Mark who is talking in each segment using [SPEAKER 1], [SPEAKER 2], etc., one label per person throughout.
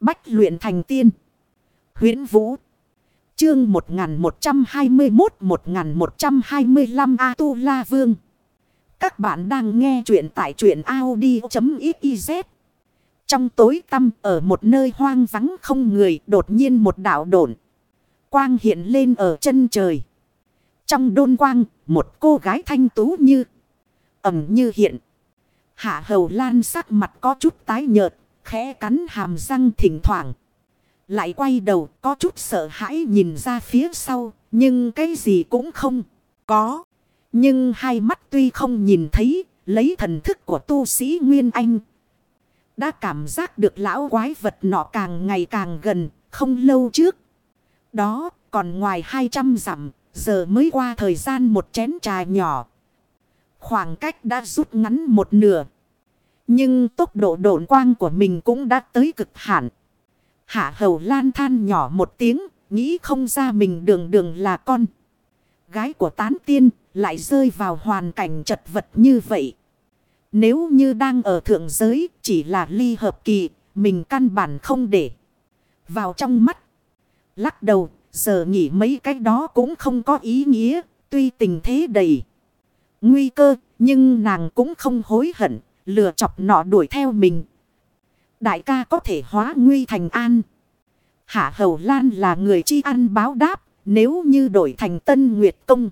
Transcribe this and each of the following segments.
[SPEAKER 1] Bách luyện thành tiên. huyễn Vũ. Chương 1121-1125 A-tu-la Vương. Các bạn đang nghe truyện tại truyện Audi.xyz. Trong tối tăm ở một nơi hoang vắng không người đột nhiên một đảo đổn. Quang hiện lên ở chân trời. Trong đôn quang, một cô gái thanh tú như ẩm như hiện. Hạ hầu lan sắc mặt có chút tái nhợt, khẽ cắn hàm răng thỉnh thoảng. Lại quay đầu có chút sợ hãi nhìn ra phía sau, nhưng cái gì cũng không có. Nhưng hai mắt tuy không nhìn thấy, lấy thần thức của tu sĩ Nguyên Anh. Đã cảm giác được lão quái vật nọ càng ngày càng gần, không lâu trước. Đó, còn ngoài 200 dặm, giờ mới qua thời gian một chén trà nhỏ. Khoảng cách đã rút ngắn một nửa. Nhưng tốc độ độn quang của mình cũng đã tới cực hạn. Hạ hầu lan than nhỏ một tiếng, nghĩ không ra mình đường đường là con. Gái của tán tiên lại rơi vào hoàn cảnh chật vật như vậy. Nếu như đang ở thượng giới chỉ là ly hợp kỳ, mình căn bản không để vào trong mắt. Lắc đầu, giờ nghĩ mấy cái đó cũng không có ý nghĩa, tuy tình thế đầy nguy cơ, nhưng nàng cũng không hối hận, lừa chọc nọ đuổi theo mình. Đại ca có thể hóa nguy thành an. Hạ Hầu Lan là người chi ăn báo đáp, nếu như đổi thành Tân Nguyệt Công.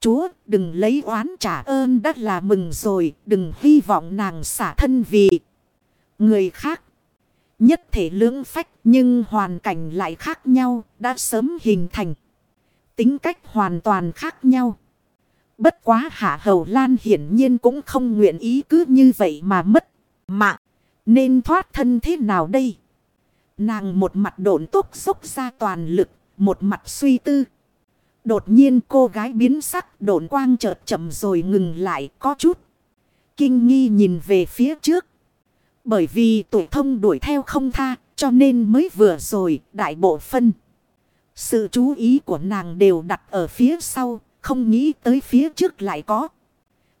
[SPEAKER 1] Chúa đừng lấy oán trả ơn đất là mừng rồi, đừng hy vọng nàng xả thân vì người khác. Nhất thể lưỡng phách nhưng hoàn cảnh lại khác nhau, đã sớm hình thành. Tính cách hoàn toàn khác nhau. Bất quá hạ hầu lan hiển nhiên cũng không nguyện ý cứ như vậy mà mất mạng. Nên thoát thân thế nào đây? Nàng một mặt độn túc xúc ra toàn lực, một mặt suy tư. Đột nhiên cô gái biến sắc độn quang chợt chậm rồi ngừng lại có chút. Kinh nghi nhìn về phía trước. Bởi vì tuổi thông đuổi theo không tha cho nên mới vừa rồi đại bộ phân. Sự chú ý của nàng đều đặt ở phía sau không nghĩ tới phía trước lại có.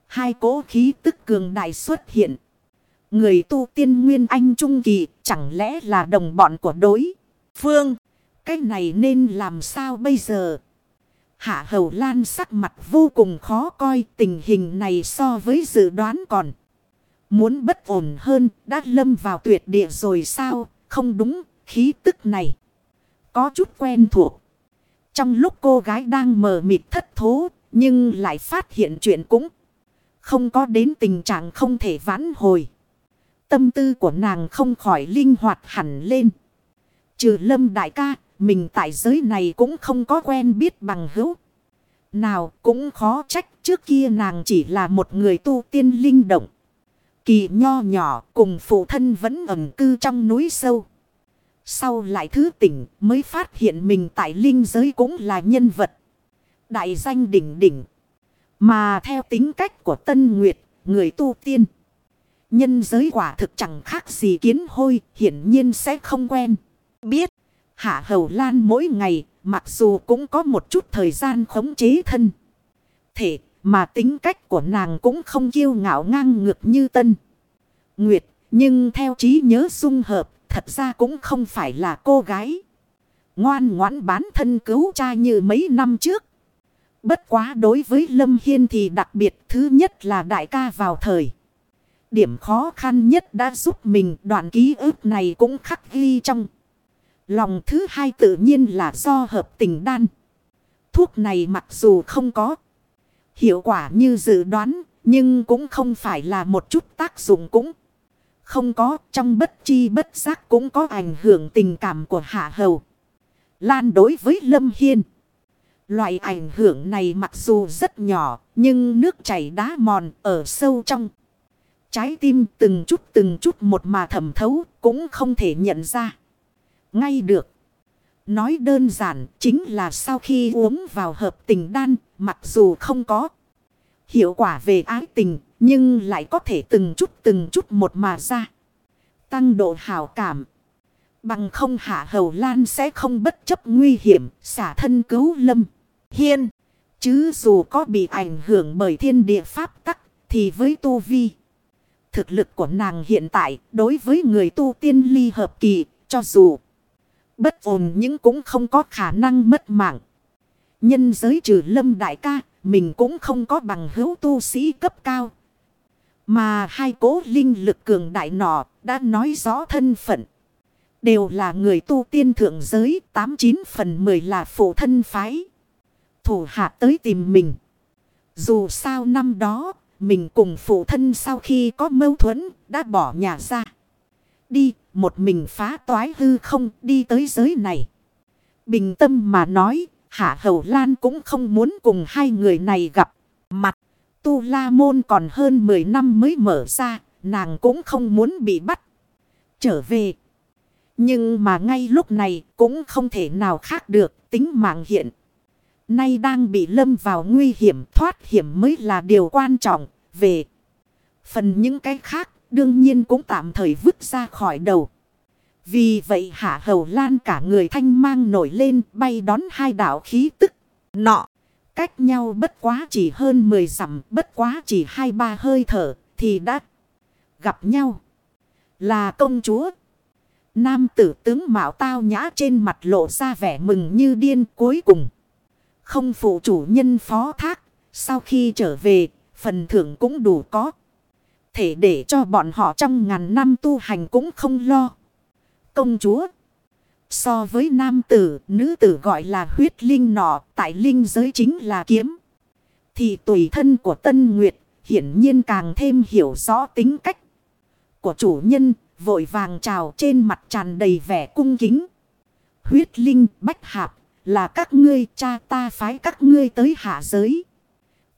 [SPEAKER 1] Hai cố khí tức cường đại xuất hiện. Người tu tiên nguyên anh trung kỳ chẳng lẽ là đồng bọn của đối phương. Cái này nên làm sao bây giờ? Hạ hầu lan sắc mặt vô cùng khó coi tình hình này so với dự đoán còn. Muốn bất ổn hơn đã lâm vào tuyệt địa rồi sao? Không đúng, khí tức này. Có chút quen thuộc. Trong lúc cô gái đang mờ mịt thất thố, nhưng lại phát hiện chuyện cũng không có đến tình trạng không thể vãn hồi. Tâm tư của nàng không khỏi linh hoạt hẳn lên. Trừ lâm đại ca, mình tại giới này cũng không có quen biết bằng hữu. Nào cũng khó trách trước kia nàng chỉ là một người tu tiên linh động. Kỳ nho nhỏ cùng phụ thân vẫn ẩn cư trong núi sâu. Sau lại thứ tỉnh mới phát hiện mình tại linh giới cũng là nhân vật. Đại danh đỉnh đỉnh. Mà theo tính cách của Tân Nguyệt, người tu tiên. Nhân giới quả thực chẳng khác gì kiến hôi, hiển nhiên sẽ không quen. Biết, Hạ Hầu Lan mỗi ngày, mặc dù cũng có một chút thời gian khống chế thân. Thể, mà tính cách của nàng cũng không kiêu ngạo ngang ngược như Tân. Nguyệt, nhưng theo trí nhớ dung hợp, thật ra cũng không phải là cô gái. Ngoan ngoãn bán thân cứu cha như mấy năm trước. Bất quá đối với Lâm Hiên thì đặc biệt thứ nhất là đại ca vào thời. Điểm khó khăn nhất đã giúp mình đoạn ký ức này cũng khắc ghi trong. Lòng thứ hai tự nhiên là do hợp tình đan. Thuốc này mặc dù không có hiệu quả như dự đoán, nhưng cũng không phải là một chút tác dụng cũng không có. Trong bất chi bất giác cũng có ảnh hưởng tình cảm của Hạ Hầu. Lan đối với Lâm Hiên. Loại ảnh hưởng này mặc dù rất nhỏ, nhưng nước chảy đá mòn ở sâu trong. Trái tim từng chút từng chút một mà thẩm thấu cũng không thể nhận ra. Ngay được. Nói đơn giản chính là sau khi uống vào hợp tình đan, mặc dù không có hiệu quả về ái tình, nhưng lại có thể từng chút từng chút một mà ra. Tăng độ hào cảm. Bằng không hạ hầu lan sẽ không bất chấp nguy hiểm, xả thân cứu lâm. Hiên, chứ dù có bị ảnh hưởng bởi thiên địa pháp tắc, thì với tu vi. Thực lực của nàng hiện tại, đối với người tu tiên ly hợp kỳ, cho dù bất ổn nhưng cũng không có khả năng mất mạng. Nhân giới trừ lâm đại ca, mình cũng không có bằng hữu tu sĩ cấp cao. Mà hai cố linh lực cường đại nọ đã nói rõ thân phận. Đều là người tu tiên thượng giới 89 phần 10 là phụ thân phái. Thủ hạ tới tìm mình. Dù sao năm đó, mình cùng phụ thân sau khi có mâu thuẫn đã bỏ nhà ra. Đi, một mình phá toái hư không, đi tới giới này. Bình tâm mà nói, Hạ Hầu Lan cũng không muốn cùng hai người này gặp mặt. Tu La Môn còn hơn 10 năm mới mở ra, nàng cũng không muốn bị bắt. Trở về. Nhưng mà ngay lúc này cũng không thể nào khác được tính mạng hiện. Nay đang bị lâm vào nguy hiểm thoát hiểm mới là điều quan trọng về. Phần những cái khác đương nhiên cũng tạm thời vứt ra khỏi đầu. Vì vậy hạ hầu lan cả người thanh mang nổi lên bay đón hai đảo khí tức. Nọ. Cách nhau bất quá chỉ hơn 10 dặm bất quá chỉ hai ba hơi thở thì đã gặp nhau. Là công chúa. Nam tử tướng mạo tao nhã trên mặt lộ ra vẻ mừng như điên cuối cùng. Không phụ chủ nhân phó thác. Sau khi trở về, phần thưởng cũng đủ có. Thể để cho bọn họ trong ngàn năm tu hành cũng không lo công chúa. So với nam tử, nữ tử gọi là huyết linh nọ, tại linh giới chính là kiếm. Thì tùy thân của Tân Nguyệt, hiển nhiên càng thêm hiểu rõ tính cách của chủ nhân, vội vàng trào trên mặt tràn đầy vẻ cung kính. Huyết linh, bách hạp, là các ngươi cha ta phái các ngươi tới hạ giới.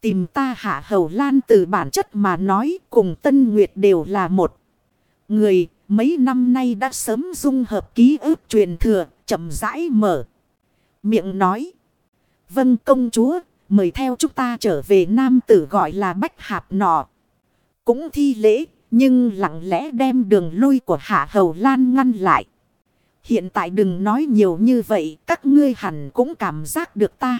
[SPEAKER 1] Tìm ta hạ hầu lan từ bản chất mà nói cùng Tân Nguyệt đều là một người Mấy năm nay đã sớm dung hợp ký ức truyền thừa, chậm rãi mở. Miệng nói. Vâng công chúa, mời theo chúng ta trở về nam tử gọi là bách hạp nọ. Cũng thi lễ, nhưng lặng lẽ đem đường lui của hạ hầu lan ngăn lại. Hiện tại đừng nói nhiều như vậy, các ngươi hẳn cũng cảm giác được ta.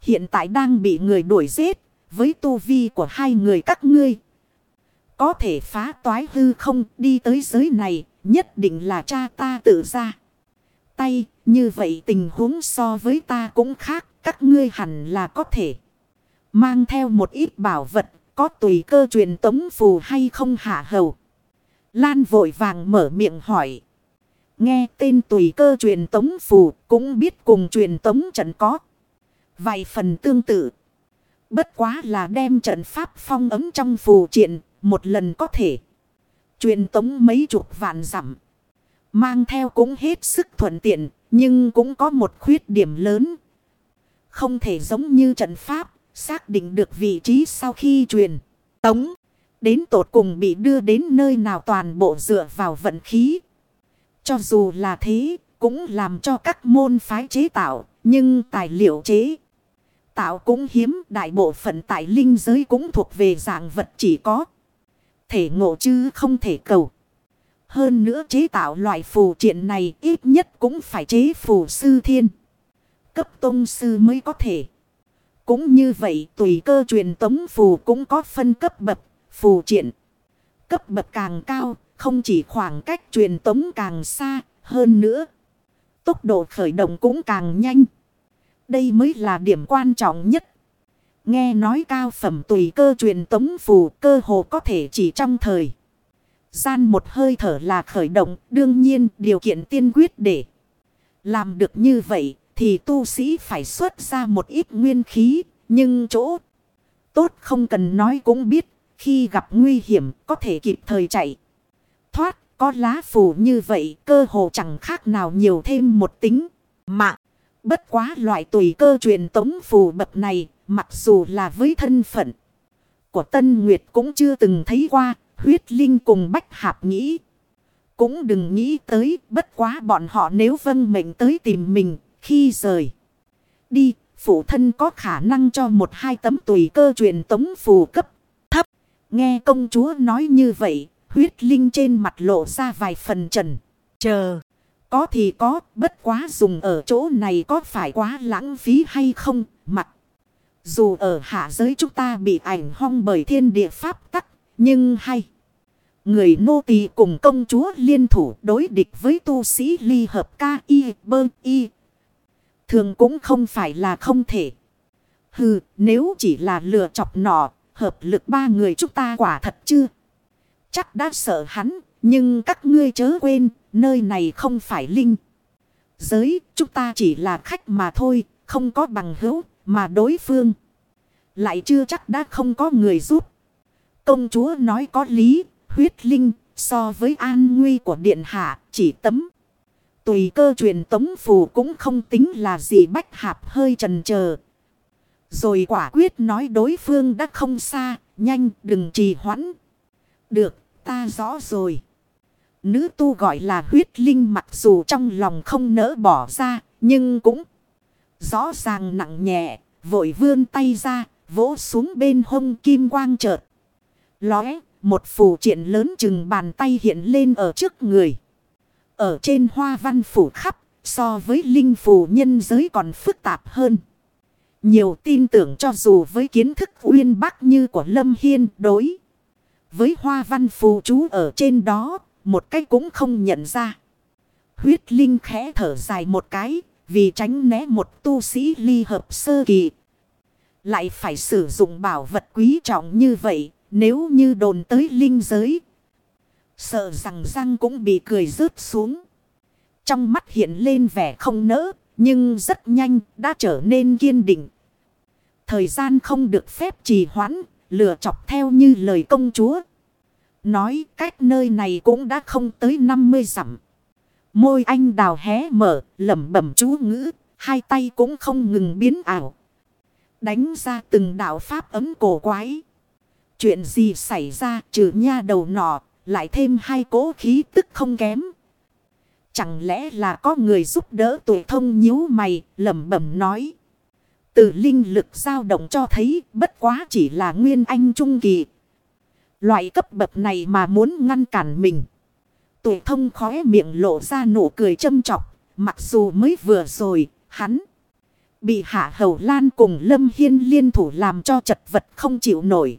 [SPEAKER 1] Hiện tại đang bị người đuổi giết, với tu vi của hai người các ngươi, có thể phá toái hư không đi tới giới này, nhất định là cha ta tự ra. Tay, như vậy tình huống so với ta cũng khác, các ngươi hẳn là có thể. Mang theo một ít bảo vật, có tùy cơ truyền tống phù hay không hạ hầu. Lan vội vàng mở miệng hỏi. Nghe tên tùy cơ truyền tống phù cũng biết cùng truyền tống trận có. Vài phần tương tự. Bất quá là đem trận pháp phong ấm trong phù triện một lần có thể. Truyền tống mấy chục vạn dặm Mang theo cũng hết sức thuận tiện. Nhưng cũng có một khuyết điểm lớn. Không thể giống như trận pháp. Xác định được vị trí sau khi truyền tống. Đến tột cùng bị đưa đến nơi nào toàn bộ dựa vào vận khí. Cho dù là thế, cũng làm cho các môn phái chế tạo, nhưng tài liệu chế tạo cũng hiếm, đại bộ phận tại linh giới cũng thuộc về dạng vật chỉ có thể ngộ chứ không thể cầu. Hơn nữa chế tạo loại phù triện này ít nhất cũng phải chế phù sư thiên. Cấp tôn sư mới có thể. Cũng như vậy tùy cơ truyền tống phù cũng có phân cấp bậc phù triện. Cấp bậc càng cao, không chỉ khoảng cách truyền tống càng xa, hơn nữa. Tốc độ khởi động cũng càng nhanh. Đây mới là điểm quan trọng nhất. Nghe nói cao phẩm tùy cơ truyền tống phù cơ hồ có thể chỉ trong thời. Gian một hơi thở là khởi động, đương nhiên điều kiện tiên quyết để. Làm được như vậy thì tu sĩ phải xuất ra một ít nguyên khí. Nhưng chỗ tốt không cần nói cũng biết. Khi gặp nguy hiểm có thể kịp thời chạy. Thoát, có lá phù như vậy cơ hồ chẳng khác nào nhiều thêm một tính mạng. Bất quá loại tùy cơ truyền tống phù bậc này Mặc dù là với thân phận của Tân Nguyệt cũng chưa từng thấy qua, huyết linh cùng bách hạp nghĩ. Cũng đừng nghĩ tới, bất quá bọn họ nếu vâng mệnh tới tìm mình, khi rời. Đi, phụ thân có khả năng cho một hai tấm tùy cơ truyền tống phù cấp thấp. Nghe công chúa nói như vậy, huyết linh trên mặt lộ ra vài phần trần. Chờ, có thì có, bất quá dùng ở chỗ này có phải quá lãng phí hay không, mặt. Dù ở hạ giới chúng ta bị ảnh hong bởi thiên địa pháp tắc, nhưng hay. Người nô tỳ cùng công chúa liên thủ đối địch với tu sĩ ly hợp ca y bơ y. Thường cũng không phải là không thể. Hừ, nếu chỉ là lừa chọc nọ, hợp lực ba người chúng ta quả thật chưa? Chắc đã sợ hắn, nhưng các ngươi chớ quên, nơi này không phải linh. Giới, chúng ta chỉ là khách mà thôi, không có bằng hữu, mà đối phương. Lại chưa chắc đã không có người giúp. Công chúa nói có lý, huyết linh, so với an nguy của điện hạ, chỉ tấm. Tùy cơ truyền tống phù cũng không tính là gì bách hạp hơi trần chờ Rồi quả quyết nói đối phương đã không xa, nhanh đừng trì hoãn. Được, ta rõ rồi. Nữ tu gọi là huyết linh mặc dù trong lòng không nỡ bỏ ra, nhưng cũng rõ ràng nặng nhẹ, vội vươn tay ra, vỗ xuống bên hông kim quang chợt. Lóe, một phù triện lớn chừng bàn tay hiện lên ở trước người. Ở trên hoa văn phủ khắp, so với linh phù nhân giới còn phức tạp hơn. Nhiều tin tưởng cho dù với kiến thức uyên bác như của Lâm Hiên đối. Với hoa văn phù chú ở trên đó, một cách cũng không nhận ra. Huyết Linh khẽ thở dài một cái, vì tránh né một tu sĩ ly hợp sơ kỳ. Lại phải sử dụng bảo vật quý trọng như vậy, nếu như đồn tới linh giới. Sợ rằng răng cũng bị cười rớt xuống. Trong mắt hiện lên vẻ không nỡ, nhưng rất nhanh đã trở nên kiên định. Thời gian không được phép trì hoãn, lừa chọc theo như lời công chúa. Nói cách nơi này cũng đã không tới 50 dặm. Môi anh đào hé mở, lẩm bẩm chú ngữ, hai tay cũng không ngừng biến ảo. Đánh ra từng đạo pháp ấm cổ quái. Chuyện gì xảy ra trừ nha đầu nọ, lại thêm hai cố khí tức không kém. Chẳng lẽ là có người giúp đỡ tuổi thông nhíu mày, lẩm bẩm nói. Từ linh lực dao động cho thấy bất quá chỉ là nguyên anh trung kỳ. Loại cấp bậc này mà muốn ngăn cản mình. Tuổi thông khóe miệng lộ ra nụ cười châm trọc. Mặc dù mới vừa rồi, hắn bị hạ hầu lan cùng lâm hiên liên thủ làm cho chật vật không chịu nổi.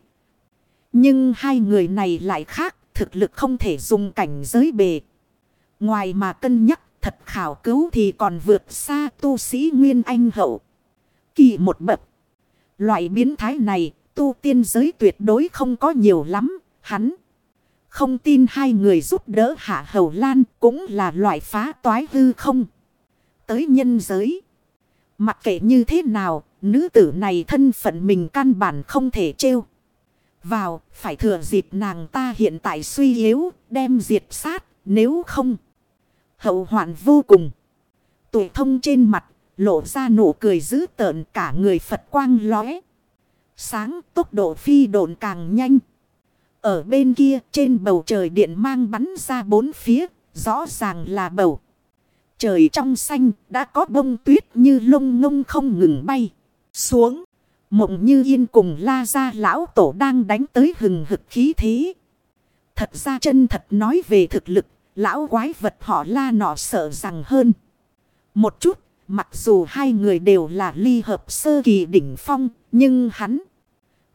[SPEAKER 1] Nhưng hai người này lại khác, thực lực không thể dùng cảnh giới bề. Ngoài mà cân nhắc thật khảo cứu thì còn vượt xa tu sĩ Nguyên Anh hậu. Kỳ một bậc. Loại biến thái này tu tiên giới tuyệt đối không có nhiều lắm. Hắn không tin hai người giúp đỡ hạ hầu lan cũng là loại phá toái hư không. Tới nhân giới. Mặc kệ như thế nào, nữ tử này thân phận mình căn bản không thể trêu. Vào, phải thừa dịp nàng ta hiện tại suy yếu, đem diệt sát, nếu không. Hậu hoạn vô cùng. Tuổi thông trên mặt, lộ ra nụ cười dữ tợn cả người Phật quang lóe. Sáng tốc độ phi độn càng nhanh. Ở bên kia trên bầu trời điện mang bắn ra bốn phía, rõ ràng là bầu. Trời trong xanh đã có bông tuyết như lông ngông không ngừng bay. Xuống, mộng như yên cùng la ra lão tổ đang đánh tới hừng hực khí thế. Thật ra chân thật nói về thực lực, lão quái vật họ la nọ sợ rằng hơn. Một chút, mặc dù hai người đều là ly hợp sơ kỳ đỉnh phong, nhưng hắn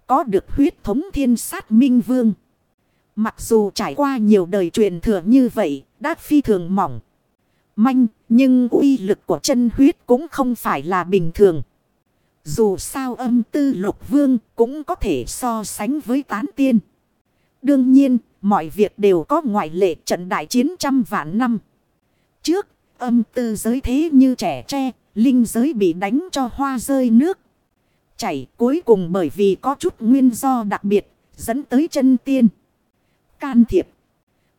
[SPEAKER 1] có được huyết thống thiên sát minh vương. Mặc dù trải qua nhiều đời truyền thừa như vậy, đã phi thường mỏng. Manh, nhưng uy lực của chân huyết cũng không phải là bình thường. Dù sao âm tư lục vương cũng có thể so sánh với tán tiên. Đương nhiên, mọi việc đều có ngoại lệ trận đại chiến trăm vạn năm. Trước, âm tư giới thế như trẻ tre, linh giới bị đánh cho hoa rơi nước chảy cuối cùng bởi vì có chút nguyên do đặc biệt dẫn tới chân tiên. Can thiệp.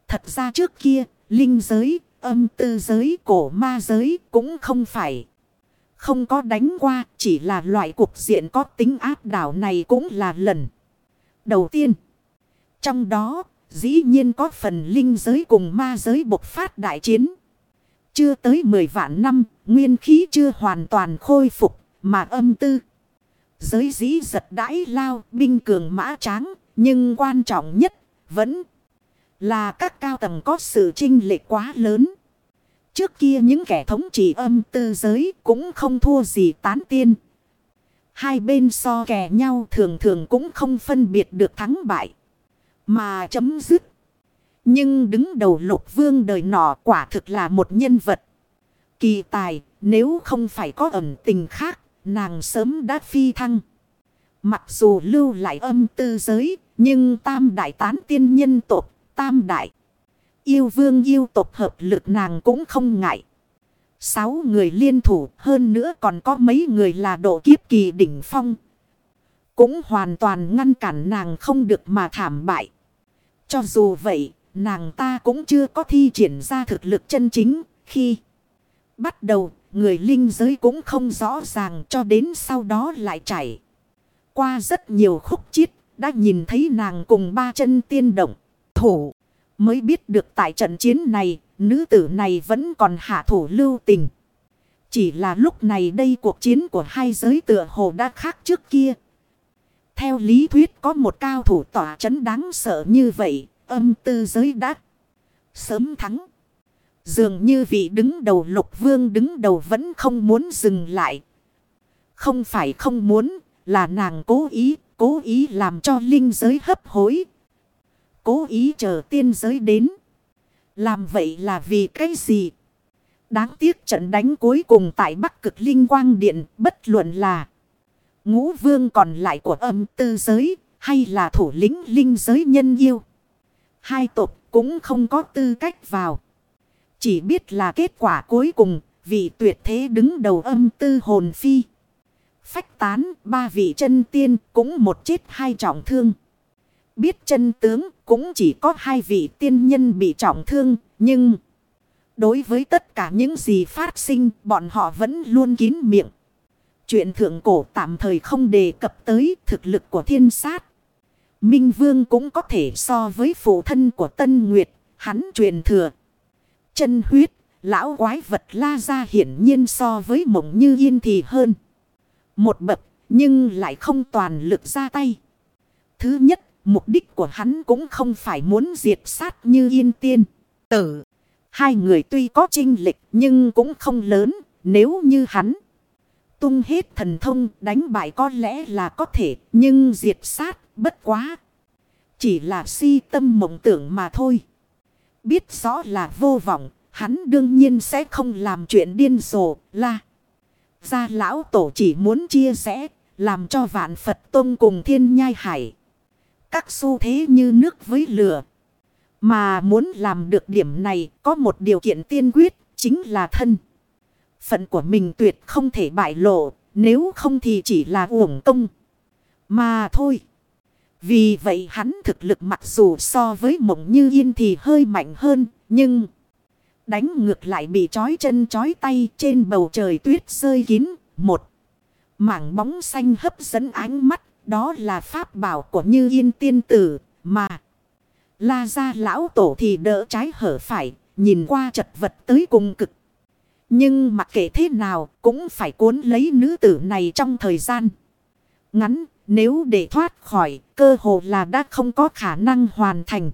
[SPEAKER 1] Thật ra trước kia, linh giới, âm tư giới, cổ ma giới cũng không phải. Không có đánh qua, chỉ là loại cục diện có tính áp đảo này cũng là lần. Đầu tiên, trong đó, dĩ nhiên có phần linh giới cùng ma giới bộc phát đại chiến. Chưa tới 10 vạn năm, nguyên khí chưa hoàn toàn khôi phục, mà âm tư. Giới dĩ giật đãi lao binh cường mã tráng. Nhưng quan trọng nhất vẫn là các cao tầng có sự trinh lệ quá lớn. Trước kia những kẻ thống trị âm tư giới cũng không thua gì tán tiên. Hai bên so kè nhau thường thường cũng không phân biệt được thắng bại. Mà chấm dứt. Nhưng đứng đầu lục vương đời nọ quả thực là một nhân vật. Kỳ tài, nếu không phải có ẩn tình khác, nàng sớm đã phi thăng. Mặc dù lưu lại âm tư giới, nhưng tam đại tán tiên nhân tộc, tam đại. Yêu vương yêu tộc hợp lực nàng cũng không ngại. Sáu người liên thủ hơn nữa còn có mấy người là độ kiếp kỳ đỉnh phong. Cũng hoàn toàn ngăn cản nàng không được mà thảm bại. Cho dù vậy, nàng ta cũng chưa có thi triển ra thực lực chân chính khi bắt đầu người linh giới cũng không rõ ràng cho đến sau đó lại chảy. Qua rất nhiều khúc chiết đã nhìn thấy nàng cùng ba chân tiên động thủ. Mới biết được tại trận chiến này nữ tử này vẫn còn hạ thủ lưu tình. Chỉ là lúc này đây cuộc chiến của hai giới tựa hồ đã khác trước kia. Theo lý thuyết có một cao thủ tỏa chấn đáng sợ như vậy, âm tư giới đã sớm thắng. Dường như vị đứng đầu lục vương đứng đầu vẫn không muốn dừng lại. Không phải không muốn, là nàng cố ý, cố ý làm cho linh giới hấp hối. Cố ý chờ tiên giới đến. Làm vậy là vì cái gì? Đáng tiếc trận đánh cuối cùng tại Bắc Cực Linh Quang Điện bất luận là ngũ vương còn lại của âm tư giới hay là thủ lĩnh linh giới nhân yêu. Hai tộc cũng không có tư cách vào. Chỉ biết là kết quả cuối cùng vị tuyệt thế đứng đầu âm tư hồn phi. Phách tán ba vị chân tiên cũng một chết hai trọng thương. Biết chân tướng cũng chỉ có hai vị tiên nhân bị trọng thương nhưng... Đối với tất cả những gì phát sinh bọn họ vẫn luôn kín miệng. Chuyện thượng cổ tạm thời không đề cập tới thực lực của thiên sát. Minh Vương cũng có thể so với phụ thân của Tân Nguyệt, hắn truyền thừa. Chân huyết, lão quái vật la ra hiển nhiên so với mộng như yên thì hơn. Một bậc, nhưng lại không toàn lực ra tay. Thứ nhất, mục đích của hắn cũng không phải muốn diệt sát như yên tiên. Tử, hai người tuy có trinh lịch nhưng cũng không lớn, nếu như hắn tung hết thần thông đánh bại có lẽ là có thể, nhưng diệt sát bất quá. Chỉ là si tâm mộng tưởng mà thôi. Biết rõ là vô vọng, hắn đương nhiên sẽ không làm chuyện điên rồ là. Gia lão tổ chỉ muốn chia sẻ, làm cho vạn Phật tôn cùng thiên nhai hải. Các xu thế như nước với lửa. Mà muốn làm được điểm này có một điều kiện tiên quyết, chính là thân. Phận của mình tuyệt không thể bại lộ, nếu không thì chỉ là uổng công. Mà thôi. Vì vậy hắn thực lực mặc dù so với mộng như yên thì hơi mạnh hơn, nhưng... Đánh ngược lại bị trói chân trói tay trên bầu trời tuyết rơi kín. Một mảng bóng xanh hấp dẫn ánh mắt. Đó là pháp bảo của Như Yên tiên tử mà. La ra lão tổ thì đỡ trái hở phải. Nhìn qua chật vật tới cùng cực. Nhưng mặc kệ thế nào cũng phải cuốn lấy nữ tử này trong thời gian. Ngắn nếu để thoát khỏi cơ hồ là đã không có khả năng hoàn thành.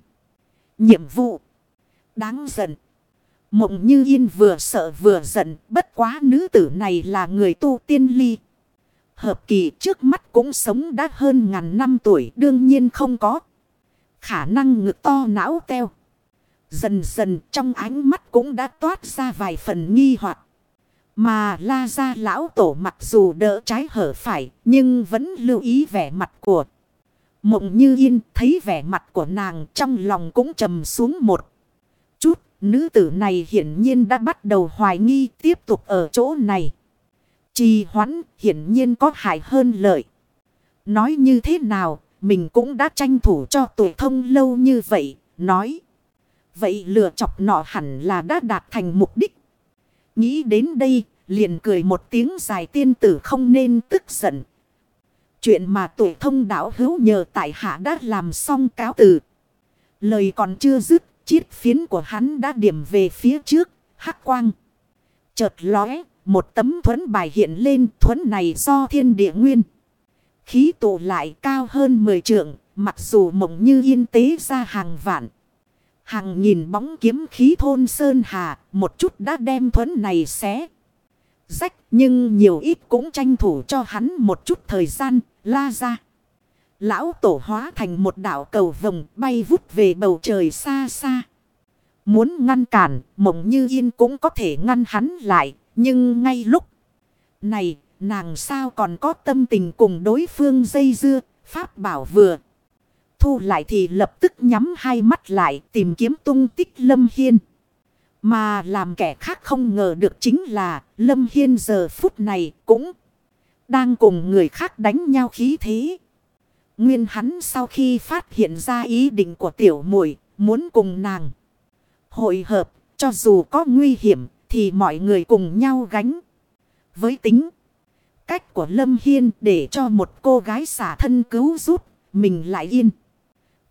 [SPEAKER 1] Nhiệm vụ. Đáng giận. Mộng như yên vừa sợ vừa giận. Bất quá nữ tử này là người tu tiên ly. Hợp kỳ trước mắt cũng sống đã hơn ngàn năm tuổi. Đương nhiên không có. Khả năng ngực to não teo. Dần dần trong ánh mắt cũng đã toát ra vài phần nghi hoặc Mà la ra lão tổ mặc dù đỡ trái hở phải. Nhưng vẫn lưu ý vẻ mặt của. Mộng như yên thấy vẻ mặt của nàng trong lòng cũng trầm xuống một chút. Nữ tử này hiển nhiên đã bắt đầu hoài nghi tiếp tục ở chỗ này. Trì hoãn hiển nhiên có hại hơn lợi. Nói như thế nào, mình cũng đã tranh thủ cho tuổi thông lâu như vậy, nói. Vậy lừa chọc nọ hẳn là đã đạt thành mục đích. Nghĩ đến đây, liền cười một tiếng dài tiên tử không nên tức giận. Chuyện mà tuổi thông đảo hữu nhờ tại hạ đã làm xong cáo từ. Lời còn chưa dứt, chiết phiến của hắn đã điểm về phía trước, hắc quang. Chợt lóe, một tấm thuẫn bài hiện lên thuẫn này do thiên địa nguyên. Khí tụ lại cao hơn 10 trượng, mặc dù mộng như yên tế ra hàng vạn. Hàng nghìn bóng kiếm khí thôn sơn hà, một chút đã đem thuẫn này xé. Rách nhưng nhiều ít cũng tranh thủ cho hắn một chút thời gian, la ra. Lão tổ hóa thành một đảo cầu vồng bay vút về bầu trời xa xa. Muốn ngăn cản, mộng như yên cũng có thể ngăn hắn lại. Nhưng ngay lúc này, nàng sao còn có tâm tình cùng đối phương dây dưa, pháp bảo vừa. Thu lại thì lập tức nhắm hai mắt lại tìm kiếm tung tích Lâm Hiên. Mà làm kẻ khác không ngờ được chính là Lâm Hiên giờ phút này cũng đang cùng người khác đánh nhau khí thế. Nguyên hắn sau khi phát hiện ra ý định của tiểu muội muốn cùng nàng hội hợp, cho dù có nguy hiểm thì mọi người cùng nhau gánh. Với tính cách của Lâm Hiên để cho một cô gái xả thân cứu giúp, mình lại yên.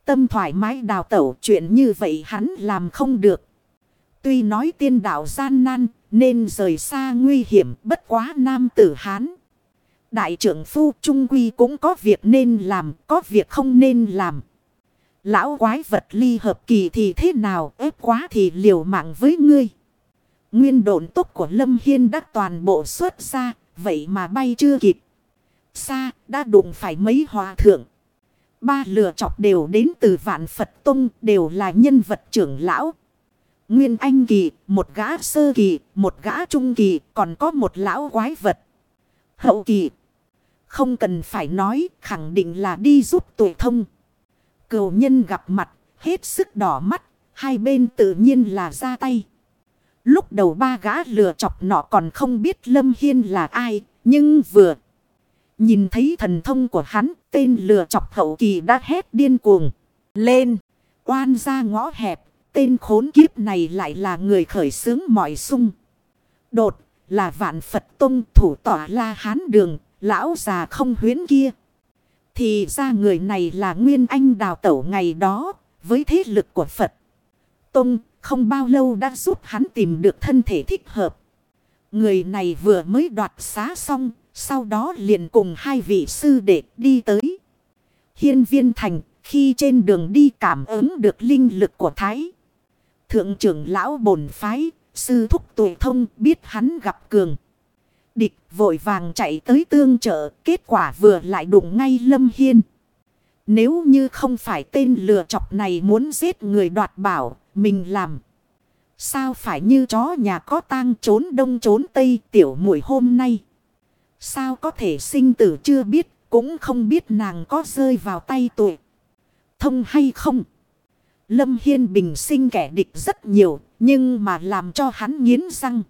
[SPEAKER 1] Tâm thoải mái đào tẩu chuyện như vậy hắn làm không được. Tuy nói tiên đạo gian nan nên rời xa nguy hiểm bất quá nam tử Hán. Đại trưởng phu trung quy cũng có việc nên làm, có việc không nên làm. Lão quái vật ly hợp kỳ thì thế nào ép quá thì liều mạng với ngươi. Nguyên độn tốc của Lâm Hiên đã toàn bộ xuất ra, vậy mà bay chưa kịp. Xa, đã đụng phải mấy hòa thượng. Ba lừa chọc đều đến từ vạn Phật Tông, đều là nhân vật trưởng lão. Nguyên Anh Kỳ, một gã sơ kỳ, một gã trung kỳ, còn có một lão quái vật. Hậu kỳ. Không cần phải nói, khẳng định là đi giúp tuổi thông. cầu nhân gặp mặt, hết sức đỏ mắt, hai bên tự nhiên là ra tay. Lúc đầu ba gã lừa chọc nọ còn không biết Lâm Hiên là ai, nhưng vừa nhìn thấy thần thông của hắn, tên lừa chọc hậu kỳ đã hét điên cuồng. Lên, oan ra ngõ hẹp, tên khốn kiếp này lại là người khởi xướng mọi sung. Đột, là vạn Phật Tông thủ tỏa la hán đường, lão già không huyến kia. Thì ra người này là Nguyên Anh đào tẩu ngày đó, với thế lực của Phật. Tông không bao lâu đã giúp hắn tìm được thân thể thích hợp. Người này vừa mới đoạt xá xong, sau đó liền cùng hai vị sư đệ đi tới. Hiên viên thành, khi trên đường đi cảm ứng được linh lực của Thái. Thượng trưởng lão bổn phái, sư thúc tuổi thông biết hắn gặp cường. Địch vội vàng chạy tới tương trợ, kết quả vừa lại đụng ngay Lâm Hiên. Nếu như không phải tên lừa chọc này muốn giết người đoạt bảo, mình làm. Sao phải như chó nhà có tang trốn đông trốn tây tiểu muội hôm nay. Sao có thể sinh tử chưa biết, cũng không biết nàng có rơi vào tay tụi. Thông hay không? Lâm Hiên bình sinh kẻ địch rất nhiều, nhưng mà làm cho hắn nghiến răng.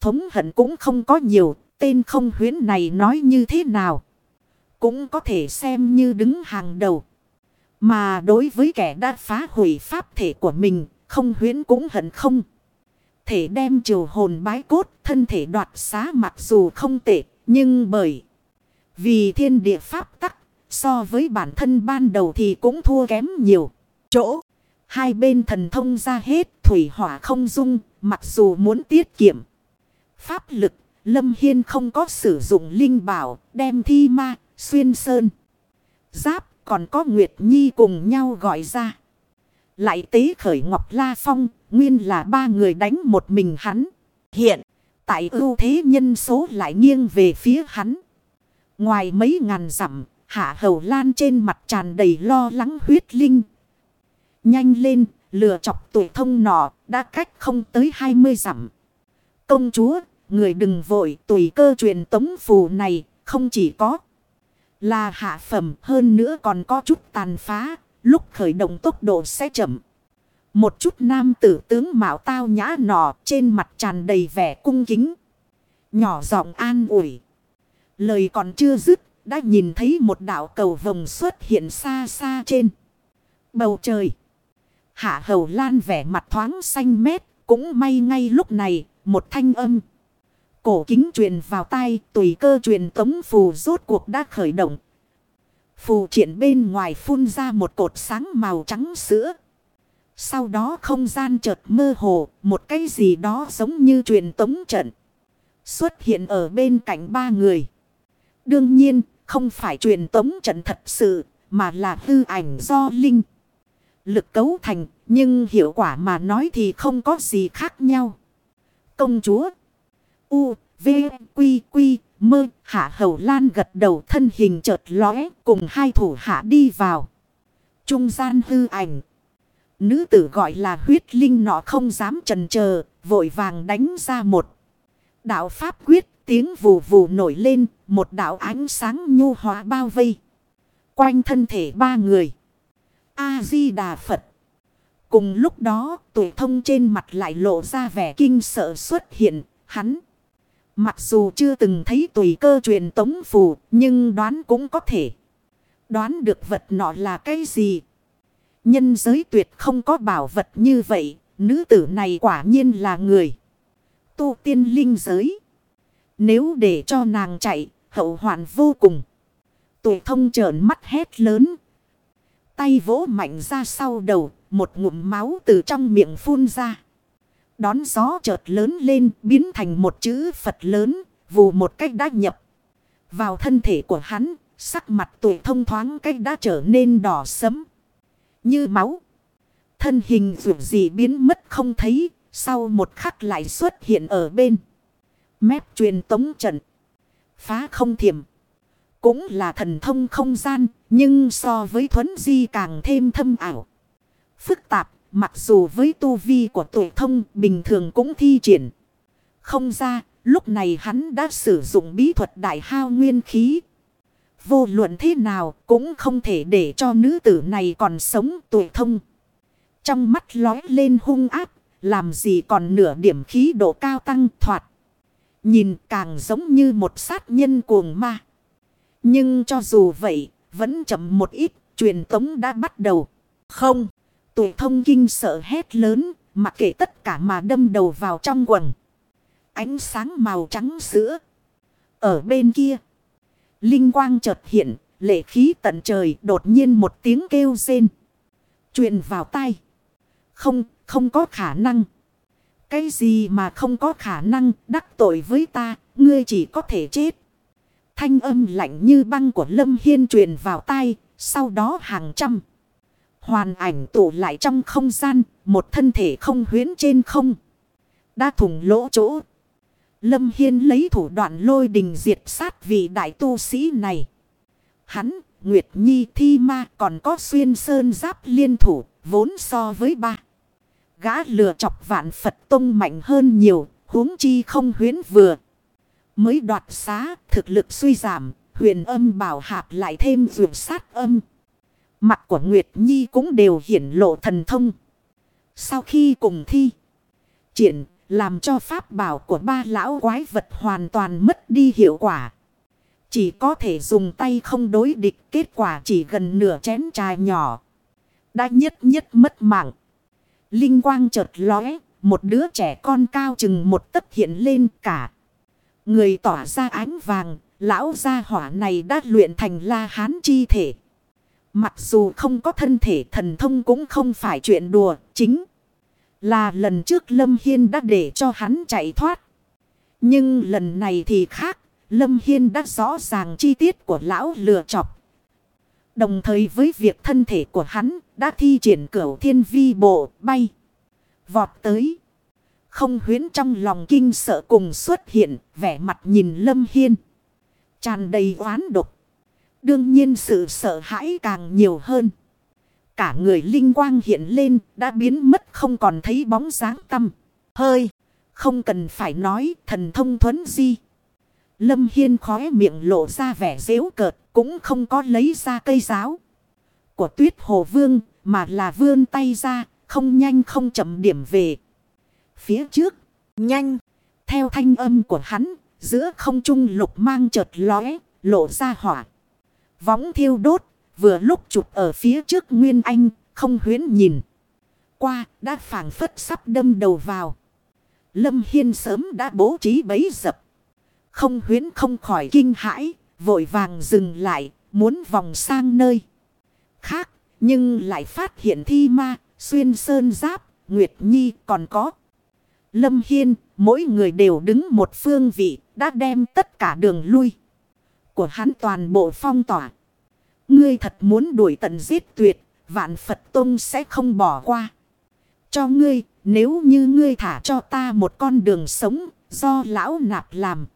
[SPEAKER 1] Thống hận cũng không có nhiều, tên không huyến này nói như thế nào. Cũng có thể xem như đứng hàng đầu. Mà đối với kẻ đã phá hủy pháp thể của mình, không huyến cũng hận không. Thể đem triều hồn bái cốt, thân thể đoạt xá mặc dù không tệ, nhưng bởi vì thiên địa pháp tắc, so với bản thân ban đầu thì cũng thua kém nhiều. Chỗ, hai bên thần thông ra hết, thủy hỏa không dung, mặc dù muốn tiết kiệm. Pháp lực, Lâm Hiên không có sử dụng linh bảo, đem thi ma, xuyên sơn. Giáp, còn có Nguyệt Nhi cùng nhau gọi ra. Lại tế khởi Ngọc La Phong, nguyên là ba người đánh một mình hắn. Hiện, tại ưu thế nhân số lại nghiêng về phía hắn. Ngoài mấy ngàn dặm, hạ hầu lan trên mặt tràn đầy lo lắng huyết linh. Nhanh lên, lừa chọc tuổi thông nọ, đã cách không tới 20 dặm. Công chúa, người đừng vội, tùy cơ truyền tống phù này, không chỉ có là hạ phẩm hơn nữa còn có chút tàn phá, lúc khởi động tốc độ sẽ chậm. Một chút nam tử tướng mạo tao nhã nọ trên mặt tràn đầy vẻ cung kính. Nhỏ giọng an ủi. Lời còn chưa dứt, đã nhìn thấy một đạo cầu vồng xuất hiện xa xa trên bầu trời. Hạ hầu lan vẻ mặt thoáng xanh mét, cũng may ngay lúc này, một thanh âm. Cổ kính truyền vào tay, tùy cơ truyền tống phù rốt cuộc đã khởi động. Phù triển bên ngoài phun ra một cột sáng màu trắng sữa. Sau đó không gian chợt mơ hồ, một cái gì đó giống như truyền tống trận. Xuất hiện ở bên cạnh ba người. Đương nhiên, không phải truyền tống trận thật sự, mà là hư ảnh do linh. Lực cấu thành, nhưng hiệu quả mà nói thì không có gì khác nhau. Công chúa U, V, Quy, Quy, Mơ. Hạ Hầu Lan gật đầu thân hình chợt lóe cùng hai thủ hạ đi vào. Trung gian hư ảnh. Nữ tử gọi là huyết linh nọ không dám trần chờ vội vàng đánh ra một. Đạo Pháp quyết tiếng vù vù nổi lên, một đạo ánh sáng nhu hóa bao vây. Quanh thân thể ba người. A-di-đà Phật. Cùng lúc đó, tuổi thông trên mặt lại lộ ra vẻ kinh sợ xuất hiện, hắn. Mặc dù chưa từng thấy tùy cơ truyền tống phù, nhưng đoán cũng có thể. Đoán được vật nọ là cái gì? Nhân giới tuyệt không có bảo vật như vậy, nữ tử này quả nhiên là người. Tu tiên linh giới. Nếu để cho nàng chạy, hậu hoạn vô cùng. Tuổi thông trợn mắt hét lớn. Tay vỗ mạnh ra sau đầu, một ngụm máu từ trong miệng phun ra. Đón gió chợt lớn lên, biến thành một chữ Phật lớn, vù một cách đã nhập. Vào thân thể của hắn, sắc mặt tuổi thông thoáng cách đã trở nên đỏ sấm. Như máu. Thân hình dù gì biến mất không thấy, sau một khắc lại xuất hiện ở bên. Mép truyền tống trận. Phá không thiểm. Cũng là thần thông không gian. Nhưng so với thuấn di càng thêm thâm ảo. Phức tạp. Mặc dù với tu vi của tuổi thông bình thường cũng thi triển. Không ra. Lúc này hắn đã sử dụng bí thuật đại hao nguyên khí. Vô luận thế nào cũng không thể để cho nữ tử này còn sống tuổi thông. Trong mắt lói lên hung áp. Làm gì còn nửa điểm khí độ cao tăng thoạt. Nhìn càng giống như một sát nhân cuồng ma. Nhưng cho dù vậy, vẫn chậm một ít, truyền tống đã bắt đầu. Không, tuổi thông kinh sợ hét lớn, mặc kệ tất cả mà đâm đầu vào trong quần. Ánh sáng màu trắng sữa. Ở bên kia, linh quang chợt hiện, lệ khí tận trời đột nhiên một tiếng kêu rên. Truyền vào tay. Không, không có khả năng. Cái gì mà không có khả năng đắc tội với ta, ngươi chỉ có thể chết. Thanh âm lạnh như băng của Lâm Hiên truyền vào tai, sau đó hàng trăm. Hoàn ảnh tụ lại trong không gian, một thân thể không huyến trên không. Đã thủng lỗ chỗ. Lâm Hiên lấy thủ đoạn lôi đình diệt sát vị đại tu sĩ này. Hắn, Nguyệt Nhi Thi Ma còn có xuyên sơn giáp liên thủ, vốn so với ba. Gã lừa chọc vạn Phật Tông mạnh hơn nhiều, huống chi không huyến vừa. Mới đoạt xá, thực lực suy giảm, huyền âm bảo hạp lại thêm vượt sát âm. Mặt của Nguyệt Nhi cũng đều hiển lộ thần thông. Sau khi cùng thi, triển làm cho pháp bảo của ba lão quái vật hoàn toàn mất đi hiệu quả. Chỉ có thể dùng tay không đối địch kết quả chỉ gần nửa chén trà nhỏ. Đã nhất nhất mất mạng. Linh quang chợt lóe, một đứa trẻ con cao chừng một tấc hiện lên cả. Người tỏa ra ánh vàng, lão gia hỏa này đã luyện thành la hán chi thể. Mặc dù không có thân thể thần thông cũng không phải chuyện đùa, chính là lần trước Lâm Hiên đã để cho hắn chạy thoát. Nhưng lần này thì khác, Lâm Hiên đã rõ ràng chi tiết của lão lừa chọc. Đồng thời với việc thân thể của hắn đã thi triển cửu thiên vi bộ bay. Vọt tới. Không huyến trong lòng kinh sợ cùng xuất hiện vẻ mặt nhìn Lâm Hiên. Tràn đầy oán độc. Đương nhiên sự sợ hãi càng nhiều hơn. Cả người linh quang hiện lên, đã biến mất, không còn thấy bóng dáng tâm. Hơi. Không cần phải nói, thần thông thuấn di. Lâm Hiên khóe miệng lộ ra vẻ dễu cợt, cũng không có lấy ra cây giáo của tuyết hồ vương, mà là vươn tay ra, không nhanh không chậm điểm về. Phía trước, nhanh, theo thanh âm của hắn, giữa không trung lục mang chợt lóe, lộ ra hỏa. Võng thiêu đốt vừa lúc chụp ở phía trước Nguyên Anh không huyến nhìn. Qua đã phảng phất sắp đâm đầu vào. Lâm Hiên sớm đã bố trí bấy dập. Không huyến không khỏi kinh hãi, vội vàng dừng lại, muốn vòng sang nơi khác, nhưng lại phát hiện thi ma, xuyên sơn giáp, Nguyệt Nhi còn có. Lâm Hiên, mỗi người đều đứng một phương vị, đã đem tất cả đường lui của hắn toàn bộ phong tỏa. Ngươi thật muốn đuổi tận giết tuyệt, vạn Phật Tông sẽ không bỏ qua. Cho ngươi, nếu như ngươi thả cho ta một con đường sống, do lão nạp làm.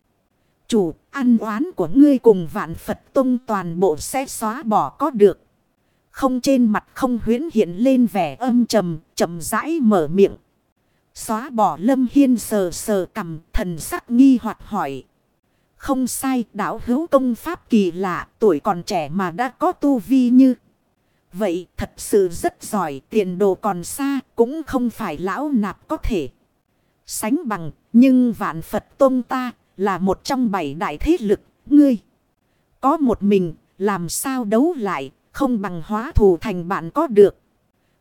[SPEAKER 1] Chủ, ăn oán của ngươi cùng vạn Phật Tông toàn bộ sẽ xóa bỏ có được. Không trên mặt không huyến hiện lên vẻ âm trầm, chậm rãi mở miệng. Xóa bỏ lâm hiên sờ sờ cầm thần sắc nghi hoặc hỏi. Không sai, đảo hữu công pháp kỳ lạ, tuổi còn trẻ mà đã có tu vi như. Vậy thật sự rất giỏi, tiền đồ còn xa, cũng không phải lão nạp có thể. Sánh bằng, nhưng vạn Phật tôn ta là một trong bảy đại thế lực, ngươi. Có một mình, làm sao đấu lại, không bằng hóa thù thành bạn có được.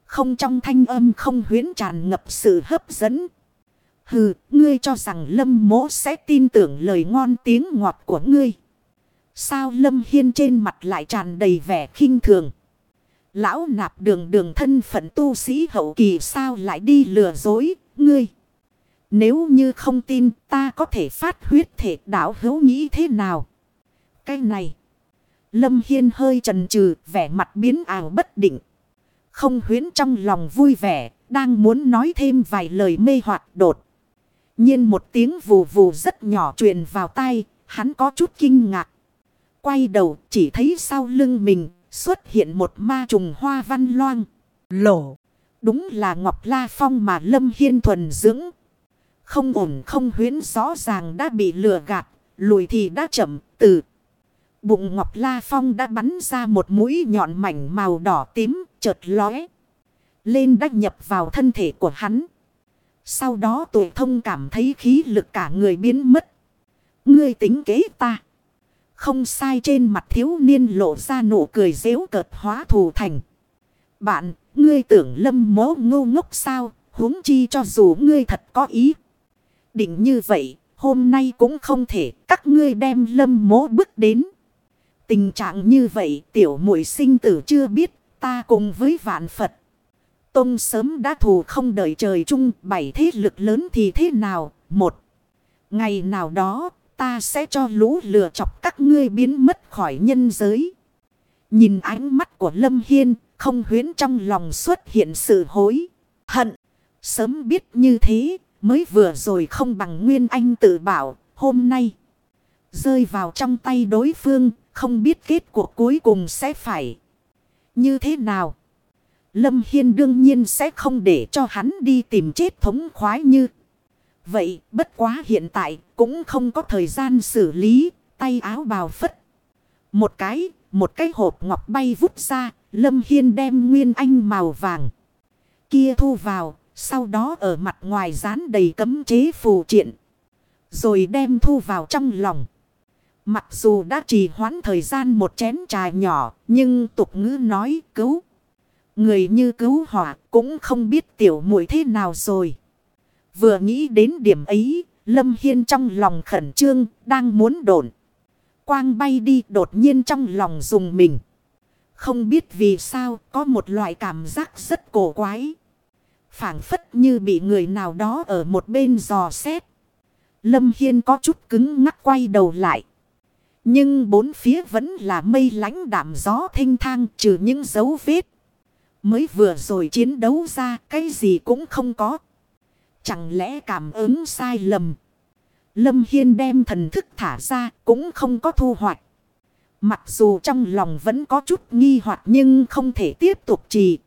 [SPEAKER 1] Không trong thanh âm không huyến tràn ngập sự hấp dẫn. Hừ, ngươi cho rằng lâm mỗ sẽ tin tưởng lời ngon tiếng ngọt của ngươi. Sao lâm hiên trên mặt lại tràn đầy vẻ khinh thường. Lão nạp đường đường thân phận tu sĩ hậu kỳ sao lại đi lừa dối, ngươi. Nếu như không tin ta có thể phát huyết thể đảo hữu nghĩ thế nào? Cái này. Lâm Hiên hơi trần trừ vẻ mặt biến ảo bất định. Không huyến trong lòng vui vẻ. Đang muốn nói thêm vài lời mê hoặc đột nhiên một tiếng vù vù rất nhỏ truyền vào tai, Hắn có chút kinh ngạc. Quay đầu, chỉ thấy sau lưng mình, xuất hiện một ma trùng hoa văn loang. Lổ. Đúng là Ngọc La Phong mà Lâm Hiên thuần dưỡng. Không ổn, không huyến, rõ ràng đã bị lừa gạt. Lùi thì đã chậm, từ. Bụng Ngọc La Phong đã bắn ra một mũi nhọn mảnh màu đỏ tím, chợt lóe. Lên đã nhập vào thân thể của hắn. Sau đó tuổi thông cảm thấy khí lực cả người biến mất. Ngươi tính kế ta. Không sai trên mặt thiếu niên lộ ra nụ cười dễu cợt hóa thù thành. Bạn, ngươi tưởng lâm mố ngu ngốc sao, huống chi cho dù ngươi thật có ý. Định như vậy, hôm nay cũng không thể các ngươi đem lâm mố bước đến. Tình trạng như vậy tiểu muội sinh tử chưa biết ta cùng với vạn Phật. Tông sớm đã thù không đợi trời chung, bảy thế lực lớn thì thế nào? Một. Ngày nào đó, ta sẽ cho lũ lừa chọc các ngươi biến mất khỏi nhân giới. Nhìn ánh mắt của Lâm Hiên, không huyến trong lòng xuất hiện sự hối. Hận. Sớm biết như thế, mới vừa rồi không bằng Nguyên Anh tự bảo, hôm nay. Rơi vào trong tay đối phương, không biết kết cuộc cuối cùng sẽ phải như thế nào. Lâm Hiên đương nhiên sẽ không để cho hắn đi tìm chết thống khoái như. Vậy bất quá hiện tại cũng không có thời gian xử lý, tay áo bào phất. Một cái, một cái hộp ngọc bay vút ra, Lâm Hiên đem nguyên anh màu vàng. Kia thu vào, sau đó ở mặt ngoài dán đầy cấm chế phù triện. Rồi đem thu vào trong lòng. Mặc dù đã trì hoãn thời gian một chén trà nhỏ, nhưng tục ngữ nói cứu. Người như cứu hỏa cũng không biết tiểu muội thế nào rồi. Vừa nghĩ đến điểm ấy, Lâm Hiên trong lòng khẩn trương, đang muốn đổn. Quang bay đi đột nhiên trong lòng dùng mình. Không biết vì sao có một loại cảm giác rất cổ quái. phảng phất như bị người nào đó ở một bên dò xét. Lâm Hiên có chút cứng ngắc quay đầu lại. Nhưng bốn phía vẫn là mây lánh đạm gió thanh thang trừ những dấu vết. Mới vừa rồi chiến đấu ra, cái gì cũng không có. Chẳng lẽ cảm ứng sai lầm. Lâm Hiên đem thần thức thả ra, cũng không có thu hoạch. Mặc dù trong lòng vẫn có chút nghi hoặc nhưng không thể tiếp tục trì.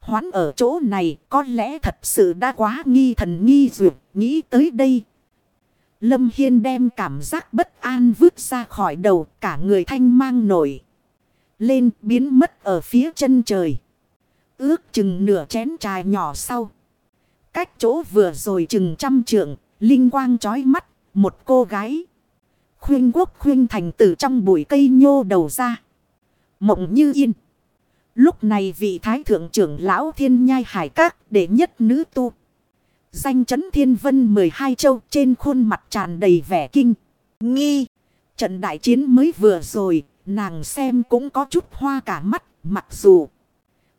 [SPEAKER 1] Hoán ở chỗ này, có lẽ thật sự đã quá nghi thần nghi duyệt. Nghĩ tới đây Lâm Hiên đem cảm giác bất an vứt ra khỏi đầu, cả người thanh mang nổi. Lên biến mất ở phía chân trời. Ước chừng nửa chén trà nhỏ sau. Cách chỗ vừa rồi chừng trăm trượng, linh quang trói mắt, một cô gái. Khuyên quốc khuyên thành từ trong bụi cây nhô đầu ra. Mộng như yên. Lúc này vị thái thượng trưởng lão thiên nhai hải các đệ nhất nữ tu. Danh chấn thiên vân 12 châu trên khuôn mặt tràn đầy vẻ kinh. Nghi. Trận đại chiến mới vừa rồi. Nàng xem cũng có chút hoa cả mắt. Mặc dù.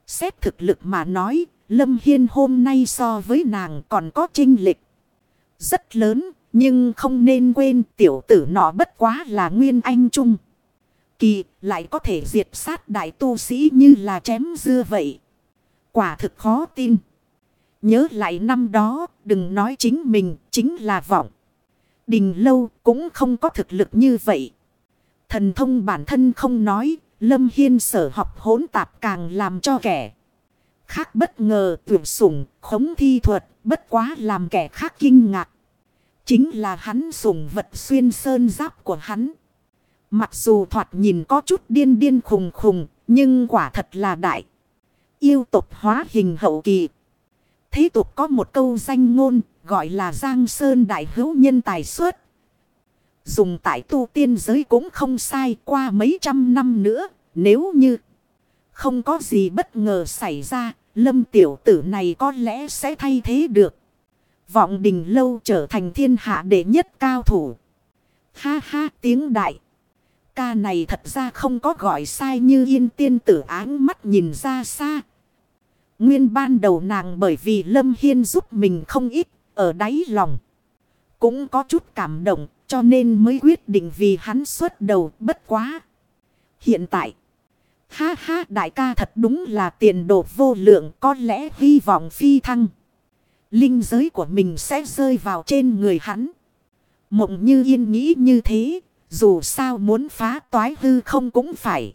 [SPEAKER 1] Xét thực lực mà nói. Lâm Hiên hôm nay so với nàng còn có trinh lịch. Rất lớn. Nhưng không nên quên tiểu tử nọ bất quá là nguyên anh trung. Kỳ lại có thể diệt sát đại tu sĩ như là chém dưa vậy. Quả thực khó tin. Nhớ lại năm đó, đừng nói chính mình, chính là vọng. Đình lâu cũng không có thực lực như vậy. Thần thông bản thân không nói, Lâm Hiên sở học hỗn tạp càng làm cho kẻ. Khác bất ngờ tuyệt sủng, khống thi thuật, bất quá làm kẻ khác kinh ngạc. Chính là hắn sủng vật xuyên sơn giáp của hắn. Mặc dù thoạt nhìn có chút điên điên khùng khùng, nhưng quả thật là đại. Yêu tục hóa hình hậu kỳ. Thế tục có một câu danh ngôn, gọi là Giang Sơn Đại Hữu Nhân Tài Xuất. Dùng tại tu tiên giới cũng không sai qua mấy trăm năm nữa, nếu như không có gì bất ngờ xảy ra, lâm tiểu tử này có lẽ sẽ thay thế được. Vọng đình lâu trở thành thiên hạ đệ nhất cao thủ. Ha ha tiếng đại. Ca này thật ra không có gọi sai như yên tiên tử áng mắt nhìn ra xa. Nguyên ban đầu nàng bởi vì Lâm Hiên giúp mình không ít ở đáy lòng. Cũng có chút cảm động cho nên mới quyết định vì hắn xuất đầu, bất quá. Hiện tại. Ha ha, đại ca thật đúng là tiền đồ vô lượng, có lẽ hy vọng phi thăng. Linh giới của mình sẽ rơi vào trên người hắn. Mộng như yên nghĩ như thế. Dù sao muốn phá toái hư không cũng phải.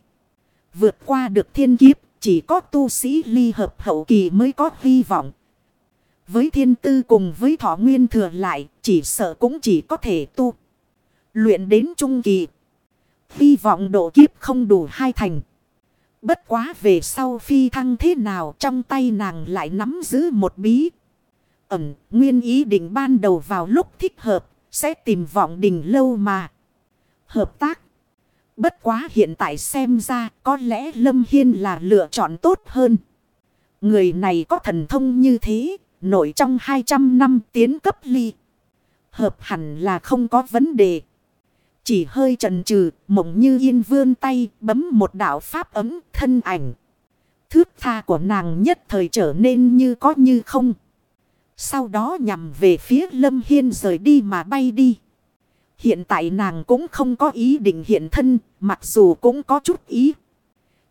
[SPEAKER 1] Vượt qua được thiên kiếp. Chỉ có tu sĩ ly hợp hậu kỳ mới có hy vọng. Với thiên tư cùng với thọ nguyên thừa lại. Chỉ sợ cũng chỉ có thể tu. Luyện đến trung kỳ. Hy vọng độ kiếp không đủ hai thành. Bất quá về sau phi thăng thế nào trong tay nàng lại nắm giữ một bí. Ẩm nguyên ý định ban đầu vào lúc thích hợp sẽ tìm vọng đình lâu mà. Hợp tác. Bất quá hiện tại xem ra có lẽ Lâm Hiên là lựa chọn tốt hơn. Người này có thần thông như thế, nổi trong 200 năm tiến cấp ly. Hợp hẳn là không có vấn đề. Chỉ hơi trần trừ, mộng như yên vươn tay, bấm một đạo pháp ấm thân ảnh. Thước tha của nàng nhất thời trở nên như có như không. Sau đó nhằm về phía Lâm Hiên rời đi mà bay đi. Hiện tại nàng cũng không có ý định hiện thân, mặc dù cũng có chút ý.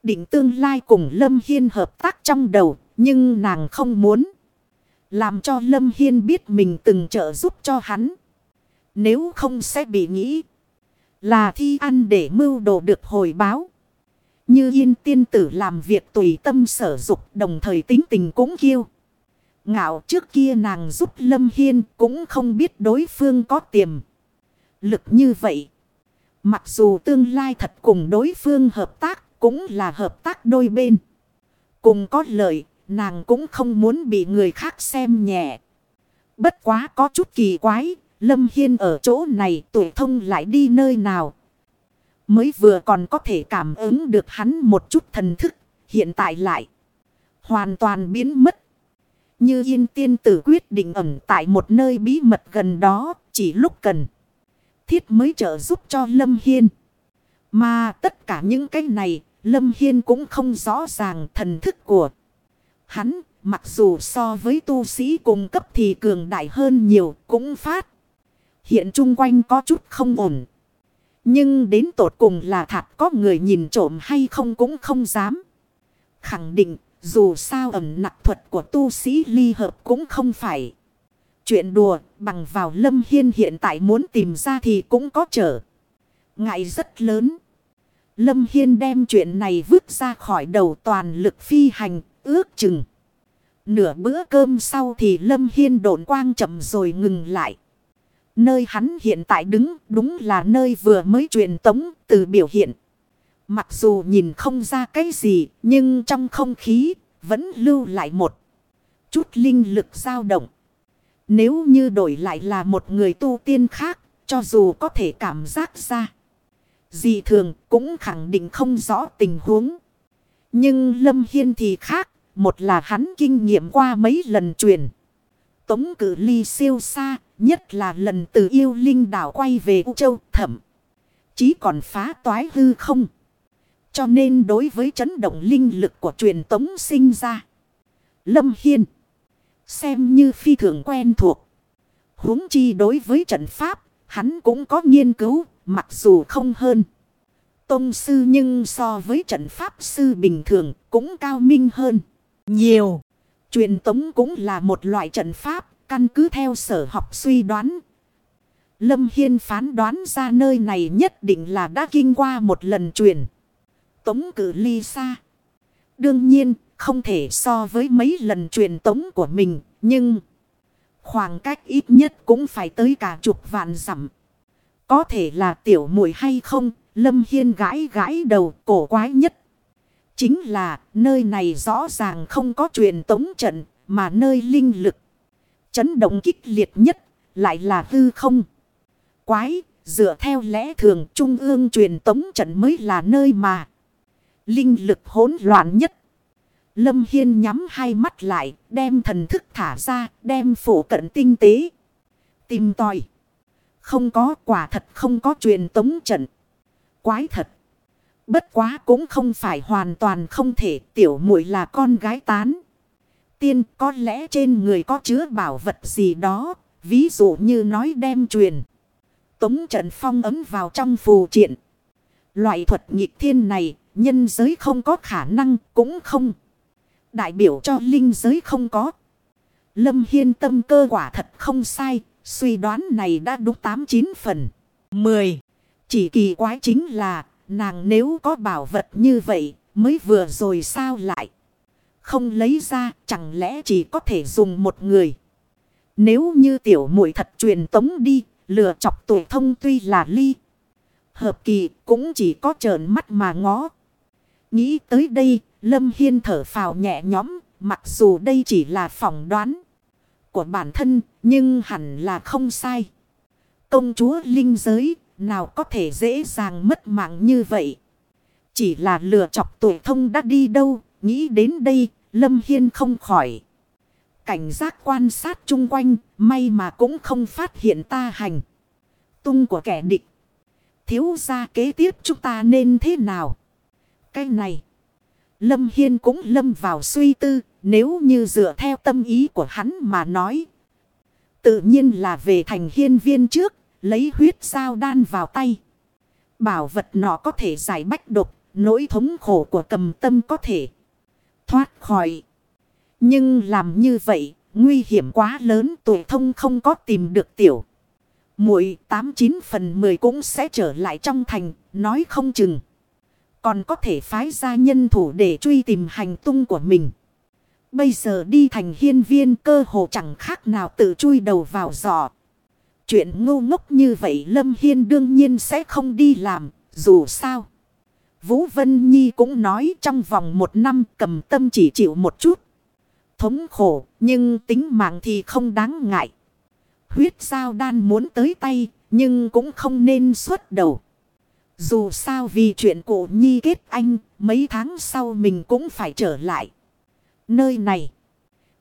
[SPEAKER 1] Định tương lai cùng Lâm Hiên hợp tác trong đầu, nhưng nàng không muốn. Làm cho Lâm Hiên biết mình từng trợ giúp cho hắn. Nếu không sẽ bị nghĩ. Là thi ăn để mưu đồ được hồi báo. Như yên tiên tử làm việc tùy tâm sở dục, đồng thời tính tình cũng kiêu. Ngạo trước kia nàng giúp Lâm Hiên cũng không biết đối phương có tiềm. Lực như vậy. Mặc dù tương lai thật cùng đối phương hợp tác cũng là hợp tác đôi bên. Cùng có lợi, nàng cũng không muốn bị người khác xem nhẹ. Bất quá có chút kỳ quái Lâm Hiên ở chỗ này tuổi thông lại đi nơi nào. Mới vừa còn có thể cảm ứng được hắn một chút thần thức. Hiện tại lại. Hoàn toàn biến mất. Như yên tiên tử quyết định ẩn tại một nơi bí mật gần đó. Chỉ lúc cần. Thiết mới trợ giúp cho Lâm Hiên. Mà tất cả những cái này. Lâm Hiên cũng không rõ ràng thần thức của hắn. Mặc dù so với tu sĩ cùng cấp thì cường đại hơn nhiều, cũng phát. Hiện chung quanh có chút không ổn. Nhưng đến tột cùng là thật có người nhìn trộm hay không cũng không dám. Khẳng định, dù sao ẩm nặc thuật của tu sĩ ly hợp cũng không phải. Chuyện đùa, bằng vào Lâm Hiên hiện tại muốn tìm ra thì cũng có trở. Ngại rất lớn. Lâm Hiên đem chuyện này vứt ra khỏi đầu toàn lực phi hành, ước chừng. Nửa bữa cơm sau thì Lâm Hiên độn quang chậm rồi ngừng lại. Nơi hắn hiện tại đứng đúng là nơi vừa mới truyền tống từ biểu hiện. Mặc dù nhìn không ra cái gì, nhưng trong không khí vẫn lưu lại một chút linh lực dao động. Nếu như đổi lại là một người tu tiên khác, cho dù có thể cảm giác ra. Dị thường cũng khẳng định không rõ tình huống. Nhưng Lâm Hiên thì khác. Một là hắn kinh nghiệm qua mấy lần truyền. Tống cử ly siêu xa Nhất là lần từ yêu linh đảo quay về U Châu thẩm. Chí còn phá toái hư không. Cho nên đối với chấn động linh lực của truyền tống sinh ra. Lâm Hiên. Xem như phi thường quen thuộc. huống chi đối với trận pháp. Hắn cũng có nghiên cứu. Mặc dù không hơn. Tông sư nhưng so với trận pháp sư bình thường cũng cao minh hơn. Nhiều. Truyền tống cũng là một loại trận pháp Căn cứ theo sở học suy đoán. Lâm Hiên phán đoán ra nơi này nhất định là đã kinh qua một lần truyền. Tống cử ly xa. Đương nhiên, không thể so với mấy lần truyền tống của mình, nhưng... Khoảng cách ít nhất cũng phải tới cả chục vạn dặm. Có thể là tiểu muội hay không, Lâm Hiên gãi gãi đầu cổ quái nhất. Chính là nơi này rõ ràng không có truyền tống trận, mà nơi linh lực. Chấn động kích liệt nhất, lại là hư không. Quái, dựa theo lẽ thường trung ương truyền tống trận mới là nơi mà. Linh lực hỗn loạn nhất. Lâm Hiên nhắm hai mắt lại, đem thần thức thả ra, đem phủ cận tinh tế. Tìm tòi. Không có quả thật không có truyền tống trận. Quái thật. Bất quá cũng không phải hoàn toàn không thể tiểu muội là con gái tán. Tiên, có lẽ trên người có chứa bảo vật gì đó. Ví dụ như nói đem truyền. Tống trận phong ấm vào trong phù triện. Loại thuật nghịch thiên này, nhân giới không có khả năng, cũng không. Đại biểu cho linh giới không có. Lâm Hiên tâm cơ quả thật không sai. Suy đoán này đã đúng 8-9 phần. 10. Chỉ kỳ quái chính là, nàng nếu có bảo vật như vậy, mới vừa rồi sao lại. Không lấy ra chẳng lẽ chỉ có thể dùng một người. Nếu như tiểu muội thật truyền tống đi lừa chọc tuổi thông tuy là ly. Hợp kỳ cũng chỉ có trợn mắt mà ngó. Nghĩ tới đây Lâm Hiên thở phào nhẹ nhõm, mặc dù đây chỉ là phỏng đoán của bản thân, nhưng hẳn là không sai. Công chúa linh giới, nào có thể dễ dàng mất mạng như vậy. Chỉ là lừa chọc tuổi thông đã đi đâu, nghĩ đến đây, Lâm Hiên không khỏi. Cảnh giác quan sát chung quanh, may mà cũng không phát hiện ta hành. Tung của kẻ địch. Thiếu ra kế tiếp chúng ta nên thế nào? Cái này. Lâm Hiên cũng lâm vào suy tư, nếu như dựa theo tâm ý của hắn mà nói. Tự nhiên là về thành hiên viên trước, lấy huyết sao đan vào tay. Bảo vật nó có thể giải bách độc, nỗi thống khổ của cầm tâm có thể thoát khỏi. Nhưng làm như vậy, nguy hiểm quá lớn tuổi thông không có tìm được tiểu. muội tám chín phần 10 cũng sẽ trở lại trong thành, nói không chừng. Còn có thể phái ra nhân thủ để truy tìm hành tung của mình. Bây giờ đi thành hiên viên cơ hồ chẳng khác nào tự chui đầu vào giỏ. Chuyện ngu ngốc như vậy Lâm Hiên đương nhiên sẽ không đi làm, dù sao. Vũ Vân Nhi cũng nói trong vòng một năm cầm tâm chỉ chịu một chút. Thống khổ, nhưng tính mạng thì không đáng ngại. Huyết sao đan muốn tới tay, nhưng cũng không nên xuất đầu. Dù sao vì chuyện cổ nhi kết anh, mấy tháng sau mình cũng phải trở lại. Nơi này.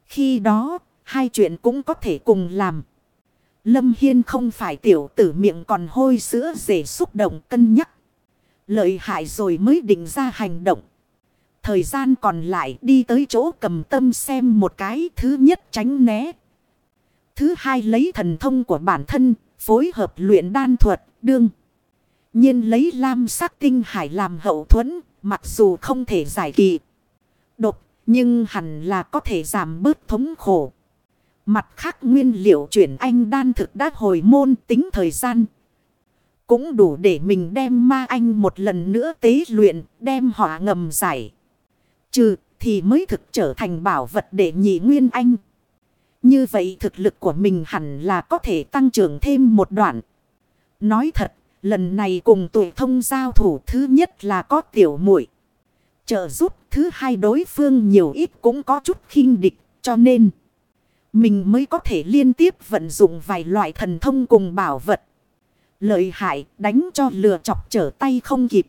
[SPEAKER 1] Khi đó, hai chuyện cũng có thể cùng làm. Lâm Hiên không phải tiểu tử miệng còn hôi sữa dễ xúc động cân nhắc. Lợi hại rồi mới định ra hành động. Thời gian còn lại đi tới chỗ cầm tâm xem một cái thứ nhất tránh né. Thứ hai lấy thần thông của bản thân, phối hợp luyện đan thuật, đương nhiên lấy lam sắc tinh hải làm hậu thuẫn, mặc dù không thể giải kỳ. Độc, nhưng hẳn là có thể giảm bớt thống khổ. Mặt khác nguyên liệu chuyển anh đan thực đã hồi môn tính thời gian. Cũng đủ để mình đem ma anh một lần nữa tế luyện, đem họa ngầm giải. Trừ thì mới thực trở thành bảo vật để nhị nguyên anh. Như vậy thực lực của mình hẳn là có thể tăng trưởng thêm một đoạn. Nói thật, Lần này cùng tuổi thông giao thủ thứ nhất là có tiểu muội Trợ giúp thứ hai đối phương nhiều ít cũng có chút khinh địch cho nên. Mình mới có thể liên tiếp vận dụng vài loại thần thông cùng bảo vật. Lợi hại đánh cho lừa chọc trở tay không kịp.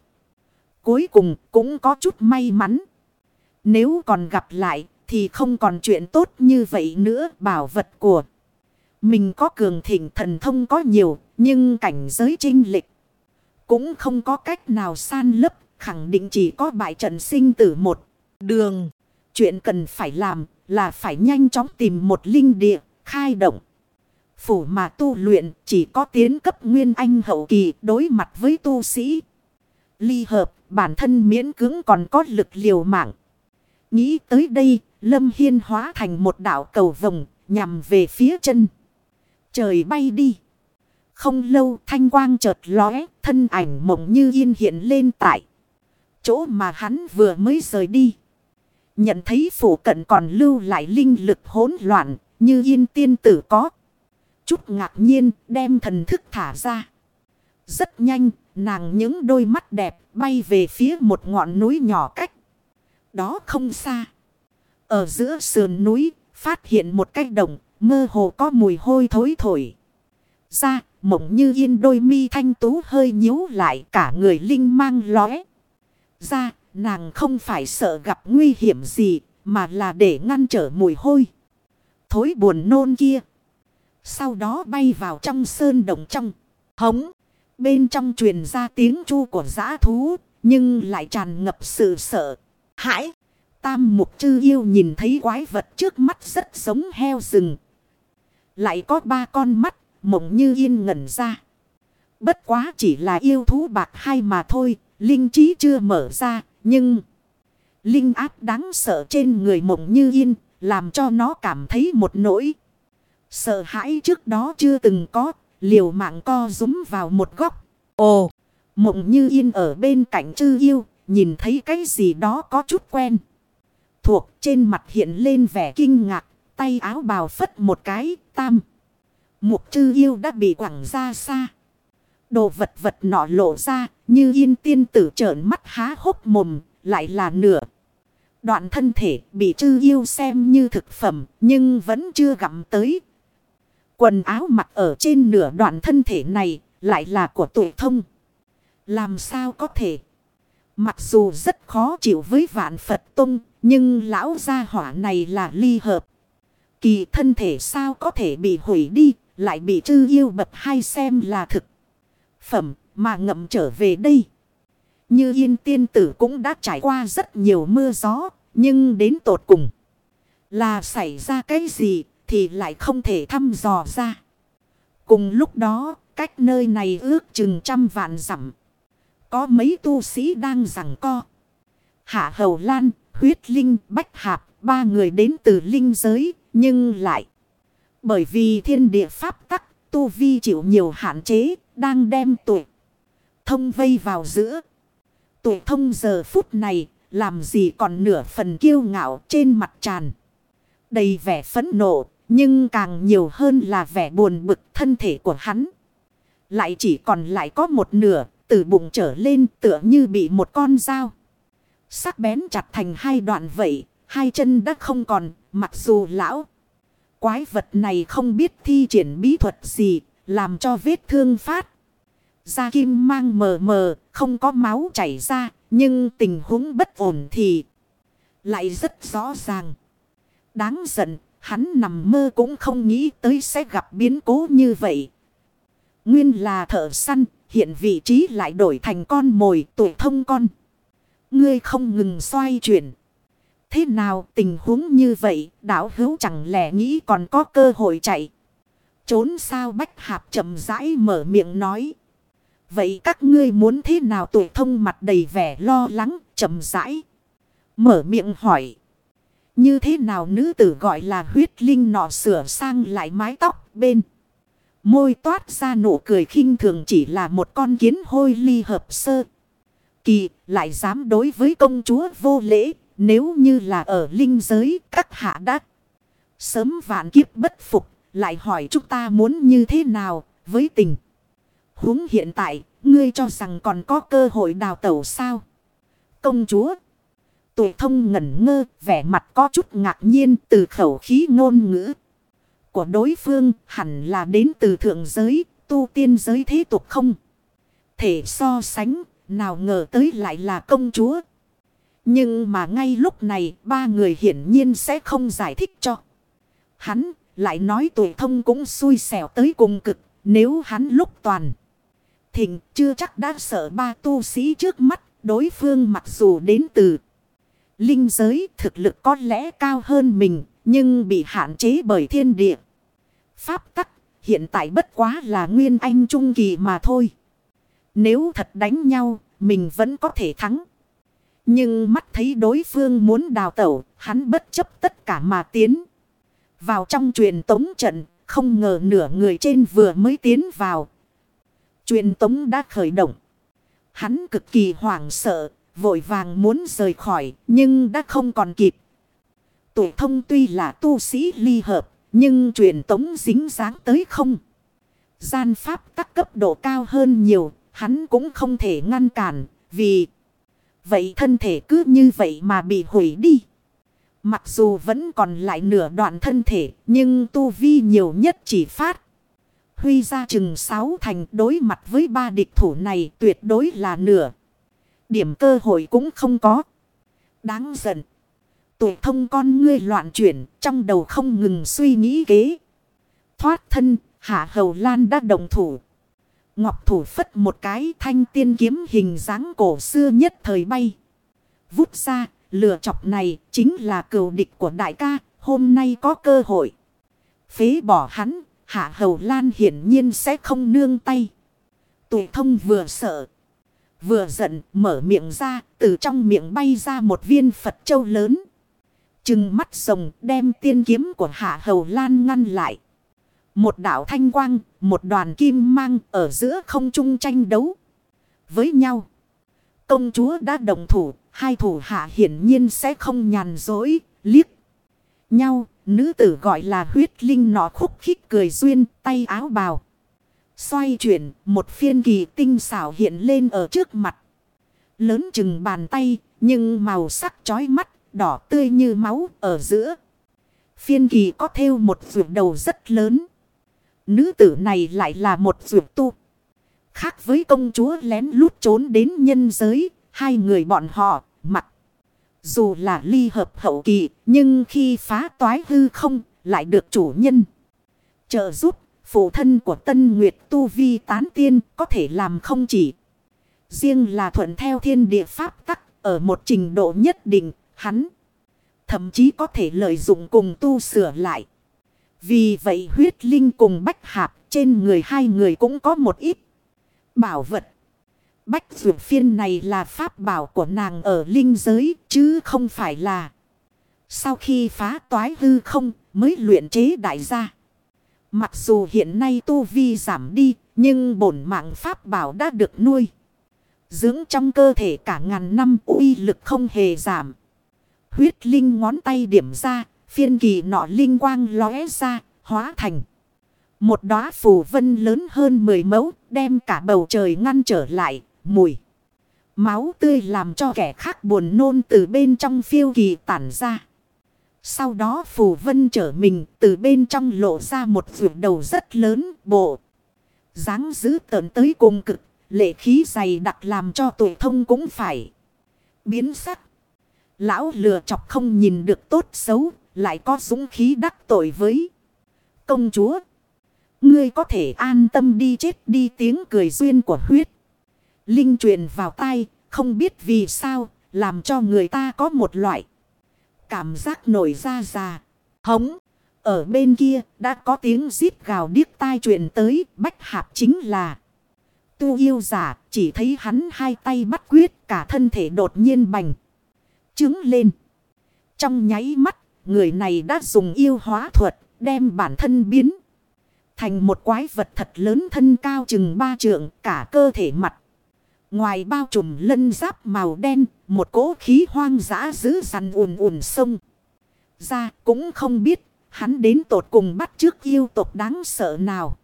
[SPEAKER 1] Cuối cùng cũng có chút may mắn. Nếu còn gặp lại thì không còn chuyện tốt như vậy nữa bảo vật của. Mình có cường thịnh thần thông có nhiều, nhưng cảnh giới trinh lịch. Cũng không có cách nào san lấp, khẳng định chỉ có bại trận sinh tử một đường. Chuyện cần phải làm là phải nhanh chóng tìm một linh địa, khai động. Phủ mà tu luyện chỉ có tiến cấp nguyên anh hậu kỳ đối mặt với tu sĩ. Ly hợp, bản thân miễn cứng còn có lực liều mạng. Nghĩ tới đây, Lâm Hiên hóa thành một đảo cầu vồng, nhằm về phía chân. Trời bay đi. Không lâu thanh quang chợt lóe, thân ảnh mộng như yên hiện lên tại chỗ mà hắn vừa mới rời đi. Nhận thấy phủ cận còn lưu lại linh lực hỗn loạn, như yên tiên tử có. Chút ngạc nhiên đem thần thức thả ra. Rất nhanh, nàng những đôi mắt đẹp bay về phía một ngọn núi nhỏ cách. Đó không xa. Ở giữa sườn núi, phát hiện một cái đồng, mơ hồ có mùi hôi thối thổi. Ra, mộng như yên đôi mi thanh tú hơi nhíu lại cả người linh mang lóe. Ra, nàng không phải sợ gặp nguy hiểm gì, mà là để ngăn trở mùi hôi. Thối buồn nôn kia. Sau đó bay vào trong sơn động trong. Hống. Bên trong truyền ra tiếng chu của giã thú. Nhưng lại tràn ngập sự sợ. Hãi. Tam mục chư yêu nhìn thấy quái vật trước mắt rất giống heo rừng. Lại có ba con mắt. Mộng như yên ngẩn ra. Bất quá chỉ là yêu thú bạc hai mà thôi. Linh trí chưa mở ra. Nhưng. Linh áp đáng sợ trên người mộng như yên. Làm cho nó cảm thấy một nỗi. Sợ hãi trước đó chưa từng có. Liều mạng co rúm vào một góc. Ồ. Mộng như yên ở bên cạnh chư yêu. Nhìn thấy cái gì đó có chút quen. Thuộc trên mặt hiện lên vẻ kinh ngạc. Tay áo bào phất một cái. Tam. Mục chư yêu đã bị quẳng ra xa. Đồ vật vật nọ lộ ra. Như yên tiên tử trợn mắt há hốc mồm. Lại là nửa. Đoạn thân thể bị chư yêu xem như thực phẩm. Nhưng vẫn chưa gặm tới. Quần áo mặc ở trên nửa đoạn thân thể này. Lại là của tuổi thông. Làm sao có thể. Mặc dù rất khó chịu với vạn Phật Tông. Nhưng lão gia hỏa này là ly hợp. Kỳ thân thể sao có thể bị hủy đi. Lại bị chư yêu bập hay xem là thực. Phẩm mà ngậm trở về đây. Như yên tiên tử cũng đã trải qua rất nhiều mưa gió. Nhưng đến tột cùng. Là xảy ra cái gì thì lại không thể thăm dò ra. Cùng lúc đó cách nơi này ước chừng trăm vạn dặm Có mấy tu sĩ đang rằng co. Hạ Hầu Lan, Huyết Linh, Bách Hạp, ba người đến từ linh giới, nhưng lại. Bởi vì thiên địa pháp tắc, tu vi chịu nhiều hạn chế, đang đem tuổi thông vây vào giữa. Tuổi thông giờ phút này, làm gì còn nửa phần kiêu ngạo trên mặt tràn. Đầy vẻ phẫn nộ, nhưng càng nhiều hơn là vẻ buồn bực thân thể của hắn. Lại chỉ còn lại có một nửa, từ bụng trở lên tựa như bị một con dao. Sắc bén chặt thành hai đoạn vậy, hai chân đã không còn, mặc dù lão. Quái vật này không biết thi triển bí thuật gì, làm cho vết thương phát. Da kim mang mờ mờ, không có máu chảy ra, nhưng tình huống bất ổn thì lại rất rõ ràng. Đáng giận, hắn nằm mơ cũng không nghĩ tới sẽ gặp biến cố như vậy. Nguyên là thợ săn, hiện vị trí lại đổi thành con mồi tuổi thông con. Ngươi không ngừng xoay chuyển. Thế nào tình huống như vậy, đảo hữu chẳng lẽ nghĩ còn có cơ hội chạy. Trốn sao bách hạp chậm rãi mở miệng nói. Vậy các ngươi muốn thế nào tuổi thông mặt đầy vẻ lo lắng, chậm rãi. Mở miệng hỏi. Như thế nào nữ tử gọi là huyết linh nọ sửa sang lại mái tóc bên. Môi toát ra nụ cười khinh thường chỉ là một con kiến hôi ly hợp sơ. Kỳ lại dám đối với công chúa vô lễ. Nếu như là ở linh giới, các hạ đắc. Sớm vạn kiếp bất phục. Lại hỏi chúng ta muốn như thế nào với tình. huống hiện tại, ngươi cho rằng còn có cơ hội đào tẩu sao. Công chúa. Tuệ thông ngẩn ngơ vẻ mặt có chút ngạc nhiên từ khẩu khí ngôn ngữ của đối phương hẳn là đến từ thượng giới, tu tiên giới thế tục không. Thể so sánh, nào ngờ tới lại là công chúa. Nhưng mà ngay lúc này ba người hiển nhiên sẽ không giải thích cho. Hắn lại nói tuổi thông cũng xui xẻo tới cùng cực nếu hắn lúc toàn. Thịnh chưa chắc đã sợ ba tu sĩ trước mắt đối phương mặc dù đến từ. Linh giới thực lực có lẽ cao hơn mình nhưng bị hạn chế bởi thiên địa. Pháp tắc hiện tại bất quá là nguyên anh trung kỳ mà thôi. Nếu thật đánh nhau, mình vẫn có thể thắng. Nhưng mắt thấy đối phương muốn đào tẩu, hắn bất chấp tất cả mà tiến. Vào trong truyền tống trận, không ngờ nửa người trên vừa mới tiến vào, Truyền tống đã khởi động. Hắn cực kỳ hoảng sợ, vội vàng muốn rời khỏi, nhưng đã không còn kịp. Tuổi thông tuy là tu sĩ ly hợp, nhưng truyền tống dính dáng tới không. Gian pháp các cấp độ cao hơn nhiều, hắn cũng không thể ngăn cản, vì vậy thân thể cứ như vậy mà bị hủy đi. Mặc dù vẫn còn lại nửa đoạn thân thể, nhưng tu vi nhiều nhất chỉ phát. Huy ra chừng sáu thành đối mặt với ba địch thủ này tuyệt đối là nửa. Điểm cơ hội cũng không có. Đáng giận. Tuổi thông con ngươi loạn chuyển trong đầu không ngừng suy nghĩ kế. Thoát thân, hạ hầu lan đã đồng thủ. Ngọc thủ phất một cái thanh tiên kiếm hình dáng cổ xưa nhất thời bay. Vút ra, Lửa chọc này chính là cừu địch của đại ca, hôm nay có cơ hội. Phế bỏ hắn, hạ hầu lan hiển nhiên sẽ không nương tay. Tụi thông vừa sợ, vừa giận, mở miệng ra, từ trong miệng bay ra một viên Phật châu lớn. Trừng mắt rồng đem tiên kiếm của hạ hầu lan ngăn lại. Một đảo thanh quang, một đoàn kim mang ở giữa không trung tranh đấu với nhau. Công chúa đã đồng thủ, hai thủ hạ hiển nhiên sẽ không nhàn dối, liếc nhau. Nữ tử gọi là huyết linh nọ khúc khích cười duyên, tay áo bào. Xoay chuyển, một phiên kỳ tinh xảo hiện lên ở trước mặt. Lớn chừng bàn tay, nhưng màu sắc chói mắt, đỏ tươi như máu ở giữa. Phiên kỳ có theo một vượt đầu rất lớn. Nữ tử này lại là một vượt tu. Khác với công chúa lén lút trốn đến nhân giới, hai người bọn họ, mặt. Dù là ly hợp hậu kỳ, nhưng khi phá toái hư không, lại được chủ nhân. Trợ giúp, phụ thân của Tân Nguyệt Tu Vi tán tiên có thể làm không chỉ. Riêng là thuận theo thiên địa pháp tắc, ở một trình độ nhất định, hắn. Thậm chí có thể lợi dụng cùng tu sửa lại. Vì vậy huyết linh cùng bách hạp trên người hai người cũng có một ít bảo vật. Bách dược phiên này là pháp bảo của nàng ở linh giới chứ không phải là sau khi phá toái hư không mới luyện chế đại gia. Mặc dù hiện nay tu vi giảm đi nhưng bổn mạng pháp bảo đã được nuôi. Dưỡng trong cơ thể cả ngàn năm uy lực không hề giảm. Huyết linh ngón tay điểm ra Phiên kỳ nọ linh quang lóe ra, hóa thành. Một đóa phù vân lớn hơn 10 mẫu, đem cả bầu trời ngăn trở lại, mùi. Máu tươi làm cho kẻ khác buồn nôn từ bên trong phiêu kỳ tản ra. Sau đó phù vân trở mình từ bên trong lộ ra một vượt đầu rất lớn bộ. dáng giữ tợn tới cùng cực, lệ khí dày đặc làm cho tuổi thông cũng phải biến sắc. Lão lừa chọc không nhìn được tốt xấu, lại có dũng khí đắc tội với công chúa. Ngươi có thể an tâm đi chết đi tiếng cười duyên của huyết. Linh truyền vào tai, không biết vì sao, làm cho người ta có một loại cảm giác nổi da già, hống. Ở bên kia đã có tiếng giít gào điếc tai truyền tới bách hạp chính là tu yêu giả chỉ thấy hắn hai tay bắt quyết cả thân thể đột nhiên bành trứng lên. Trong nháy mắt người này đã dùng yêu hóa thuật, đem bản thân biến thành một quái vật thật lớn thân cao chừng ba trượng, cả cơ thể mặt. Ngoài bao trùm lân giáp màu đen, một cỗ khí hoang dã dữ dằn ùn ùn sông. Ra cũng không biết, hắn đến tột cùng bắt trước yêu tộc đáng sợ nào.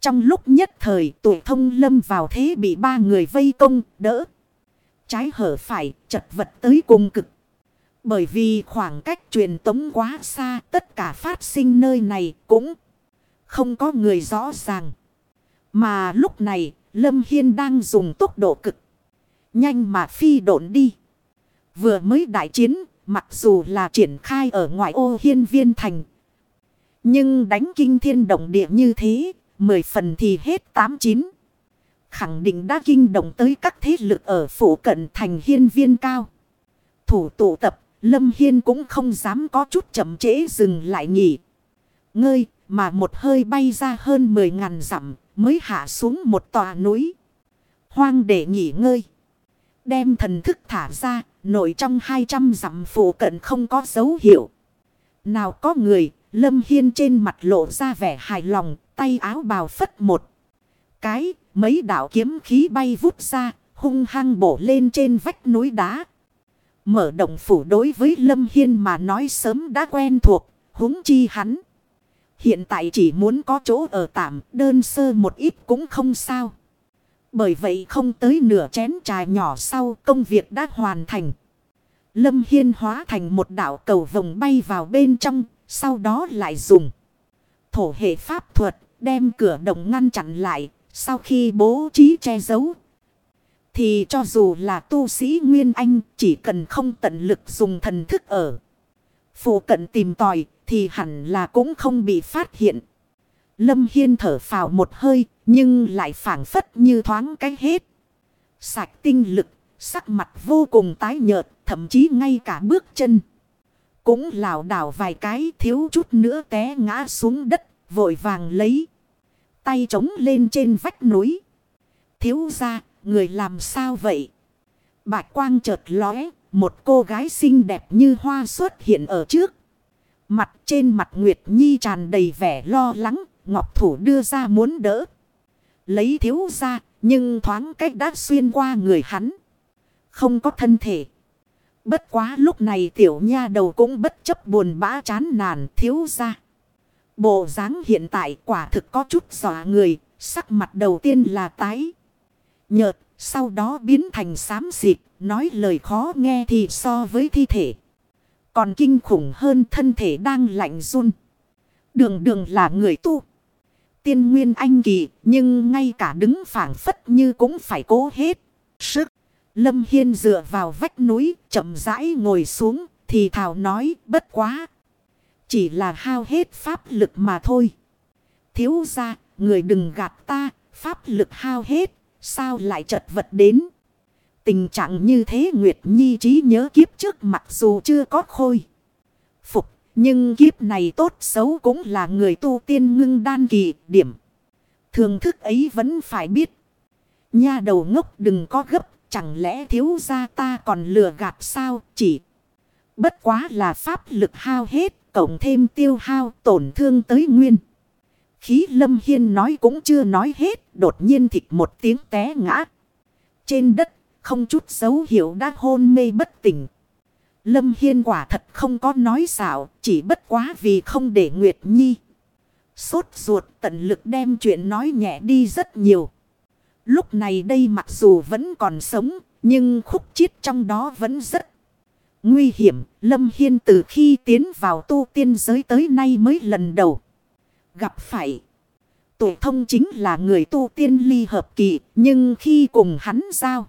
[SPEAKER 1] Trong lúc nhất thời tuổi thông lâm vào thế bị ba người vây công, đỡ. Trái hở phải, chật vật tới cùng cực. Bởi vì khoảng cách truyền tống quá xa tất cả phát sinh nơi này cũng không có người rõ ràng. Mà lúc này Lâm Hiên đang dùng tốc độ cực nhanh mà phi độn đi. Vừa mới đại chiến mặc dù là triển khai ở ngoại ô hiên viên thành. Nhưng đánh kinh thiên động địa như thế, mười phần thì hết tám chín. Khẳng định đã kinh động tới các thế lực ở phủ cận thành hiên viên cao. Thủ tụ tập Lâm Hiên cũng không dám có chút chậm trễ dừng lại nghỉ. Ngơi mà một hơi bay ra hơn 10 ngàn dặm mới hạ xuống một tòa núi. Hoang để nghỉ ngơi. Đem thần thức thả ra, nội trong 200 dặm phụ cận không có dấu hiệu. Nào có người, Lâm Hiên trên mặt lộ ra vẻ hài lòng, tay áo bào phất một. Cái, mấy đạo kiếm khí bay vút ra, hung hăng bổ lên trên vách núi đá. Mở động phủ đối với Lâm Hiên mà nói sớm đã quen thuộc, huống chi hắn. Hiện tại chỉ muốn có chỗ ở tạm, đơn sơ một ít cũng không sao. Bởi vậy không tới nửa chén trà nhỏ sau công việc đã hoàn thành. Lâm Hiên hóa thành một đảo cầu vồng bay vào bên trong, sau đó lại dùng thổ hệ pháp thuật đem cửa động ngăn chặn lại. Sau khi bố trí che giấu, thì cho dù là tu sĩ Nguyên Anh chỉ cần không tận lực dùng thần thức ở. Phụ cận tìm tòi thì hẳn là cũng không bị phát hiện. Lâm Hiên thở phào một hơi nhưng lại phản phất như thoáng cái hết. Sạch tinh lực, sắc mặt vô cùng tái nhợt, thậm chí ngay cả bước chân. Cũng lảo đảo vài cái thiếu chút nữa té ngã xuống đất, vội vàng lấy. Tay trống lên trên vách núi. Thiếu ra, người làm sao vậy? Bạch quang chợt lóe, một cô gái xinh đẹp như hoa xuất hiện ở trước. Mặt trên mặt Nguyệt Nhi tràn đầy vẻ lo lắng, Ngọc Thủ đưa ra muốn đỡ. Lấy thiếu ra, nhưng thoáng cách đã xuyên qua người hắn. Không có thân thể. Bất quá lúc này tiểu nha đầu cũng bất chấp buồn bã chán nản thiếu ra. Bộ dáng hiện tại quả thực có chút dọa người, sắc mặt đầu tiên là tái. Nhợt, sau đó biến thành xám xịt, nói lời khó nghe thì so với thi thể. Còn kinh khủng hơn thân thể đang lạnh run. Đường đường là người tu. Tiên nguyên anh kỳ, nhưng ngay cả đứng phảng phất như cũng phải cố hết. Sức. Lâm Hiên dựa vào vách núi, chậm rãi ngồi xuống, thì thảo nói bất quá. Chỉ là hao hết pháp lực mà thôi. Thiếu ra, người đừng gạt ta, pháp lực hao hết, sao lại chật vật đến. Tình trạng như thế Nguyệt Nhi trí nhớ kiếp trước mặc dù chưa có khôi. Phục, nhưng kiếp này tốt xấu cũng là người tu tiên ngưng đan kỳ điểm. Thường thức ấy vẫn phải biết. Nha đầu ngốc đừng có gấp, chẳng lẽ thiếu gia ta còn lừa gạt sao chỉ. Bất quá là pháp lực hao hết, cộng thêm tiêu hao tổn thương tới nguyên. Khí lâm hiên nói cũng chưa nói hết, đột nhiên thịt một tiếng té ngã. Trên đất, không chút dấu hiệu đã hôn mê bất tỉnh. Lâm Hiên quả thật không có nói xạo, chỉ bất quá vì không để Nguyệt Nhi. Sốt ruột tận lực đem chuyện nói nhẹ đi rất nhiều. Lúc này đây mặc dù vẫn còn sống, nhưng khúc chiết trong đó vẫn rất nguy hiểm. Lâm Hiên từ khi tiến vào tu tiên giới tới nay mới lần đầu gặp phải. Tuổi thông chính là người tu tiên ly hợp kỳ, nhưng khi cùng hắn giao.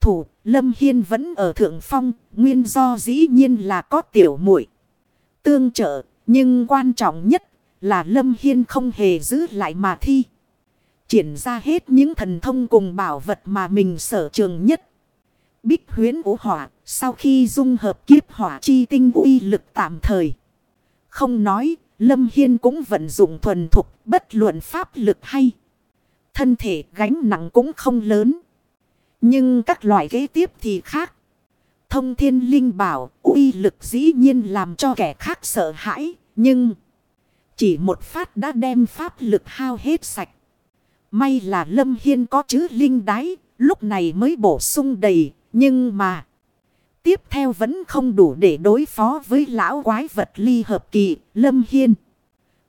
[SPEAKER 1] Thủ, Lâm Hiên vẫn ở thượng phong, nguyên do dĩ nhiên là có tiểu muội Tương trợ, nhưng quan trọng nhất là Lâm Hiên không hề giữ lại mà thi. Triển ra hết những thần thông cùng bảo vật mà mình sở trường nhất. Bích huyến vũ hỏa, sau khi dung hợp kiếp hỏa chi tinh uy lực tạm thời. Không nói, Lâm Hiên cũng vận dụng thuần thục bất luận pháp lực hay. Thân thể gánh nặng cũng không lớn. Nhưng các loại kế tiếp thì khác. Thông thiên linh bảo uy lực dĩ nhiên làm cho kẻ khác sợ hãi. Nhưng chỉ một phát đã đem pháp lực hao hết sạch. May là Lâm Hiên có chữ linh đáy. Lúc này mới bổ sung đầy. Nhưng mà. Tiếp theo vẫn không đủ để đối phó với lão quái vật ly hợp kỳ, Lâm Hiên.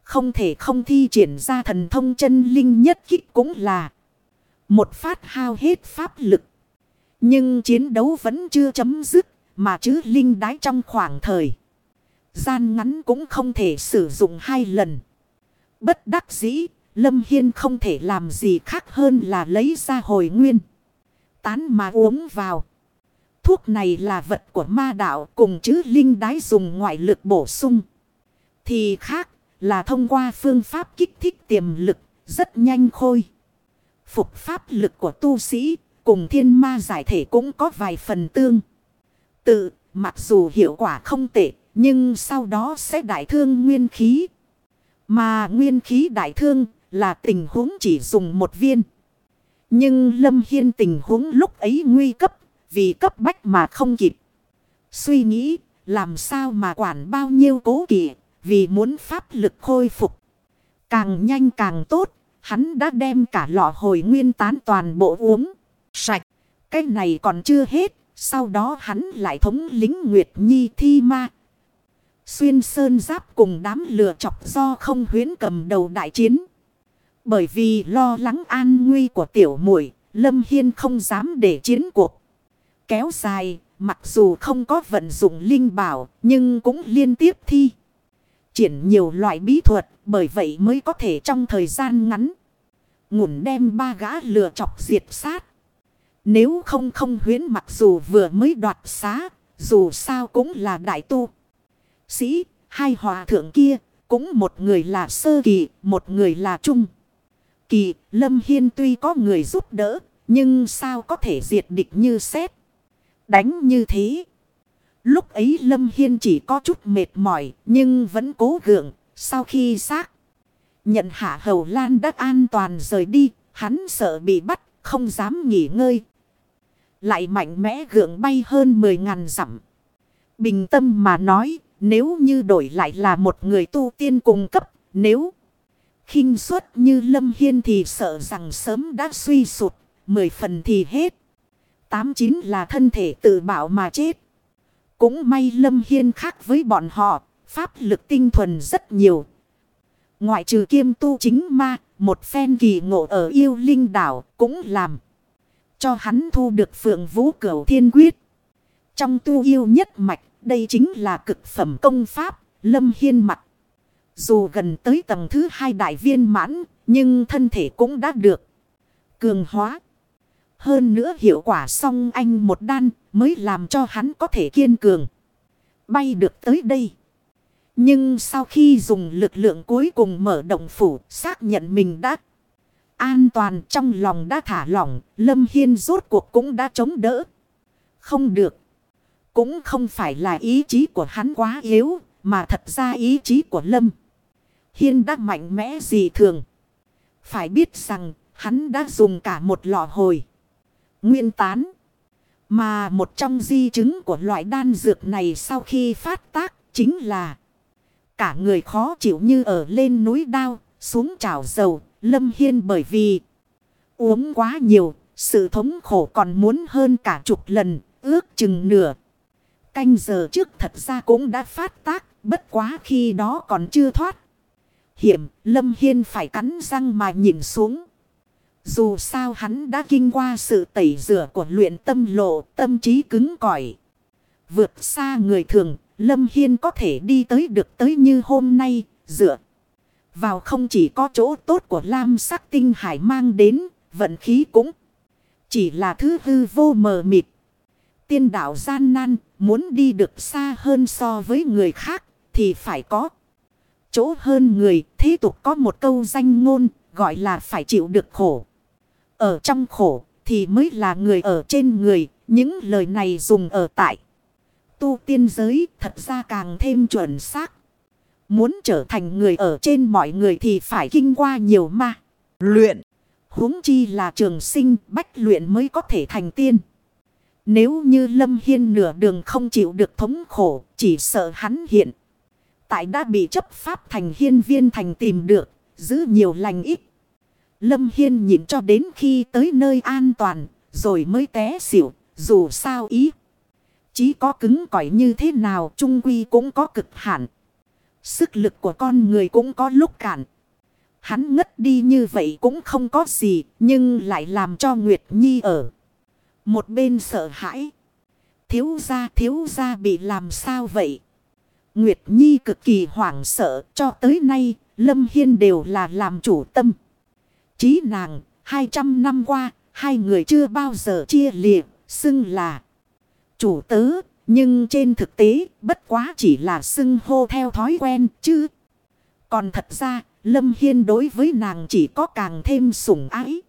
[SPEAKER 1] Không thể không thi triển ra thần thông chân linh nhất kích cũng là một phát hao hết pháp lực. Nhưng chiến đấu vẫn chưa chấm dứt, mà chứ linh đái trong khoảng thời. Gian ngắn cũng không thể sử dụng hai lần. Bất đắc dĩ, Lâm Hiên không thể làm gì khác hơn là lấy ra hồi nguyên. Tán mà uống vào. Thuốc này là vật của ma đạo cùng chứ linh đái dùng ngoại lực bổ sung. Thì khác là thông qua phương pháp kích thích tiềm lực rất nhanh khôi. Phục pháp lực của tu sĩ, cùng thiên ma giải thể cũng có vài phần tương. Tự mặc dù hiệu quả không tệ, nhưng sau đó sẽ đại thương nguyên khí. Mà nguyên khí đại thương là tình huống chỉ dùng một viên. Nhưng Lâm Hiên tình huống lúc ấy nguy cấp, vì cấp bách mà không kịp. Suy nghĩ, làm sao mà quản bao nhiêu cố kỵ, vì muốn pháp lực khôi phục. Càng nhanh càng tốt hắn đã đem cả lọ hồi nguyên tán toàn bộ uống. Sạch. Cái này còn chưa hết. Sau đó hắn lại thống lính Nguyệt Nhi thi ma. Xuyên sơn giáp cùng đám lừa chọc do không huyến cầm đầu đại chiến. Bởi vì lo lắng an nguy của tiểu muội Lâm Hiên không dám để chiến cuộc. Kéo dài, mặc dù không có vận dụng linh bảo, nhưng cũng liên tiếp thi. Triển nhiều loại bí thuật, bởi vậy mới có thể trong thời gian ngắn. Ngủn đem ba gã lừa chọc diệt sát. Nếu không không huyến mặc dù vừa mới đoạt xá, dù sao cũng là đại tu. Sĩ, hai hòa thượng kia, cũng một người là sơ kỳ, một người là trung. Kỳ, Lâm Hiên tuy có người giúp đỡ, nhưng sao có thể diệt địch như xét. Đánh như thế. Lúc ấy Lâm Hiên chỉ có chút mệt mỏi, nhưng vẫn cố gượng, sau khi xác. Nhận hạ hầu lan đất an toàn rời đi, hắn sợ bị bắt, không dám nghỉ ngơi, lại mạnh mẽ gượng bay hơn 10 ngàn dặm. Bình tâm mà nói, nếu như đổi lại là một người tu tiên cùng cấp, nếu khinh suất như Lâm Hiên thì sợ rằng sớm đã suy sụt, 10 phần thì hết. Tám chín là thân thể tự bảo mà chết. Cũng may Lâm Hiên khác với bọn họ, pháp lực tinh thuần rất nhiều. Ngoại trừ kiêm tu chính ma, một phen kỳ ngộ ở yêu linh đảo cũng làm. Cho hắn thu được phượng vũ cửu thiên quyết. Trong tu yêu nhất mạch, đây chính là cực phẩm công pháp, lâm hiên mặt. Dù gần tới tầng thứ hai đại viên mãn, nhưng thân thể cũng đã được cường hóa. Hơn nữa hiệu quả song anh một đan mới làm cho hắn có thể kiên cường. Bay được tới đây. Nhưng sau khi dùng lực lượng cuối cùng mở động phủ xác nhận mình đã An toàn trong lòng đã thả lỏng, Lâm Hiên rốt cuộc cũng đã chống đỡ. Không được. Cũng không phải là ý chí của hắn quá yếu, mà thật ra ý chí của Lâm. Hiên đã mạnh mẽ gì thường. Phải biết rằng, hắn đã dùng cả một lọ hồi. Nguyên tán. Mà một trong di chứng của loại đan dược này sau khi phát tác chính là cả người khó chịu như ở lên núi đao, xuống trào dầu, Lâm Hiên bởi vì uống quá nhiều, sự thống khổ còn muốn hơn cả chục lần, ước chừng nửa. Canh giờ trước thật ra cũng đã phát tác, bất quá khi đó còn chưa thoát. Hiểm, Lâm Hiên phải cắn răng mà nhìn xuống. Dù sao hắn đã kinh qua sự tẩy rửa của luyện tâm lộ, tâm trí cứng cỏi. Vượt xa người thường, Lâm Hiên có thể đi tới được tới như hôm nay, dựa. Vào không chỉ có chỗ tốt của lam sắc tinh hải mang đến, vận khí cũng chỉ là thứ hư vô mờ mịt. Tiên đạo gian nan, muốn đi được xa hơn so với người khác, thì phải có chỗ hơn người. Thế tục có một câu danh ngôn, gọi là phải chịu được khổ. Ở trong khổ, thì mới là người ở trên người. Những lời này dùng ở tại tu tiên giới thật ra càng thêm chuẩn xác. Muốn trở thành người ở trên mọi người thì phải kinh qua nhiều ma. Luyện. huống chi là trường sinh bách luyện mới có thể thành tiên. Nếu như Lâm Hiên nửa đường không chịu được thống khổ, chỉ sợ hắn hiện. Tại đã bị chấp pháp thành hiên viên thành tìm được, giữ nhiều lành ít. Lâm Hiên nhìn cho đến khi tới nơi an toàn, rồi mới té xỉu, dù sao ý. Chí có cứng cỏi như thế nào, trung quy cũng có cực hạn. Sức lực của con người cũng có lúc cản. Hắn ngất đi như vậy cũng không có gì, nhưng lại làm cho Nguyệt Nhi ở. Một bên sợ hãi. Thiếu gia thiếu gia bị làm sao vậy? Nguyệt Nhi cực kỳ hoảng sợ cho tới nay, Lâm Hiên đều là làm chủ tâm. Chí nàng, 200 năm qua, hai người chưa bao giờ chia liệt, xưng là chủ tớ, nhưng trên thực tế, bất quá chỉ là xưng hô theo thói quen chứ. Còn thật ra, Lâm Hiên đối với nàng chỉ có càng thêm sủng ái.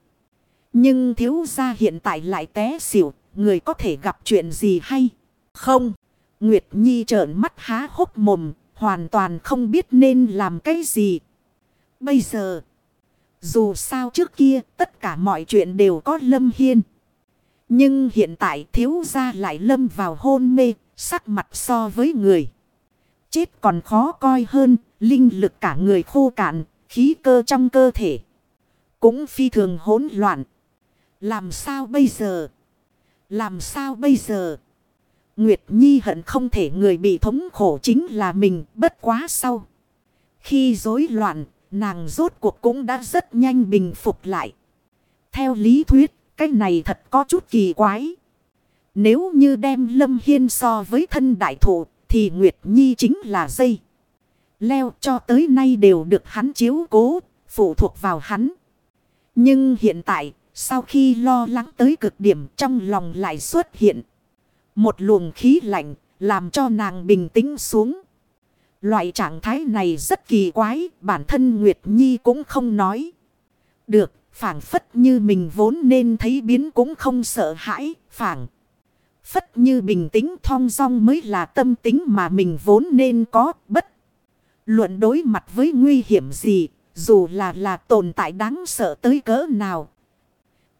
[SPEAKER 1] Nhưng thiếu gia hiện tại lại té xỉu, người có thể gặp chuyện gì hay? Không. Nguyệt Nhi trợn mắt há hốc mồm, hoàn toàn không biết nên làm cái gì. Bây giờ, dù sao trước kia, tất cả mọi chuyện đều có Lâm Hiên. Nhưng hiện tại thiếu gia lại lâm vào hôn mê, sắc mặt so với người. Chết còn khó coi hơn, linh lực cả người khô cạn, khí cơ trong cơ thể. cũng phi thường hỗn loạn. Làm sao bây giờ? Làm sao bây giờ? Nguyệt Nhi hận không thể người bị thống khổ chính là mình bất quá sau. Khi rối loạn, nàng rốt cuộc cũng đã rất nhanh bình phục lại. Theo lý thuyết, cái này thật có chút kỳ quái. Nếu như đem Lâm Hiên so với thân đại thủ, thì Nguyệt Nhi chính là dây. Leo cho tới nay đều được hắn chiếu cố, phụ thuộc vào hắn. Nhưng hiện tại, sau khi lo lắng tới cực điểm trong lòng lại xuất hiện. Một luồng khí lạnh, làm cho nàng bình tĩnh xuống. Loại trạng thái này rất kỳ quái, bản thân Nguyệt Nhi cũng không nói. Được, phản phất như mình vốn nên thấy biến cũng không sợ hãi, phản. Phất như bình tĩnh thong dong mới là tâm tính mà mình vốn nên có, bất. Luận đối mặt với nguy hiểm gì, dù là là tồn tại đáng sợ tới cỡ nào.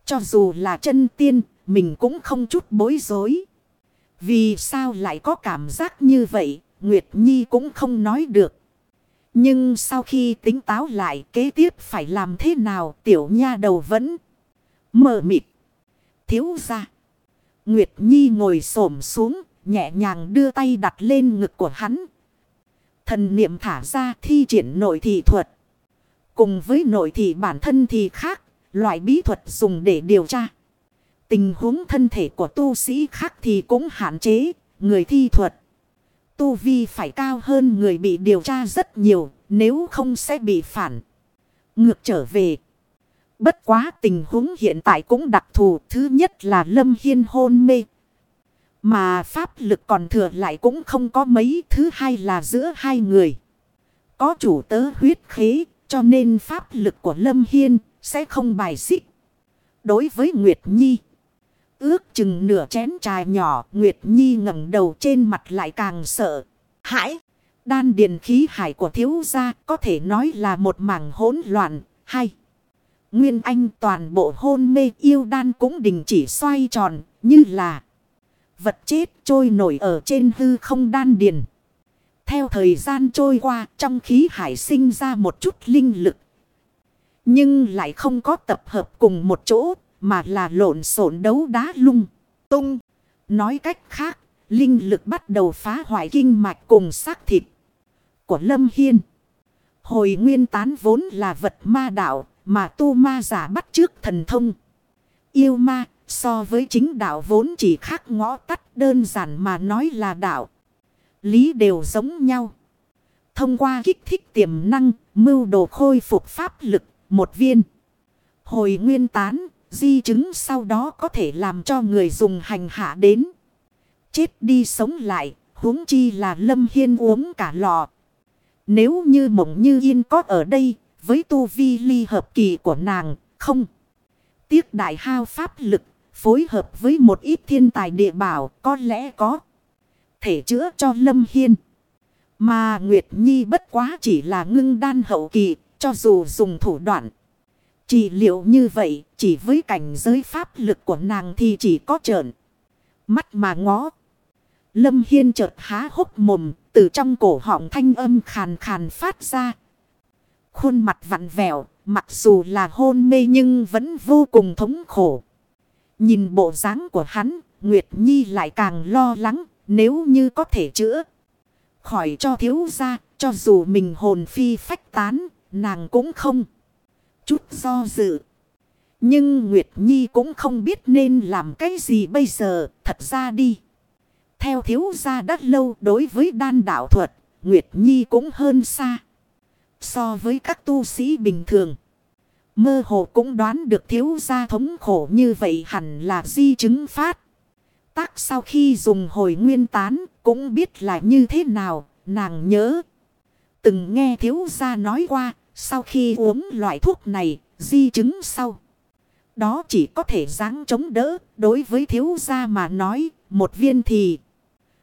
[SPEAKER 1] Cho dù là chân tiên, mình cũng không chút bối rối. Vì sao lại có cảm giác như vậy, Nguyệt Nhi cũng không nói được. Nhưng sau khi tính táo lại kế tiếp phải làm thế nào tiểu nha đầu vẫn mờ mịt. Thiếu ra. Nguyệt Nhi ngồi xổm xuống, nhẹ nhàng đưa tay đặt lên ngực của hắn. Thần niệm thả ra thi triển nội thị thuật. Cùng với nội thị bản thân thì khác, loại bí thuật dùng để điều tra. Tình huống thân thể của tu sĩ khác thì cũng hạn chế, người thi thuật. Tu vi phải cao hơn người bị điều tra rất nhiều, nếu không sẽ bị phản. Ngược trở về. Bất quá tình huống hiện tại cũng đặc thù. Thứ nhất là Lâm Hiên hôn mê. Mà pháp lực còn thừa lại cũng không có mấy. Thứ hai là giữa hai người. Có chủ tớ huyết khế. Cho nên pháp lực của Lâm Hiên sẽ không bài xích. Đối với Nguyệt Nhi. Ước chừng nửa chén trà nhỏ. Nguyệt Nhi ngẩng đầu trên mặt lại càng sợ. Hãi. Đan điền khí hải của thiếu gia có thể nói là một mảng hỗn loạn. Hay. Nguyên Anh toàn bộ hôn mê yêu đan cũng đình chỉ xoay tròn như là vật chết trôi nổi ở trên hư không đan điền. Theo thời gian trôi qua trong khí hải sinh ra một chút linh lực. Nhưng lại không có tập hợp cùng một chỗ mà là lộn xộn đấu đá lung tung. Nói cách khác, linh lực bắt đầu phá hoại kinh mạch cùng xác thịt của Lâm Hiên. Hồi nguyên tán vốn là vật ma đạo, mà tu ma giả bắt trước thần thông. Yêu ma, so với chính đạo vốn chỉ khác ngõ tắt đơn giản mà nói là đạo. Lý đều giống nhau. Thông qua kích thích tiềm năng, mưu đồ khôi phục pháp lực, một viên. Hồi nguyên tán, di chứng sau đó có thể làm cho người dùng hành hạ đến. Chết đi sống lại, huống chi là lâm hiên uống cả lọ. Nếu như mộng như yên có ở đây, với tu vi ly hợp kỳ của nàng, không. Tiếc đại hao pháp lực, phối hợp với một ít thiên tài địa bảo, có lẽ có. Thể chữa cho Lâm Hiên. Mà Nguyệt Nhi bất quá chỉ là ngưng đan hậu kỳ, cho dù dùng thủ đoạn. Chỉ liệu như vậy, chỉ với cảnh giới pháp lực của nàng thì chỉ có trợn. Mắt mà ngó. Lâm Hiên chợt há hốc mồm, từ trong cổ họng thanh âm khàn khàn phát ra. Khuôn mặt vặn vẹo, mặc dù là hôn mê nhưng vẫn vô cùng thống khổ. Nhìn bộ dáng của hắn, Nguyệt Nhi lại càng lo lắng, nếu như có thể chữa. Khỏi cho thiếu ra, cho dù mình hồn phi phách tán, nàng cũng không. Chút do dự. Nhưng Nguyệt Nhi cũng không biết nên làm cái gì bây giờ, thật ra đi. Theo thiếu gia đắt lâu đối với đan đạo thuật, Nguyệt Nhi cũng hơn xa. So với các tu sĩ bình thường. Mơ hồ cũng đoán được thiếu gia thống khổ như vậy hẳn là di chứng phát. Tác sau khi dùng hồi nguyên tán cũng biết là như thế nào, nàng nhớ. Từng nghe thiếu gia nói qua, sau khi uống loại thuốc này, di chứng sau. Đó chỉ có thể dáng chống đỡ, đối với thiếu gia mà nói, một viên thì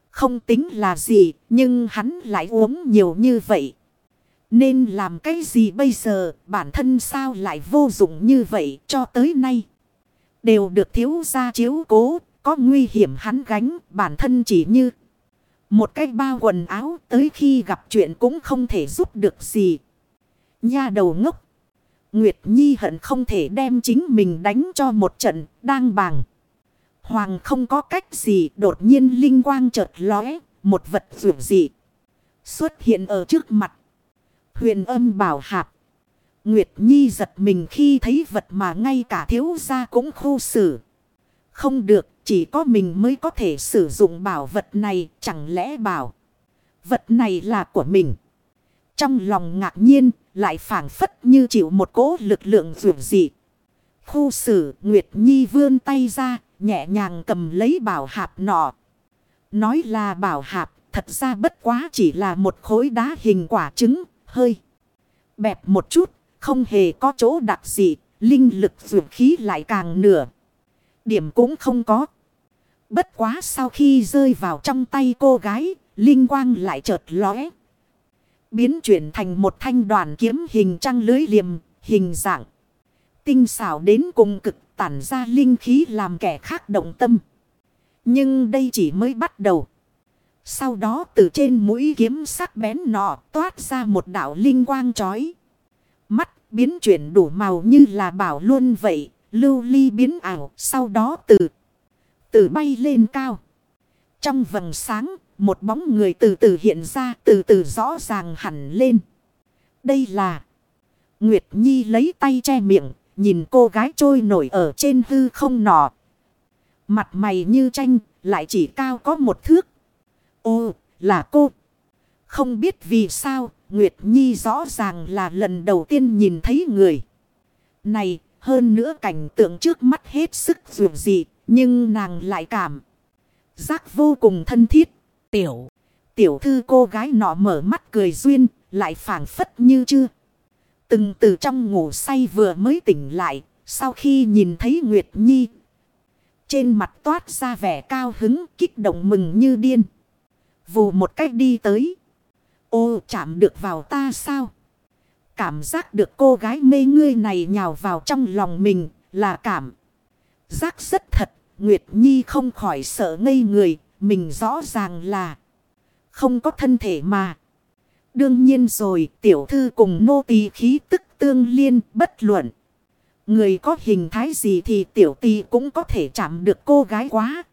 [SPEAKER 1] không tính là gì, nhưng hắn lại uống nhiều như vậy. Nên làm cái gì bây giờ, bản thân sao lại vô dụng như vậy cho tới nay. Đều được thiếu gia chiếu cố, có nguy hiểm hắn gánh, bản thân chỉ như một cái bao quần áo tới khi gặp chuyện cũng không thể giúp được gì. Nha đầu ngốc. Nguyệt Nhi hận không thể đem chính mình đánh cho một trận đang bàng. Hoàng không có cách gì đột nhiên linh quang chợt lóe, một vật vượt dị. Xuất hiện ở trước mặt. Huyền âm bảo hạp. Nguyệt Nhi giật mình khi thấy vật mà ngay cả thiếu gia cũng khu xử. Không được, chỉ có mình mới có thể sử dụng bảo vật này, chẳng lẽ bảo vật này là của mình. Trong lòng ngạc nhiên, lại phản phất như chịu một cỗ lực lượng dù dị. Khu xử Nguyệt Nhi vươn tay ra, nhẹ nhàng cầm lấy bảo hạp nọ. Nói là bảo hạp, thật ra bất quá chỉ là một khối đá hình quả trứng, hơi bẹp một chút, không hề có chỗ đặc gì, linh lực dù khí lại càng nửa. Điểm cũng không có. Bất quá sau khi rơi vào trong tay cô gái, linh quang lại chợt lóe. Biến chuyển thành một thanh đoàn kiếm hình trăng lưới liềm, hình dạng. Tinh xảo đến cùng cực tản ra linh khí làm kẻ khác động tâm. Nhưng đây chỉ mới bắt đầu. Sau đó từ trên mũi kiếm sắc bén nọ toát ra một đạo linh quang chói. Mắt biến chuyển đủ màu như là bảo luôn vậy. Lưu ly biến ảo sau đó từ từ bay lên cao. Trong vầng sáng một bóng người từ từ hiện ra từ từ rõ ràng hẳn lên. Đây là Nguyệt Nhi lấy tay che miệng nhìn cô gái trôi nổi ở trên hư không nọ. Mặt mày như tranh lại chỉ cao có một thước. Ô là cô. Không biết vì sao Nguyệt Nhi rõ ràng là lần đầu tiên nhìn thấy người. Này, hơn nữa cảnh tượng trước mắt hết sức dù gì, nhưng nàng lại cảm. Giác vô cùng thân thiết. Tiểu, tiểu thư cô gái nọ mở mắt cười duyên, lại phản phất như chưa. Từng từ trong ngủ say vừa mới tỉnh lại, sau khi nhìn thấy Nguyệt Nhi. Trên mặt toát ra vẻ cao hứng, kích động mừng như điên. Vù một cách đi tới. Ô chạm được vào ta sao? Cảm giác được cô gái mê ngươi này nhào vào trong lòng mình là cảm. Giác rất thật. Nguyệt Nhi không khỏi sợ ngây người. Mình rõ ràng là không có thân thể mà. Đương nhiên rồi, tiểu thư cùng nô tỳ khí tức tương liên, bất luận. Người có hình thái gì thì tiểu tỳ cũng có thể chạm được cô gái quá.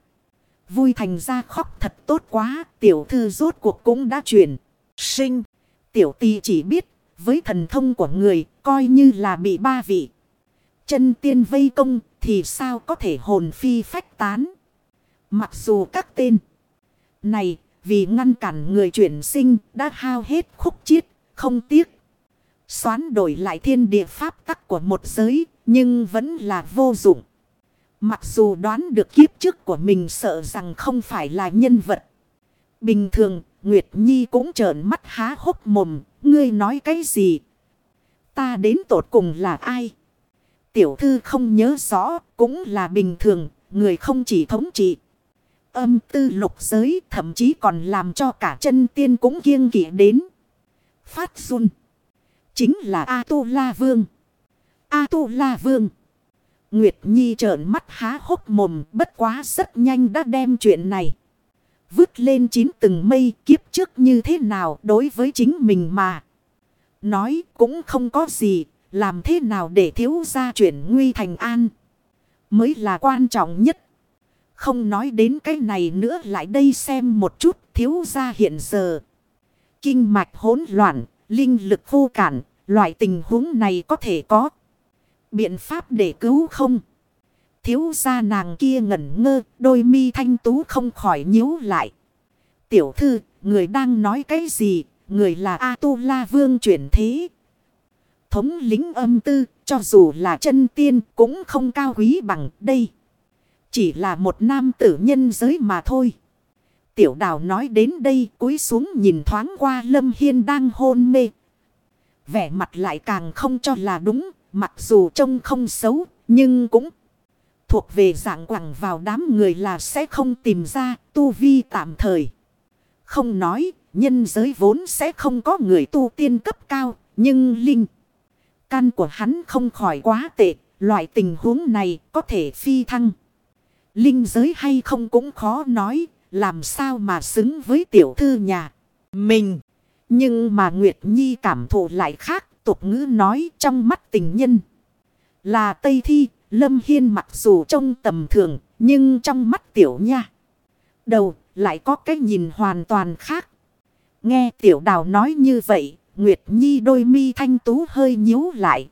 [SPEAKER 1] Vui thành ra khóc thật tốt quá. Tiểu thư rốt cuộc cũng đã chuyển. Sinh. Tiểu tỳ chỉ biết. Với thần thông của người. Coi như là bị ba vị. Chân tiên vây công. Thì sao có thể hồn phi phách tán. Mặc dù các tên. Này. Vì ngăn cản người chuyển sinh. Đã hao hết khúc chiết. Không tiếc. Xoán đổi lại thiên địa pháp tắc của một giới. Nhưng vẫn là vô dụng. Mặc dù đoán được kiếp trước của mình sợ rằng không phải là nhân vật. Bình thường, Nguyệt Nhi cũng trợn mắt há hốc mồm. Ngươi nói cái gì? Ta đến tột cùng là ai? Tiểu thư không nhớ rõ, cũng là bình thường, người không chỉ thống trị. Âm tư lục giới thậm chí còn làm cho cả chân tiên cũng kiêng kỵ đến. Phát run. Chính là A-tu-la vương. A-tu-la vương. Nguyệt Nhi trợn mắt há hốc mồm bất quá rất nhanh đã đem chuyện này. Vứt lên chín từng mây kiếp trước như thế nào đối với chính mình mà. Nói cũng không có gì, làm thế nào để thiếu ra chuyển nguy thành an. Mới là quan trọng nhất. Không nói đến cái này nữa lại đây xem một chút thiếu ra hiện giờ. Kinh mạch hỗn loạn, linh lực vô cản, loại tình huống này có thể có biện pháp để cứu không? Thiếu gia nàng kia ngẩn ngơ, đôi mi thanh tú không khỏi nhíu lại. Tiểu thư, người đang nói cái gì? Người là A-tu-la vương chuyển thế. Thống lính âm tư, cho dù là chân tiên cũng không cao quý bằng đây. Chỉ là một nam tử nhân giới mà thôi. Tiểu đào nói đến đây cúi xuống nhìn thoáng qua Lâm Hiên đang hôn mê. Vẻ mặt lại càng không cho là đúng, Mặc dù trông không xấu, nhưng cũng thuộc về dạng quẳng vào đám người là sẽ không tìm ra tu vi tạm thời. Không nói, nhân giới vốn sẽ không có người tu tiên cấp cao, nhưng linh căn của hắn không khỏi quá tệ, loại tình huống này có thể phi thăng. Linh giới hay không cũng khó nói, làm sao mà xứng với tiểu thư nhà mình. Nhưng mà Nguyệt Nhi cảm thụ lại khác, tục ngữ nói trong mắt tình nhân. Là Tây Thi, Lâm Hiên mặc dù trông tầm thường, nhưng trong mắt tiểu nha. Đầu lại có cái nhìn hoàn toàn khác. Nghe tiểu đào nói như vậy, Nguyệt Nhi đôi mi thanh tú hơi nhíu lại.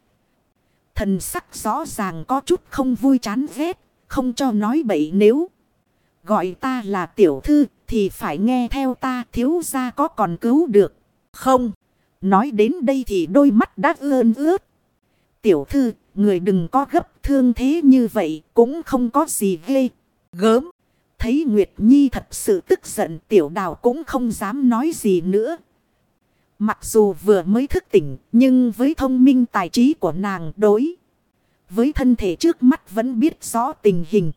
[SPEAKER 1] Thần sắc rõ ràng có chút không vui chán ghét, không cho nói bậy nếu. Gọi ta là tiểu thư thì phải nghe theo ta thiếu ra có còn cứu được. Không, nói đến đây thì đôi mắt đã ơn ướt. Tiểu thư, người đừng có gấp thương thế như vậy cũng không có gì ghê, gớm. Thấy Nguyệt Nhi thật sự tức giận tiểu đào cũng không dám nói gì nữa. Mặc dù vừa mới thức tỉnh nhưng với thông minh tài trí của nàng đối. Với thân thể trước mắt vẫn biết rõ tình hình.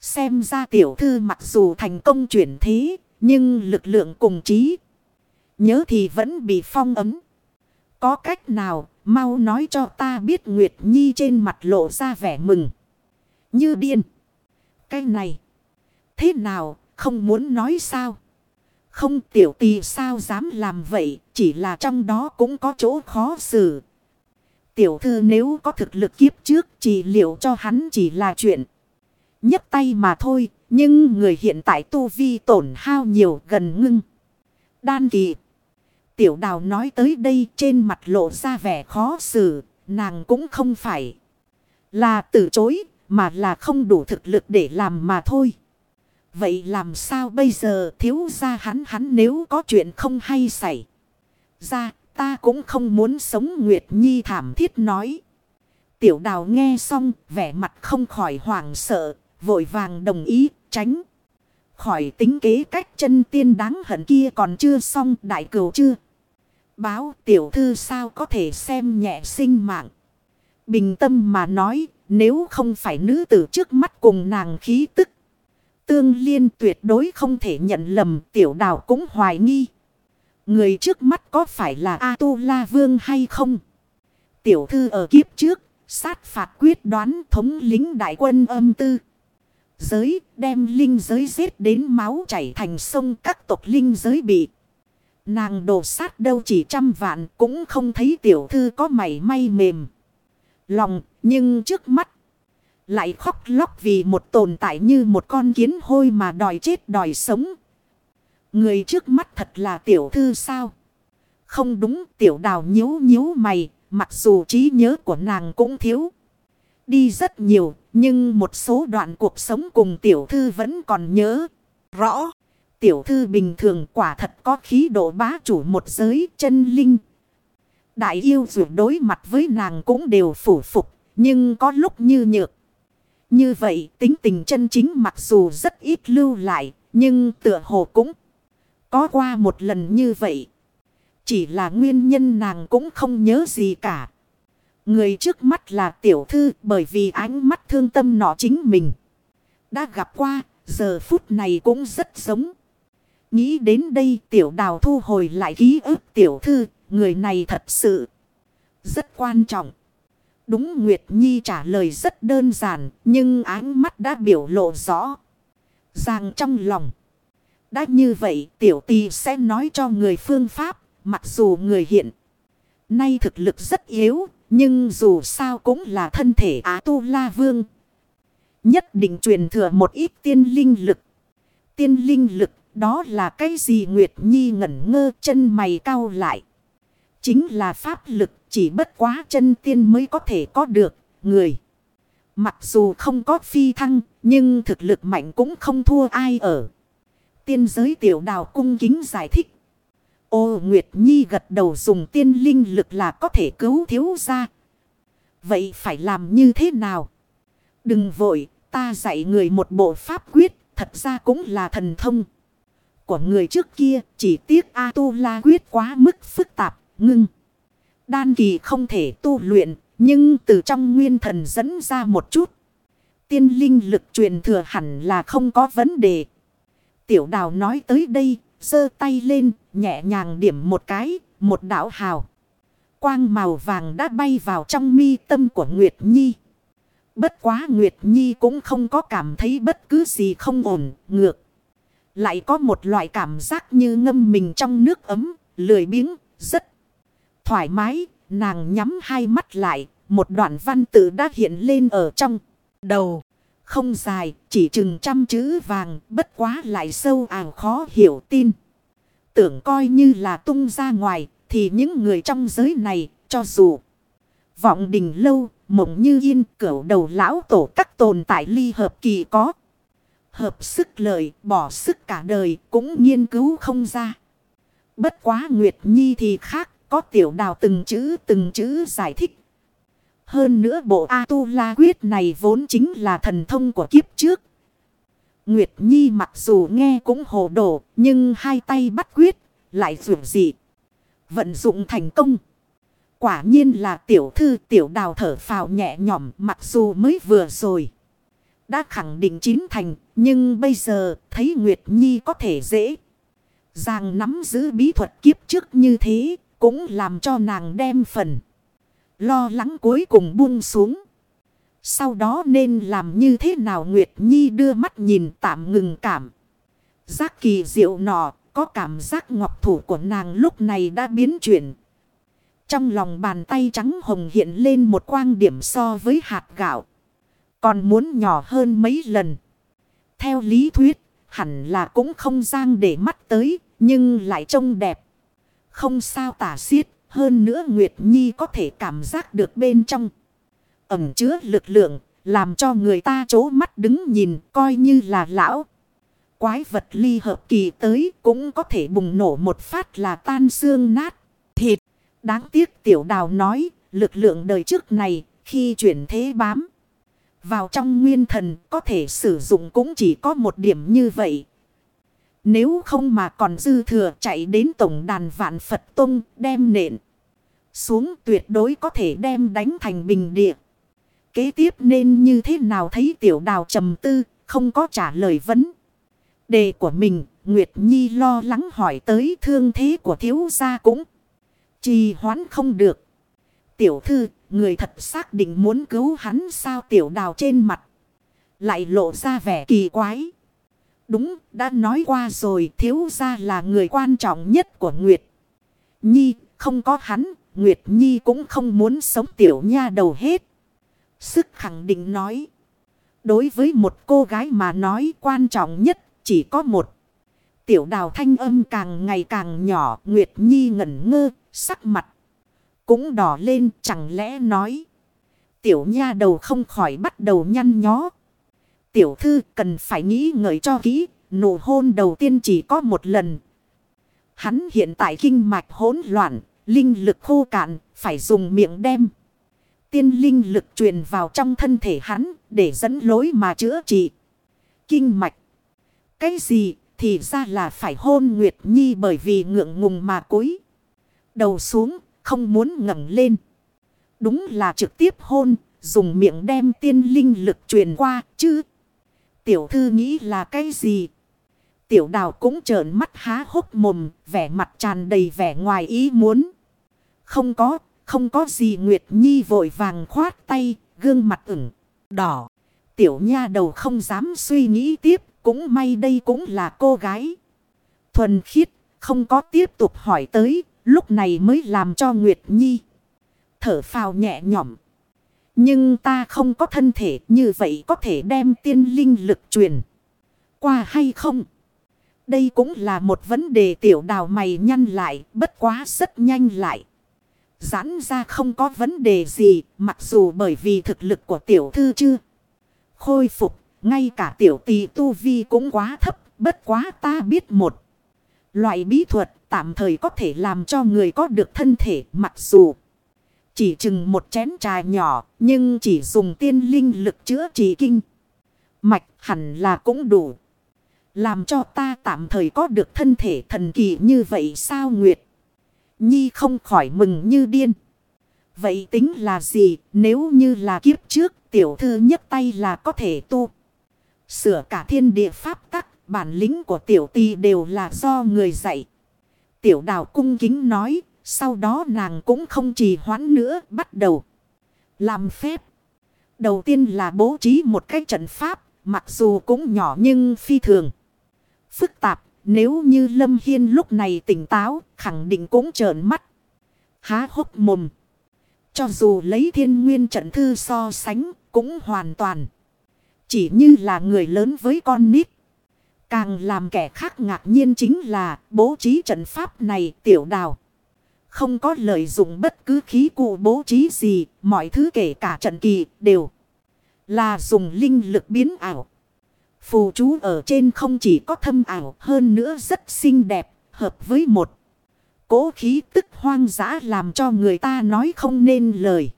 [SPEAKER 1] Xem ra tiểu thư mặc dù thành công chuyển thế nhưng lực lượng cùng trí. Nhớ thì vẫn bị phong ấm. Có cách nào mau nói cho ta biết Nguyệt Nhi trên mặt lộ ra vẻ mừng. Như điên. Cái này. Thế nào, không muốn nói sao? Không tiểu tì sao dám làm vậy, chỉ là trong đó cũng có chỗ khó xử. Tiểu thư nếu có thực lực kiếp trước chỉ liệu cho hắn chỉ là chuyện nhấc tay mà thôi, nhưng người hiện tại tu vi tổn hao nhiều gần ngưng. Đan kỳ. Tiểu đào nói tới đây trên mặt lộ ra vẻ khó xử, nàng cũng không phải là từ chối, mà là không đủ thực lực để làm mà thôi. Vậy làm sao bây giờ thiếu ra hắn hắn nếu có chuyện không hay xảy ra, ta cũng không muốn sống Nguyệt Nhi thảm thiết nói. Tiểu đào nghe xong, vẻ mặt không khỏi hoảng sợ, vội vàng đồng ý, tránh. Khỏi tính kế cách chân tiên đáng hận kia còn chưa xong đại cửu chưa. Báo tiểu thư sao có thể xem nhẹ sinh mạng. Bình tâm mà nói, nếu không phải nữ tử trước mắt cùng nàng khí tức. Tương liên tuyệt đối không thể nhận lầm tiểu đào cũng hoài nghi. Người trước mắt có phải là A-tu-la vương hay không? Tiểu thư ở kiếp trước, sát phạt quyết đoán thống lính đại quân âm tư. Giới đem linh giới giết đến máu chảy thành sông các tộc linh giới bị. Nàng đổ sát đâu chỉ trăm vạn cũng không thấy tiểu thư có mảy may mềm. Lòng nhưng trước mắt lại khóc lóc vì một tồn tại như một con kiến hôi mà đòi chết đòi sống. Người trước mắt thật là tiểu thư sao? Không đúng tiểu đào nhíu nhíu mày, mặc dù trí nhớ của nàng cũng thiếu. Đi rất nhiều, nhưng một số đoạn cuộc sống cùng tiểu thư vẫn còn nhớ. Rõ, tiểu thư bình thường quả thật có khí độ bá chủ một giới chân linh. Đại yêu dù đối mặt với nàng cũng đều phủ phục, nhưng có lúc như nhược. Như vậy tính tình chân chính mặc dù rất ít lưu lại, nhưng tựa hồ cũng có qua một lần như vậy. Chỉ là nguyên nhân nàng cũng không nhớ gì cả. Người trước mắt là tiểu thư bởi vì ánh mắt thương tâm nọ chính mình. Đã gặp qua, giờ phút này cũng rất giống. Nghĩ đến đây tiểu đào thu hồi lại ký ức tiểu thư, người này thật sự rất quan trọng. Đúng Nguyệt Nhi trả lời rất đơn giản, nhưng ánh mắt đã biểu lộ rõ. Ràng trong lòng. Đã như vậy tiểu tì sẽ nói cho người phương pháp, mặc dù người hiện. Nay thực lực rất yếu, nhưng dù sao cũng là thân thể Á Tu La Vương. Nhất định truyền thừa một ít tiên linh lực. Tiên linh lực đó là cái gì Nguyệt Nhi ngẩn ngơ chân mày cau lại. Chính là pháp lực chỉ bất quá chân tiên mới có thể có được người. Mặc dù không có phi thăng nhưng thực lực mạnh cũng không thua ai ở. Tiên giới tiểu đào cung kính giải thích. Ô Nguyệt Nhi gật đầu dùng tiên linh lực là có thể cứu thiếu ra. Vậy phải làm như thế nào? Đừng vội, ta dạy người một bộ pháp quyết, thật ra cũng là thần thông. Của người trước kia, chỉ tiếc A-tu-la quyết quá mức phức tạp, ngưng. Đan kỳ không thể tu luyện, nhưng từ trong nguyên thần dẫn ra một chút. Tiên linh lực truyền thừa hẳn là không có vấn đề. Tiểu đào nói tới đây, giơ tay lên, nhẹ nhàng điểm một cái, một đảo hào. Quang màu vàng đã bay vào trong mi tâm của Nguyệt Nhi. Bất quá Nguyệt Nhi cũng không có cảm thấy bất cứ gì không ổn, ngược. Lại có một loại cảm giác như ngâm mình trong nước ấm, lười biếng, rất thoải mái, nàng nhắm hai mắt lại, một đoạn văn tự đã hiện lên ở trong đầu. Không dài, chỉ chừng trăm chữ vàng, bất quá lại sâu ảo khó hiểu tin. Tưởng coi như là tung ra ngoài, thì những người trong giới này, cho dù vọng đình lâu, mộng như yên, cửu đầu lão tổ các tồn tại ly hợp kỳ có. Hợp sức lời, bỏ sức cả đời, cũng nghiên cứu không ra. Bất quá Nguyệt Nhi thì khác, có tiểu đào từng chữ từng chữ giải thích. Hơn nữa bộ A-tu-la quyết này vốn chính là thần thông của kiếp trước. Nguyệt Nhi mặc dù nghe cũng hồ đồ, nhưng hai tay bắt quyết, lại dù dị. Vận dụng thành công. Quả nhiên là tiểu thư tiểu đào thở phào nhẹ nhõm mặc dù mới vừa rồi. Đã khẳng định chín thành, nhưng bây giờ thấy Nguyệt Nhi có thể dễ. Giàng nắm giữ bí thuật kiếp trước như thế, cũng làm cho nàng đem phần. Lo lắng cuối cùng buông xuống. Sau đó nên làm như thế nào Nguyệt Nhi đưa mắt nhìn tạm ngừng cảm. Giác kỳ diệu nọ, có cảm giác ngọc thủ của nàng lúc này đã biến chuyển. Trong lòng bàn tay trắng hồng hiện lên một quang điểm so với hạt gạo. Còn muốn nhỏ hơn mấy lần. Theo lý thuyết, hẳn là cũng không giang để mắt tới, nhưng lại trông đẹp. Không sao tả xiết, hơn nữa Nguyệt Nhi có thể cảm giác được bên trong. Ẩm chứa lực lượng, làm cho người ta chố mắt đứng nhìn, coi như là lão. Quái vật ly hợp kỳ tới cũng có thể bùng nổ một phát là tan xương nát, thịt. Đáng tiếc tiểu đào nói, lực lượng đời trước này, khi chuyển thế bám. Vào trong nguyên thần có thể sử dụng cũng chỉ có một điểm như vậy. Nếu không mà còn dư thừa chạy đến tổng đàn vạn Phật Tông đem nện. Xuống tuyệt đối có thể đem đánh thành bình địa. Kế tiếp nên như thế nào thấy tiểu đào trầm tư, không có trả lời vấn. Đề của mình, Nguyệt Nhi lo lắng hỏi tới thương thế của thiếu gia cũng. Trì hoãn không được. Tiểu thư, người thật xác định muốn cứu hắn sao tiểu đào trên mặt. Lại lộ ra vẻ kỳ quái. Đúng, đã nói qua rồi thiếu gia là người quan trọng nhất của Nguyệt. Nhi, không có hắn, Nguyệt Nhi cũng không muốn sống tiểu nha đầu hết. Sức khẳng định nói. Đối với một cô gái mà nói quan trọng nhất chỉ có một. Tiểu đào thanh âm càng ngày càng nhỏ, Nguyệt Nhi ngẩn ngơ, sắc mặt. Cũng đỏ lên chẳng lẽ nói. Tiểu nha đầu không khỏi bắt đầu nhăn nhó. Tiểu thư cần phải nghĩ ngợi cho kỹ, nụ hôn đầu tiên chỉ có một lần. Hắn hiện tại kinh mạch hỗn loạn, linh lực khô cạn, phải dùng miệng đem. Tiên linh lực truyền vào trong thân thể hắn, để dẫn lối mà chữa trị. Kinh mạch. Cái gì thì ra là phải hôn Nguyệt Nhi bởi vì ngượng ngùng mà cúi. Đầu xuống, không muốn ngẩng lên. Đúng là trực tiếp hôn, dùng miệng đem tiên linh lực truyền qua chứ. Tiểu thư nghĩ là cái gì? Tiểu đào cũng trợn mắt há hốc mồm, vẻ mặt tràn đầy vẻ ngoài ý muốn. Không có, không có gì Nguyệt Nhi vội vàng khoát tay, gương mặt ửng, đỏ. Tiểu nha đầu không dám suy nghĩ tiếp, cũng may đây cũng là cô gái. Thuần khiết, không có tiếp tục hỏi tới, lúc này mới làm cho Nguyệt Nhi. Thở phào nhẹ nhõm. Nhưng ta không có thân thể như vậy có thể đem tiên linh lực truyền qua hay không? Đây cũng là một vấn đề tiểu đào mày nhăn lại, bất quá rất nhanh lại. Giãn ra không có vấn đề gì, mặc dù bởi vì thực lực của tiểu thư chưa khôi phục, ngay cả tiểu tỷ tu vi cũng quá thấp, bất quá ta biết một. Loại bí thuật tạm thời có thể làm cho người có được thân thể mặc dù chỉ chừng một chén trà nhỏ, nhưng chỉ dùng tiên linh lực chữa trị kinh. Mạch hẳn là cũng đủ. Làm cho ta tạm thời có được thân thể thần kỳ như vậy sao Nguyệt? Nhi không khỏi mừng như điên. Vậy tính là gì nếu như là kiếp trước tiểu thư nhất tay là có thể tu. Sửa cả thiên địa pháp tắc bản lĩnh của tiểu tì đều là do người dạy. Tiểu đào cung kính nói sau đó nàng cũng không trì hoãn nữa bắt đầu làm phép. Đầu tiên là bố trí một cái trận pháp mặc dù cũng nhỏ nhưng phi thường phức tạp. Nếu như Lâm Hiên lúc này tỉnh táo, khẳng định cũng trợn mắt. Há hốc mồm. Cho dù lấy thiên nguyên trận thư so sánh cũng hoàn toàn. Chỉ như là người lớn với con nít. Càng làm kẻ khác ngạc nhiên chính là bố trí trận pháp này tiểu đào. Không có lợi dụng bất cứ khí cụ bố trí gì, mọi thứ kể cả trận kỳ đều là dùng linh lực biến ảo. Phù chú ở trên không chỉ có thâm ảo hơn nữa rất xinh đẹp, hợp với một. Cố khí tức hoang dã làm cho người ta nói không nên lời.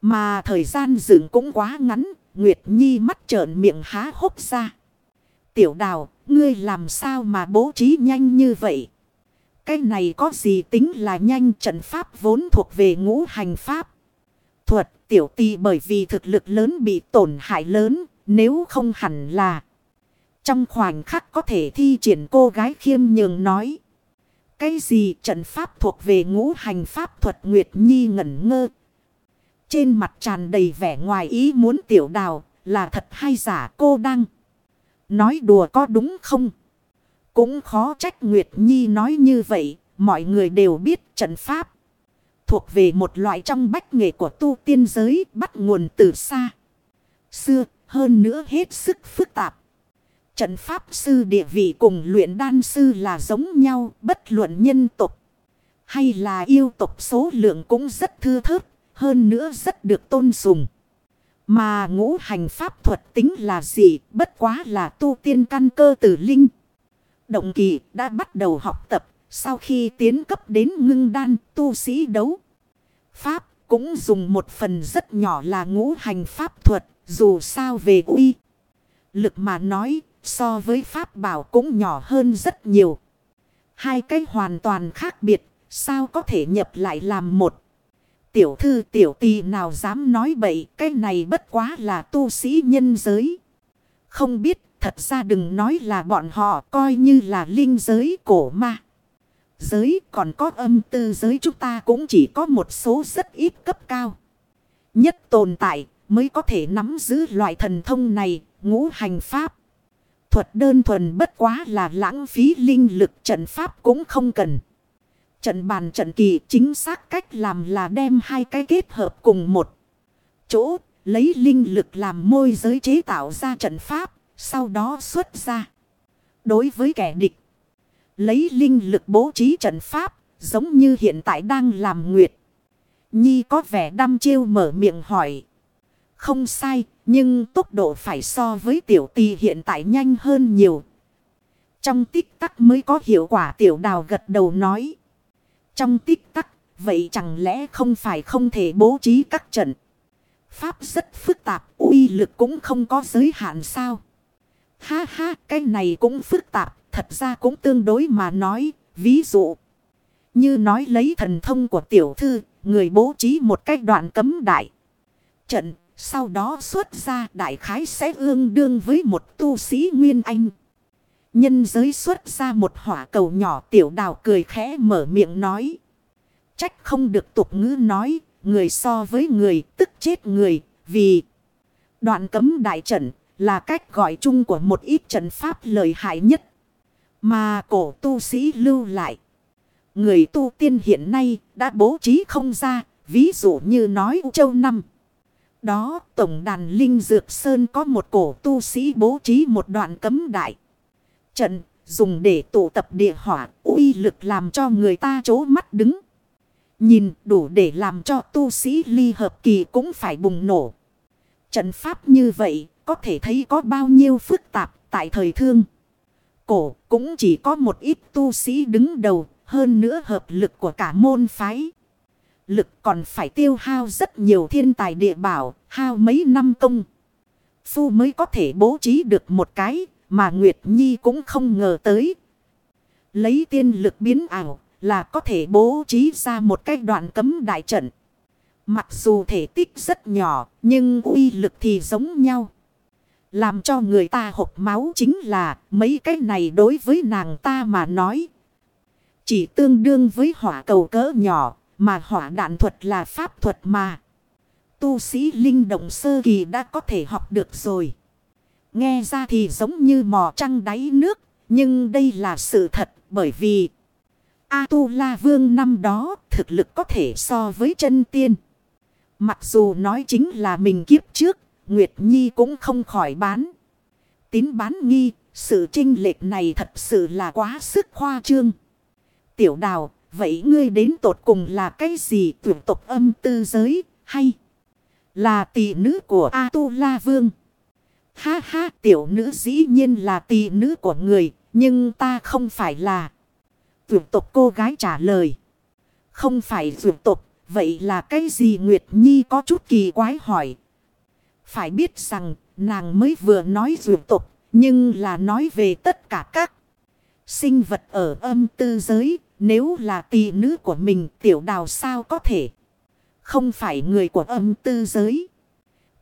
[SPEAKER 1] Mà thời gian dựng cũng quá ngắn, Nguyệt Nhi mắt trợn miệng há hốc ra. Tiểu đào, ngươi làm sao mà bố trí nhanh như vậy? Cái này có gì tính là nhanh trận pháp vốn thuộc về ngũ hành pháp. Thuật tiểu tì bởi vì thực lực lớn bị tổn hại lớn, nếu không hẳn là. Trong khoảnh khắc có thể thi triển cô gái khiêm nhường nói. Cái gì trận pháp thuộc về ngũ hành pháp thuật Nguyệt Nhi ngẩn ngơ. Trên mặt tràn đầy vẻ ngoài ý muốn tiểu đào là thật hay giả cô đang. Nói đùa có đúng không? Cũng khó trách Nguyệt Nhi nói như vậy. Mọi người đều biết trận pháp. Thuộc về một loại trong bách nghệ của tu tiên giới, bắt nguồn từ xa. Xưa, hơn nữa hết sức phức tạp. Trận pháp sư địa vị cùng luyện đan sư là giống nhau, bất luận nhân tục. Hay là yêu tục số lượng cũng rất thưa thớt. Hơn nữa rất được tôn sùng. Mà ngũ hành pháp thuật tính là gì bất quá là tu tiên căn cơ tử linh. Động kỳ đã bắt đầu học tập. Sau khi tiến cấp đến ngưng đan tu sĩ đấu. Pháp cũng dùng một phần rất nhỏ là ngũ hành pháp thuật. Dù sao về uy. Lực mà nói, so với pháp bảo cũng nhỏ hơn rất nhiều. Hai cái hoàn toàn khác biệt. Sao có thể nhập lại làm một. Tiểu thư, tiểu tì nào dám nói bậy. Cái này bất quá là tu sĩ nhân giới. Không biết thật ra đừng nói là bọn họ coi như là linh giới cổ ma. Giới còn có âm tư giới chúng ta cũng chỉ có một số rất ít cấp cao. Nhất tồn tại mới có thể nắm giữ loại thần thông này, ngũ hành pháp. Thuật đơn thuần bất quá là lãng phí linh lực trận pháp cũng không cần. Trận bàn trận kỳ chính xác cách làm là đem hai cái kết hợp cùng một chỗ, lấy linh lực làm môi giới chế tạo ra trận pháp, sau đó xuất ra. Đối với kẻ địch, lấy linh lực bố trí trận pháp, giống như hiện tại đang làm nguyệt. Nhi có vẻ đăm chiêu mở miệng hỏi. Không sai, nhưng tốc độ phải so với tiểu tì hiện tại nhanh hơn nhiều. Trong tích tắc mới có hiệu quả tiểu đào gật đầu nói. Trong tích tắc, vậy chẳng lẽ không phải không thể bố trí các trận. Pháp rất phức tạp, uy lực cũng không có giới hạn sao. Ha ha, cái này cũng phức tạp, thật ra cũng tương đối mà nói, ví dụ. Như nói lấy thần thông của tiểu thư, người bố trí một cách đoạn cấm đại. Trận, sau đó xuất ra đại khái sẽ ương đương với một tu sĩ Nguyên Anh. Nhân giới xuất ra một hỏa cầu nhỏ tiểu đào cười khẽ mở miệng nói. Trách không được tục ngữ nói, người so với người tức chết người, vì đoạn cấm đại trận là cách gọi chung của một ít trận pháp lợi hại nhất. Mà cổ tu sĩ lưu lại. Người tu tiên hiện nay đã bố trí không ra, ví dụ như nói châu năm. Đó tổng đàn Linh Dược Sơn có một cổ tu sĩ bố trí một đoạn cấm đại. Trận dùng để tụ tập địa hỏa uy lực làm cho người ta chố mắt đứng. Nhìn đủ để làm cho tu sĩ ly hợp kỳ cũng phải bùng nổ. Trận pháp như vậy có thể thấy có bao nhiêu phức tạp tại thời thương. Cổ cũng chỉ có một ít tu sĩ đứng đầu hơn nữa hợp lực của cả môn phái lực còn phải tiêu hao rất nhiều thiên tài địa bảo, hao mấy năm công. Phu mới có thể bố trí được một cái, mà Nguyệt Nhi cũng không ngờ tới. Lấy tiên lực biến ảo, là có thể bố trí ra một cái đoạn cấm đại trận. Mặc dù thể tích rất nhỏ, nhưng uy lực thì giống nhau. Làm cho người ta hộp máu chính là mấy cái này đối với nàng ta mà nói. Chỉ tương đương với hỏa cầu cỡ nhỏ, mà hỏa đạn thuật là pháp thuật mà. Tu sĩ linh động sơ kỳ đã có thể học được rồi. Nghe ra thì giống như mò trăng đáy nước. Nhưng đây là sự thật bởi vì A-tu-la vương năm đó thực lực có thể so với chân tiên. Mặc dù nói chính là mình kiếp trước, Nguyệt Nhi cũng không khỏi bán. Tín bán nghi, sự trinh lệch này thật sự là quá sức khoa trương. Tiểu đào, vậy ngươi đến tột cùng là cái gì tuyển tộc âm tư giới, hay là tỷ nữ của A-tu-la vương? Ha ha, tiểu nữ dĩ nhiên là tỷ nữ của người, nhưng ta không phải là... Tuyển tộc cô gái trả lời. Không phải tuyển tộc, vậy là cái gì Nguyệt Nhi có chút kỳ quái hỏi. Phải biết rằng, nàng mới vừa nói dù tục nhưng là nói về tất cả các sinh vật ở âm tư giới. Nếu là tỷ nữ của mình tiểu đào sao có thể. Không phải người của âm tư giới.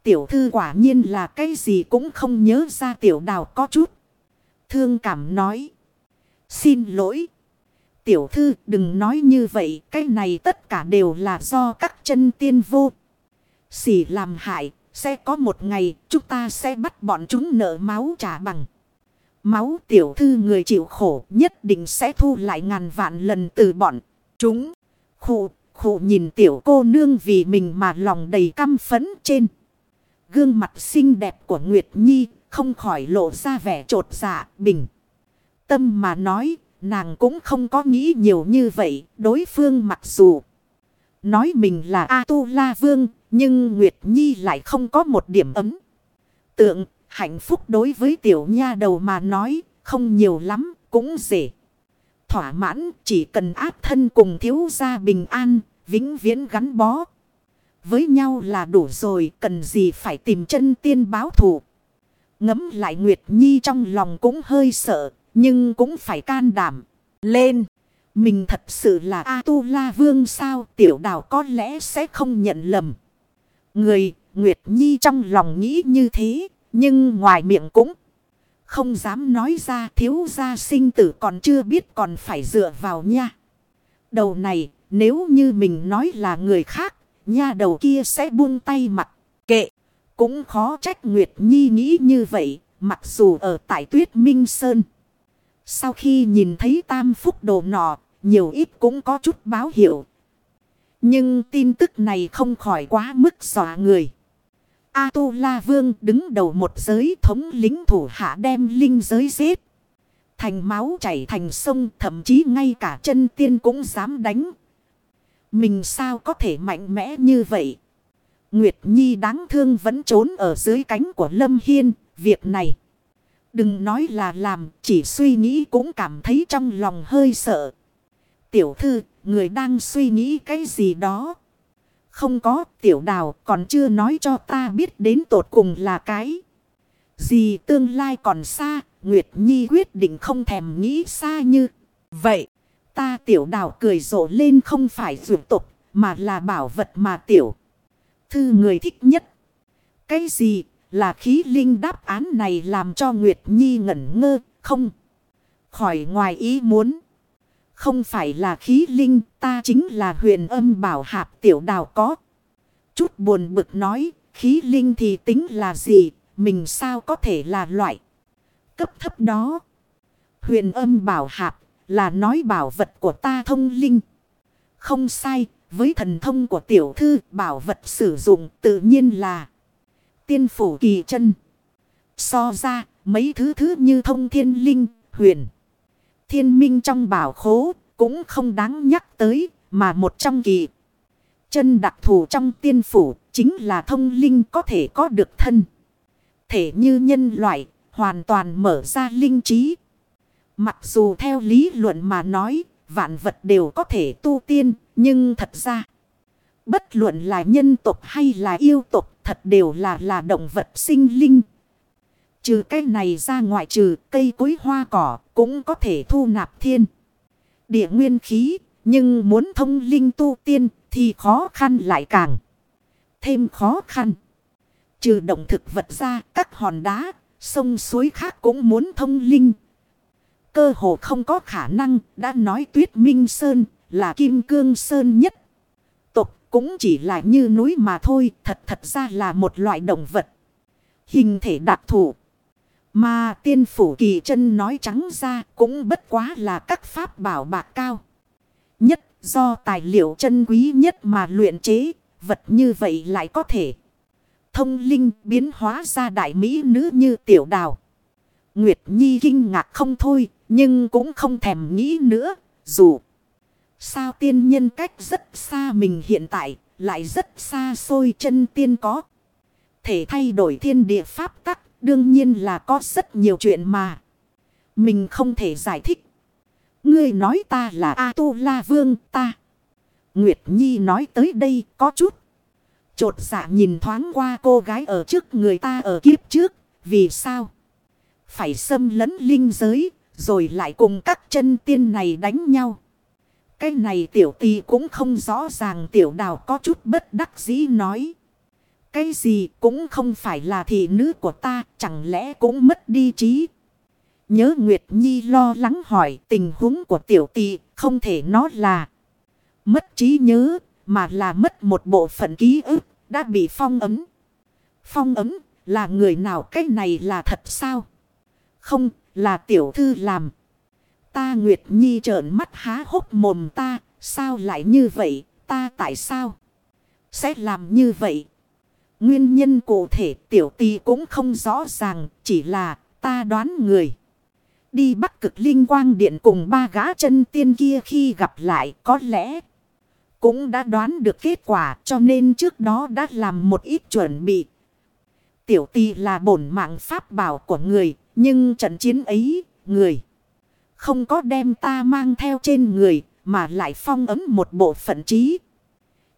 [SPEAKER 1] Tiểu thư quả nhiên là cái gì cũng không nhớ ra tiểu đào có chút. Thương cảm nói. Xin lỗi. Tiểu thư đừng nói như vậy. Cái này tất cả đều là do các chân tiên vô. Xỉ làm hại. Sẽ có một ngày chúng ta sẽ bắt bọn chúng nợ máu trả bằng. Máu tiểu thư người chịu khổ nhất định sẽ thu lại ngàn vạn lần từ bọn chúng. Khụ, khụ nhìn tiểu cô nương vì mình mà lòng đầy căm phấn trên. Gương mặt xinh đẹp của Nguyệt Nhi không khỏi lộ ra vẻ trột dạ bình. Tâm mà nói nàng cũng không có nghĩ nhiều như vậy. Đối phương mặc dù nói mình là A-tu-la vương nhưng Nguyệt Nhi lại không có một điểm ấm. Tượng hạnh phúc đối với tiểu nha đầu mà nói không nhiều lắm cũng dễ. Thỏa mãn chỉ cần áp thân cùng thiếu gia bình an, vĩnh viễn gắn bó với nhau là đủ rồi, cần gì phải tìm chân tiên báo thù. Ngấm lại Nguyệt Nhi trong lòng cũng hơi sợ, nhưng cũng phải can đảm. Lên! Mình thật sự là A-tu-la vương sao tiểu đào có lẽ sẽ không nhận lầm. Người, Nguyệt Nhi trong lòng nghĩ như thế, nhưng ngoài miệng cũng không dám nói ra thiếu gia sinh tử còn chưa biết còn phải dựa vào nha. Đầu này, nếu như mình nói là người khác, nha đầu kia sẽ buông tay mặt. Kệ, cũng khó trách Nguyệt Nhi nghĩ như vậy, mặc dù ở tại tuyết Minh Sơn. Sau khi nhìn thấy tam phúc đồ nọ, nhiều ít cũng có chút báo hiệu. Nhưng tin tức này không khỏi quá mức dọa người. A-tu-la vương đứng đầu một giới thống lính thủ hạ đem linh giới giết. Thành máu chảy thành sông, thậm chí ngay cả chân tiên cũng dám đánh mình sao có thể mạnh mẽ như vậy? Nguyệt Nhi đáng thương vẫn trốn ở dưới cánh của Lâm Hiên. Việc này. Đừng nói là làm. Chỉ suy nghĩ cũng cảm thấy trong lòng hơi sợ. Tiểu thư. Người đang suy nghĩ cái gì đó. Không có. Tiểu đào còn chưa nói cho ta biết đến tột cùng là cái. Gì tương lai còn xa. Nguyệt Nhi quyết định không thèm nghĩ xa như. Vậy. Ta tiểu đào cười rộ lên không phải dược tục, mà là bảo vật mà tiểu. Thư người thích nhất. Cái gì là khí linh đáp án này làm cho Nguyệt Nhi ngẩn ngơ, không? Khỏi ngoài ý muốn. Không phải là khí linh, ta chính là huyền âm bảo hạp tiểu đào có. Chút buồn bực nói, khí linh thì tính là gì, mình sao có thể là loại cấp thấp đó. Huyền âm bảo hạp là nói bảo vật của ta thông linh. Không sai, với thần thông của tiểu thư bảo vật sử dụng tự nhiên là tiên phủ kỳ chân. So ra, mấy thứ thứ như thông thiên linh, huyền. Thiên minh trong bảo khố cũng không đáng nhắc tới, mà một trong kỳ. Chân đặc thù trong tiên phủ chính là thông linh có thể có được thân. Thể như nhân loại, hoàn toàn mở ra linh trí. Mặc dù theo lý luận mà nói, vạn vật đều có thể tu tiên, nhưng thật ra, bất luận là nhân tộc hay là yêu tộc, thật đều là là động vật sinh linh. Trừ cái này ra ngoại trừ cây cối hoa cỏ, cũng có thể thu nạp thiên. Địa nguyên khí, nhưng muốn thông linh tu tiên thì khó khăn lại càng thêm khó khăn. Trừ động thực vật ra, các hòn đá, sông suối khác cũng muốn thông linh, cơ hồ không có khả năng đã nói tuyết minh sơn là kim cương sơn nhất. Tục cũng chỉ là như núi mà thôi thật thật ra là một loại động vật. Hình thể đặc thù. Mà tiên phủ kỳ chân nói trắng ra cũng bất quá là các pháp bảo bạc cao. Nhất do tài liệu chân quý nhất mà luyện chế vật như vậy lại có thể. Thông linh biến hóa ra đại mỹ nữ như tiểu đào. Nguyệt Nhi kinh ngạc không thôi, nhưng cũng không thèm nghĩ nữa, dù. Sao tiên nhân cách rất xa mình hiện tại, lại rất xa xôi chân tiên có. Thể thay đổi thiên địa pháp tắc, đương nhiên là có rất nhiều chuyện mà. Mình không thể giải thích. Ngươi nói ta là A-tu-la vương ta. Nguyệt Nhi nói tới đây có chút. Chột dạ nhìn thoáng qua cô gái ở trước người ta ở kiếp trước. Vì sao? Phải xâm lấn linh giới. Rồi lại cùng các chân tiên này đánh nhau. Cái này tiểu tì cũng không rõ ràng, tiểu đào có chút bất đắc dĩ nói. Cái gì cũng không phải là thị nữ của ta. Chẳng lẽ cũng mất đi trí. Nhớ Nguyệt Nhi lo lắng hỏi tình huống của tiểu tỷ, không thể nó là mất trí nhớ mà là mất một bộ phận ký ức đã bị phong ấm. Phong ấm là người nào cái này là thật sao? Không là tiểu thư làm. Ta Nguyệt Nhi trợn mắt há hốc mồm ta sao lại như vậy ta tại sao sẽ làm như vậy? Nguyên nhân cụ thể tiểu tì cũng không rõ ràng, chỉ là ta đoán người. Đi bắt cực linh quang điện cùng ba gã chân tiên kia khi gặp lại, có lẽ cũng đã đoán được kết quả, cho nên trước đó đã làm một ít chuẩn bị. Tiểu tì là bổn mạng pháp bảo của người, nhưng trận chiến ấy, người không có đem ta mang theo trên người, mà lại phong ấm một bộ phận trí.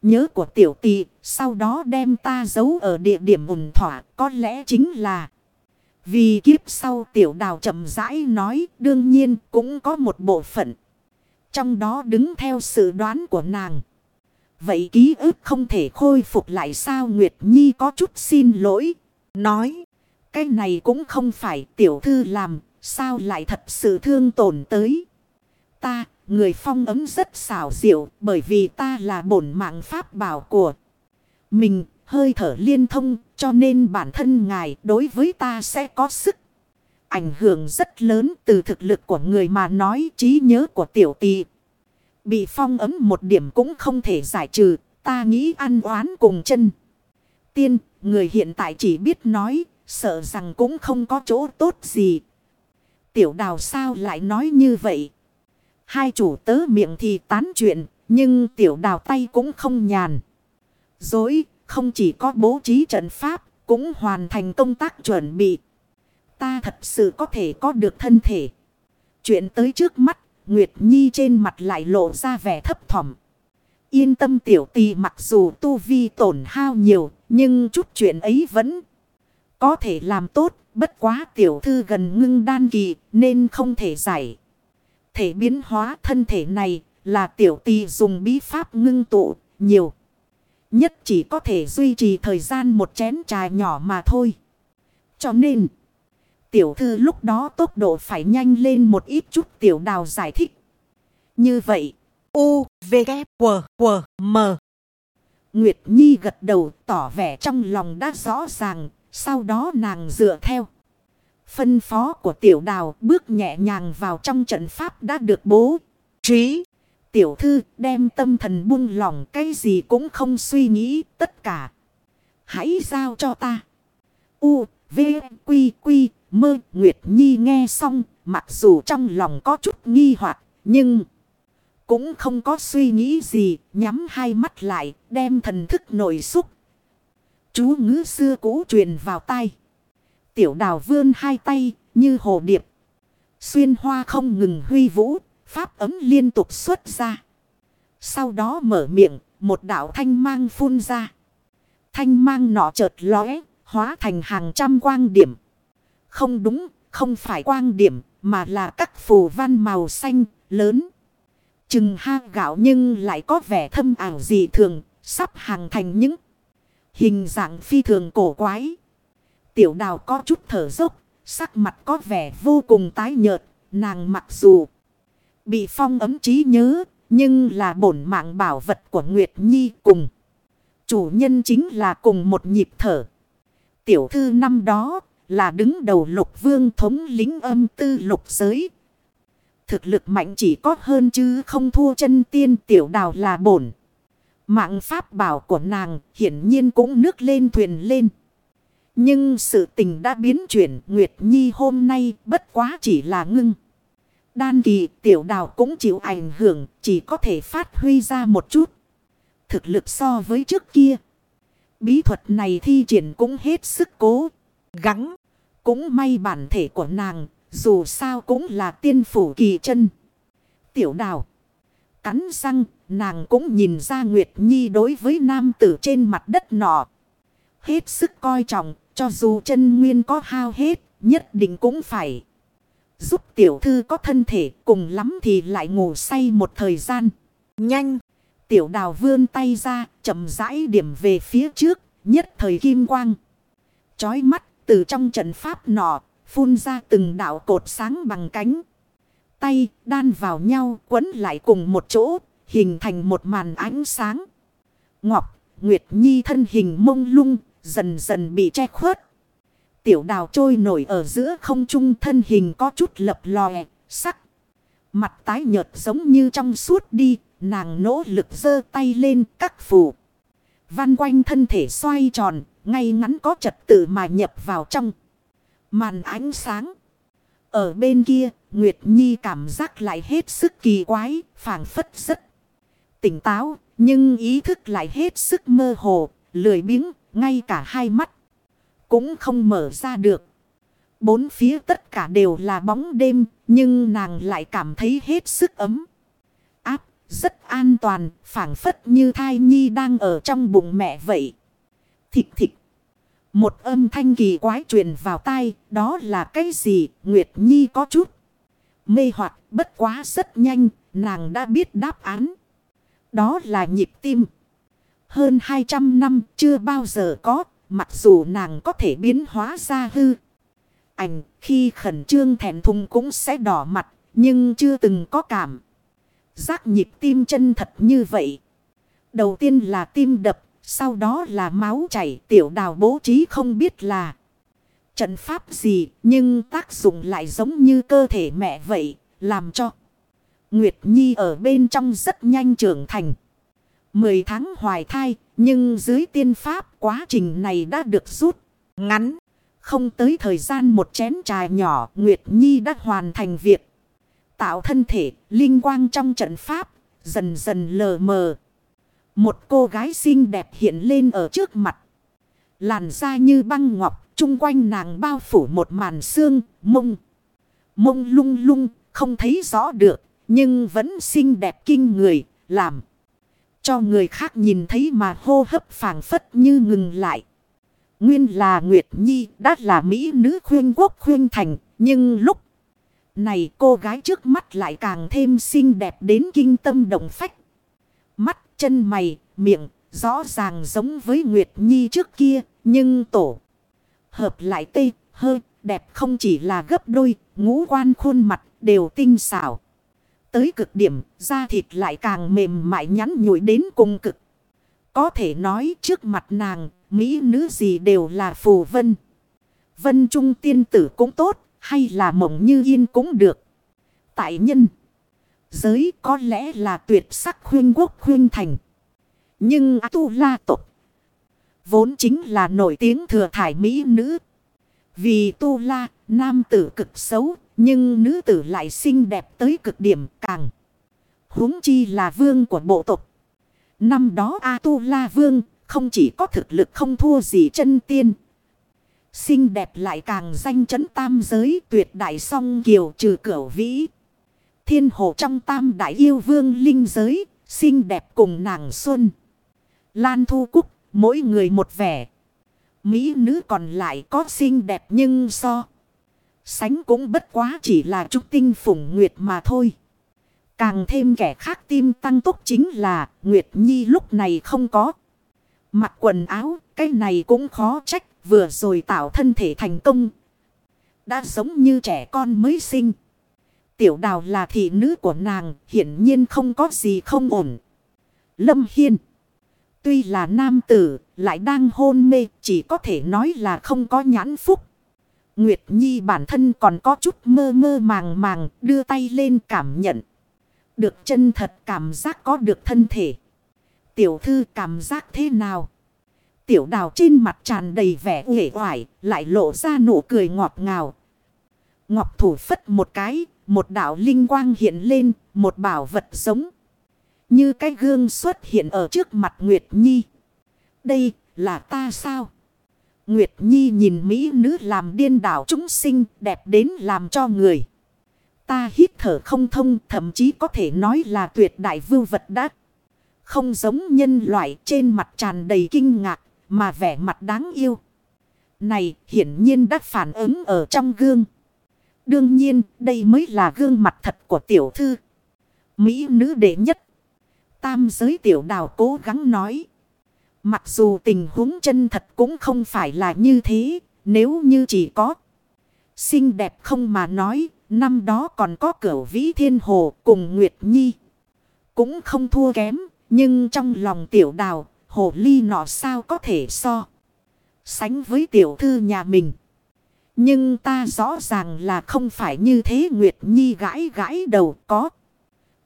[SPEAKER 1] Nhớ của tiểu tì sau đó đem ta giấu ở địa điểm ủng thỏa có lẽ chính là vì kiếp sau tiểu đào chậm rãi nói đương nhiên cũng có một bộ phận. Trong đó đứng theo sự đoán của nàng. Vậy ký ức không thể khôi phục lại sao Nguyệt Nhi có chút xin lỗi. Nói. Cái này cũng không phải tiểu thư làm. Sao lại thật sự thương tổn tới. Ta, người phong ấm rất xảo diệu. Bởi vì ta là bổn mạng pháp bảo của mình hơi thở liên thông cho nên bản thân ngài đối với ta sẽ có sức. Ảnh hưởng rất lớn từ thực lực của người mà nói trí nhớ của tiểu tỳ. Bị phong ấm một điểm cũng không thể giải trừ, ta nghĩ ăn oán cùng chân. Tiên, người hiện tại chỉ biết nói, sợ rằng cũng không có chỗ tốt gì. Tiểu đào sao lại nói như vậy? Hai chủ tớ miệng thì tán chuyện, nhưng tiểu đào tay cũng không nhàn. Dối, không chỉ có bố trí trận pháp, cũng hoàn thành công tác chuẩn bị. Ta thật sự có thể có được thân thể. Chuyện tới trước mắt, Nguyệt Nhi trên mặt lại lộ ra vẻ thấp thỏm. Yên tâm tiểu tì mặc dù tu vi tổn hao nhiều, nhưng chút chuyện ấy vẫn có thể làm tốt. Bất quá tiểu thư gần ngưng đan kỳ nên không thể giải. Thể biến hóa thân thể này là tiểu tì dùng bí pháp ngưng tụ nhiều. Nhất chỉ có thể duy trì thời gian một chén trà nhỏ mà thôi. Cho nên, tiểu thư lúc đó tốc độ phải nhanh lên một ít chút tiểu đào giải thích. Như vậy, U, V, K, W, W, M. Nguyệt Nhi gật đầu tỏ vẻ trong lòng đã rõ ràng, sau đó nàng dựa theo. Phân phó của tiểu đào bước nhẹ nhàng vào trong trận pháp đã được bố trí. Tiểu thư đem tâm thần buông lỏng cái gì cũng không suy nghĩ tất cả. Hãy giao cho ta. U, V, Quy, Quy, Mơ, Nguyệt Nhi nghe xong, mặc dù trong lòng có chút nghi hoặc nhưng cũng không có suy nghĩ gì, nhắm hai mắt lại, đem thần thức nội xúc. Chú ngữ xưa cũ truyền vào tay. Tiểu đào vươn hai tay, như hồ điệp. Xuyên hoa không ngừng huy vũ, Pháp ấm liên tục xuất ra. Sau đó mở miệng, một đạo thanh mang phun ra. Thanh mang nọ chợt lóe, hóa thành hàng trăm quang điểm. Không đúng, không phải quang điểm, mà là các phù văn màu xanh, lớn. Chừng ha gạo nhưng lại có vẻ thâm ảo dị thường, sắp hàng thành những hình dạng phi thường cổ quái. Tiểu đào có chút thở dốc, sắc mặt có vẻ vô cùng tái nhợt, nàng mặc dù Bị phong ấm trí nhớ. Nhưng là bổn mạng bảo vật của Nguyệt Nhi cùng. Chủ nhân chính là cùng một nhịp thở. Tiểu thư năm đó là đứng đầu lục vương thống lính âm tư lục giới. Thực lực mạnh chỉ có hơn chứ không thua chân tiên tiểu đào là bổn. Mạng pháp bảo của nàng hiển nhiên cũng nước lên thuyền lên. Nhưng sự tình đã biến chuyển, Nguyệt Nhi hôm nay bất quá chỉ là ngưng. Đan kỳ tiểu đào cũng chịu ảnh hưởng, chỉ có thể phát huy ra một chút. Thực lực so với trước kia. Bí thuật này thi triển cũng hết sức cố. Gắng. Cũng may bản thể của nàng. Dù sao cũng là tiên phủ kỳ chân. Tiểu đào. Cắn răng. Nàng cũng nhìn ra Nguyệt Nhi đối với nam tử trên mặt đất nọ. Hết sức coi trọng. Cho dù chân nguyên có hao hết. Nhất định cũng phải. Giúp tiểu thư có thân thể cùng lắm thì lại ngủ say một thời gian. Nhanh. Tiểu đào vươn tay ra, chậm rãi điểm về phía trước, nhất thời kim quang. Chói mắt, từ trong trận pháp nọ, phun ra từng đạo cột sáng bằng cánh. Tay đan vào nhau, quấn lại cùng một chỗ, hình thành một màn ánh sáng. Ngọc, Nguyệt Nhi thân hình mông lung, dần dần bị che khuất. Tiểu đào trôi nổi ở giữa không trung thân hình có chút lập lòe, sắc. Mặt tái nhợt giống như trong suốt đi, Nàng nỗ lực giơ tay lên các phủ. Văn quanh thân thể xoay tròn, ngay ngắn có trật tự mà nhập vào trong. Màn ánh sáng. Ở bên kia, Nguyệt Nhi cảm giác lại hết sức kỳ quái, phảng phất rất tỉnh táo, nhưng ý thức lại hết sức mơ hồ, lười biếng, ngay cả hai mắt cũng không mở ra được. Bốn phía tất cả đều là bóng đêm, nhưng nàng lại cảm thấy hết sức ấm. áp, Rất an toàn, phảng phất như thai nhi đang ở trong bụng mẹ vậy. Thịt thịt. Một âm thanh kỳ quái truyền vào tai, đó là cái gì? Nguyệt Nhi có chút. Mê hoặc bất quá rất nhanh, nàng đã biết đáp án. Đó là nhịp tim. Hơn 200 năm chưa bao giờ có, mặc dù nàng có thể biến hóa ra hư. Ảnh khi khẩn trương thẹn thùng cũng sẽ đỏ mặt, nhưng chưa từng có cảm. Giác nhịp tim chân thật như vậy. Đầu tiên là tim đập, sau đó là máu chảy tiểu đào bố trí không biết là trận pháp gì, nhưng tác dụng lại giống như cơ thể mẹ vậy, làm cho Nguyệt Nhi ở bên trong rất nhanh trưởng thành. Mười tháng hoài thai, nhưng dưới tiên pháp quá trình này đã được rút ngắn. Không tới thời gian một chén trà nhỏ, Nguyệt Nhi đã hoàn thành việc tạo thân thể, linh quang trong trận pháp, dần dần lờ mờ. Một cô gái xinh đẹp hiện lên ở trước mặt. Làn da như băng ngọc, chung quanh nàng bao phủ một màn xương, mông. Mông lung lung, không thấy rõ được, nhưng vẫn xinh đẹp kinh người, làm. Cho người khác nhìn thấy mà hô hấp phản phất như ngừng lại. Nguyên là Nguyệt Nhi, đã là Mỹ nữ khuyên quốc khuyên thành, nhưng lúc này cô gái trước mắt lại càng thêm xinh đẹp đến kinh tâm động phách. Mắt, chân mày, miệng, rõ ràng giống với Nguyệt Nhi trước kia, nhưng tổ. Hợp lại tê, hơi đẹp không chỉ là gấp đôi, ngũ quan khuôn mặt đều tinh xảo. Tới cực điểm, da thịt lại càng mềm mại nhắn nhủi đến cùng cực. Có thể nói trước mặt nàng, mỹ nữ gì đều là phù vân. Vân trung tiên tử cũng tốt, hay là mộng như yên cũng được. Tại nhân. Giới có lẽ là tuyệt sắc khuyên quốc khuyên thành. Nhưng tu la tộc. Vốn chính là nổi tiếng thừa thải mỹ nữ. Vì tu la, nam tử cực xấu. Nhưng nữ tử lại xinh đẹp tới cực điểm càng. huống chi là vương của bộ tộc. Năm đó A-tu-la vương không chỉ có thực lực không thua gì chân tiên. Xinh đẹp lại càng danh chấn tam giới tuyệt đại song kiều trừ cửu vĩ. Thiên hồ trong tam đại yêu vương linh giới, xinh đẹp cùng nàng xuân. Lan thu cúc, mỗi người một vẻ. Mỹ nữ còn lại có xinh đẹp nhưng so. Sánh cũng bất quá chỉ là trúc tinh phủng nguyệt mà thôi. Càng thêm kẻ khác tim tăng tốc chính là Nguyệt Nhi lúc này không có. Mặc quần áo, cái này cũng khó trách vừa rồi tạo thân thể thành công. Đã giống như trẻ con mới sinh. Tiểu đào là thị nữ của nàng, hiển nhiên không có gì không ổn. Lâm Hiên. Tuy là nam tử, lại đang hôn mê, chỉ có thể nói là không có nhãn phúc. Nguyệt Nhi bản thân còn có chút mơ mơ màng màng, đưa tay lên cảm nhận. Được chân thật cảm giác có được thân thể. Tiểu thư cảm giác thế nào? Tiểu đào trên mặt tràn đầy vẻ uể oải, lại lộ ra nụ cười ngọt ngào. Ngọc thủ phất một cái, một đạo linh quang hiện lên, một bảo vật giống. Như cái gương xuất hiện ở trước mặt Nguyệt Nhi. Đây là ta sao? Nguyệt Nhi nhìn Mỹ nữ làm điên đảo chúng sinh, đẹp đến làm cho người. Ta hít thở không thông, thậm chí có thể nói là tuyệt đại vưu vật đắc. Không giống nhân loại, trên mặt tràn đầy kinh ngạc, mà vẻ mặt đáng yêu. Này, hiển nhiên đã phản ứng ở trong gương. Đương nhiên, đây mới là gương mặt thật của tiểu thư. Mỹ nữ đệ nhất. Tam giới tiểu đào cố gắng nói. Mặc dù tình huống chân thật cũng không phải là như thế. Nếu như chỉ có xinh đẹp không mà nói. Năm đó còn có cửu vĩ thiên hồ cùng Nguyệt Nhi. Cũng không thua kém. Nhưng trong lòng tiểu đào, hồ ly nọ sao có thể so. Sánh với tiểu thư nhà mình. Nhưng ta rõ ràng là không phải như thế, Nguyệt Nhi gãi gãi đầu có.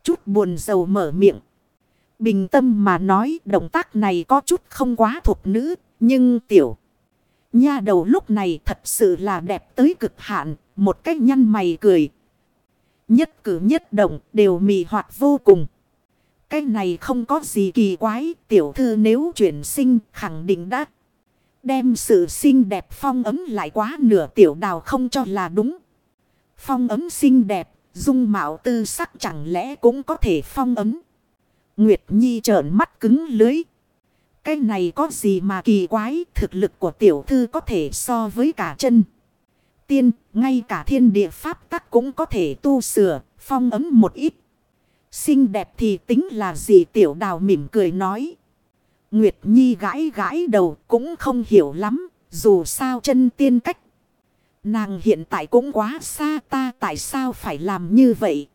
[SPEAKER 1] Chút buồn dầu mở miệng. Bình tâm mà nói, động tác này có chút không quá thuộc nữ. Nhưng tiểu. Nha đầu lúc này thật sự là đẹp tới cực hạn. Một cách nhăn mày cười. Nhất cử nhất động đều mị hoạt vô cùng. Cái này không có gì kỳ quái. Tiểu thư nếu chuyển sinh khẳng định đã. Đem sự xinh đẹp phong ấm lại quá nửa tiểu đào không cho là đúng. Phong ấm xinh đẹp. Dung mạo tư sắc chẳng lẽ cũng có thể phong ấm. Nguyệt Nhi trợn mắt cứng lưới. Cái này có gì mà kỳ quái. Thực lực của tiểu thư có thể so với cả chân. Tiên, ngay cả thiên địa pháp tắc cũng có thể tu sửa, phong ấm một ít. Xinh đẹp thì tính là gì tiểu đào mỉm cười nói. Nguyệt Nhi gãi gãi đầu cũng không hiểu lắm. Dù sao chân tiên cách. Nàng hiện tại cũng quá xa ta tại sao phải làm như vậy.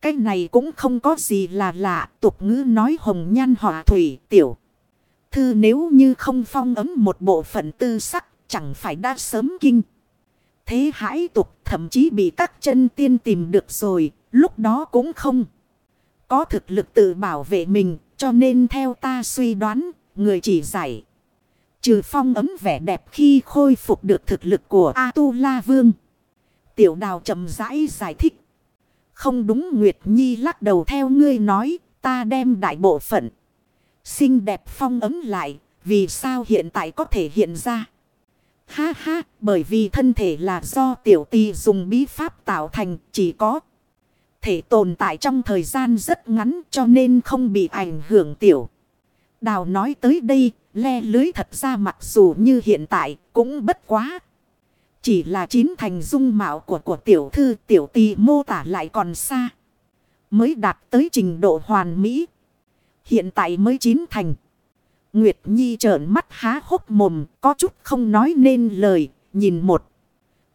[SPEAKER 1] Cái này cũng không có gì là lạ. Tục ngữ nói hồng nhan họa thủy tiểu. Thư nếu như không phong ấm một bộ phận tư sắc chẳng phải đã sớm kinh. Thế hãi tục thậm chí bị các chân tiên tìm được rồi. Lúc đó cũng không có thực lực tự bảo vệ mình, cho nên theo ta suy đoán, người chỉ giải. Trừ phong ấm vẻ đẹp khi khôi phục được thực lực của A-tu-la vương. Tiểu đào chậm rãi giải thích. Không đúng Nguyệt Nhi lắc đầu theo ngươi nói, ta đem đại bộ phận. Xinh đẹp phong ấm lại, vì sao hiện tại có thể hiện ra? Ha ha, bởi vì thân thể là do tiểu tì dùng bí pháp tạo thành, chỉ có thể tồn tại trong thời gian rất ngắn cho nên không bị ảnh hưởng tiểu. Đào nói tới đây, le lưới thật ra mặc dù như hiện tại cũng bất quá. Chỉ là chín thành dung mạo của của tiểu thư tiểu tì mô tả lại còn xa. Mới đạt tới trình độ hoàn mỹ. Hiện tại mới chín thành. Nguyệt Nhi trợn mắt há hốc mồm, có chút không nói nên lời, nhìn một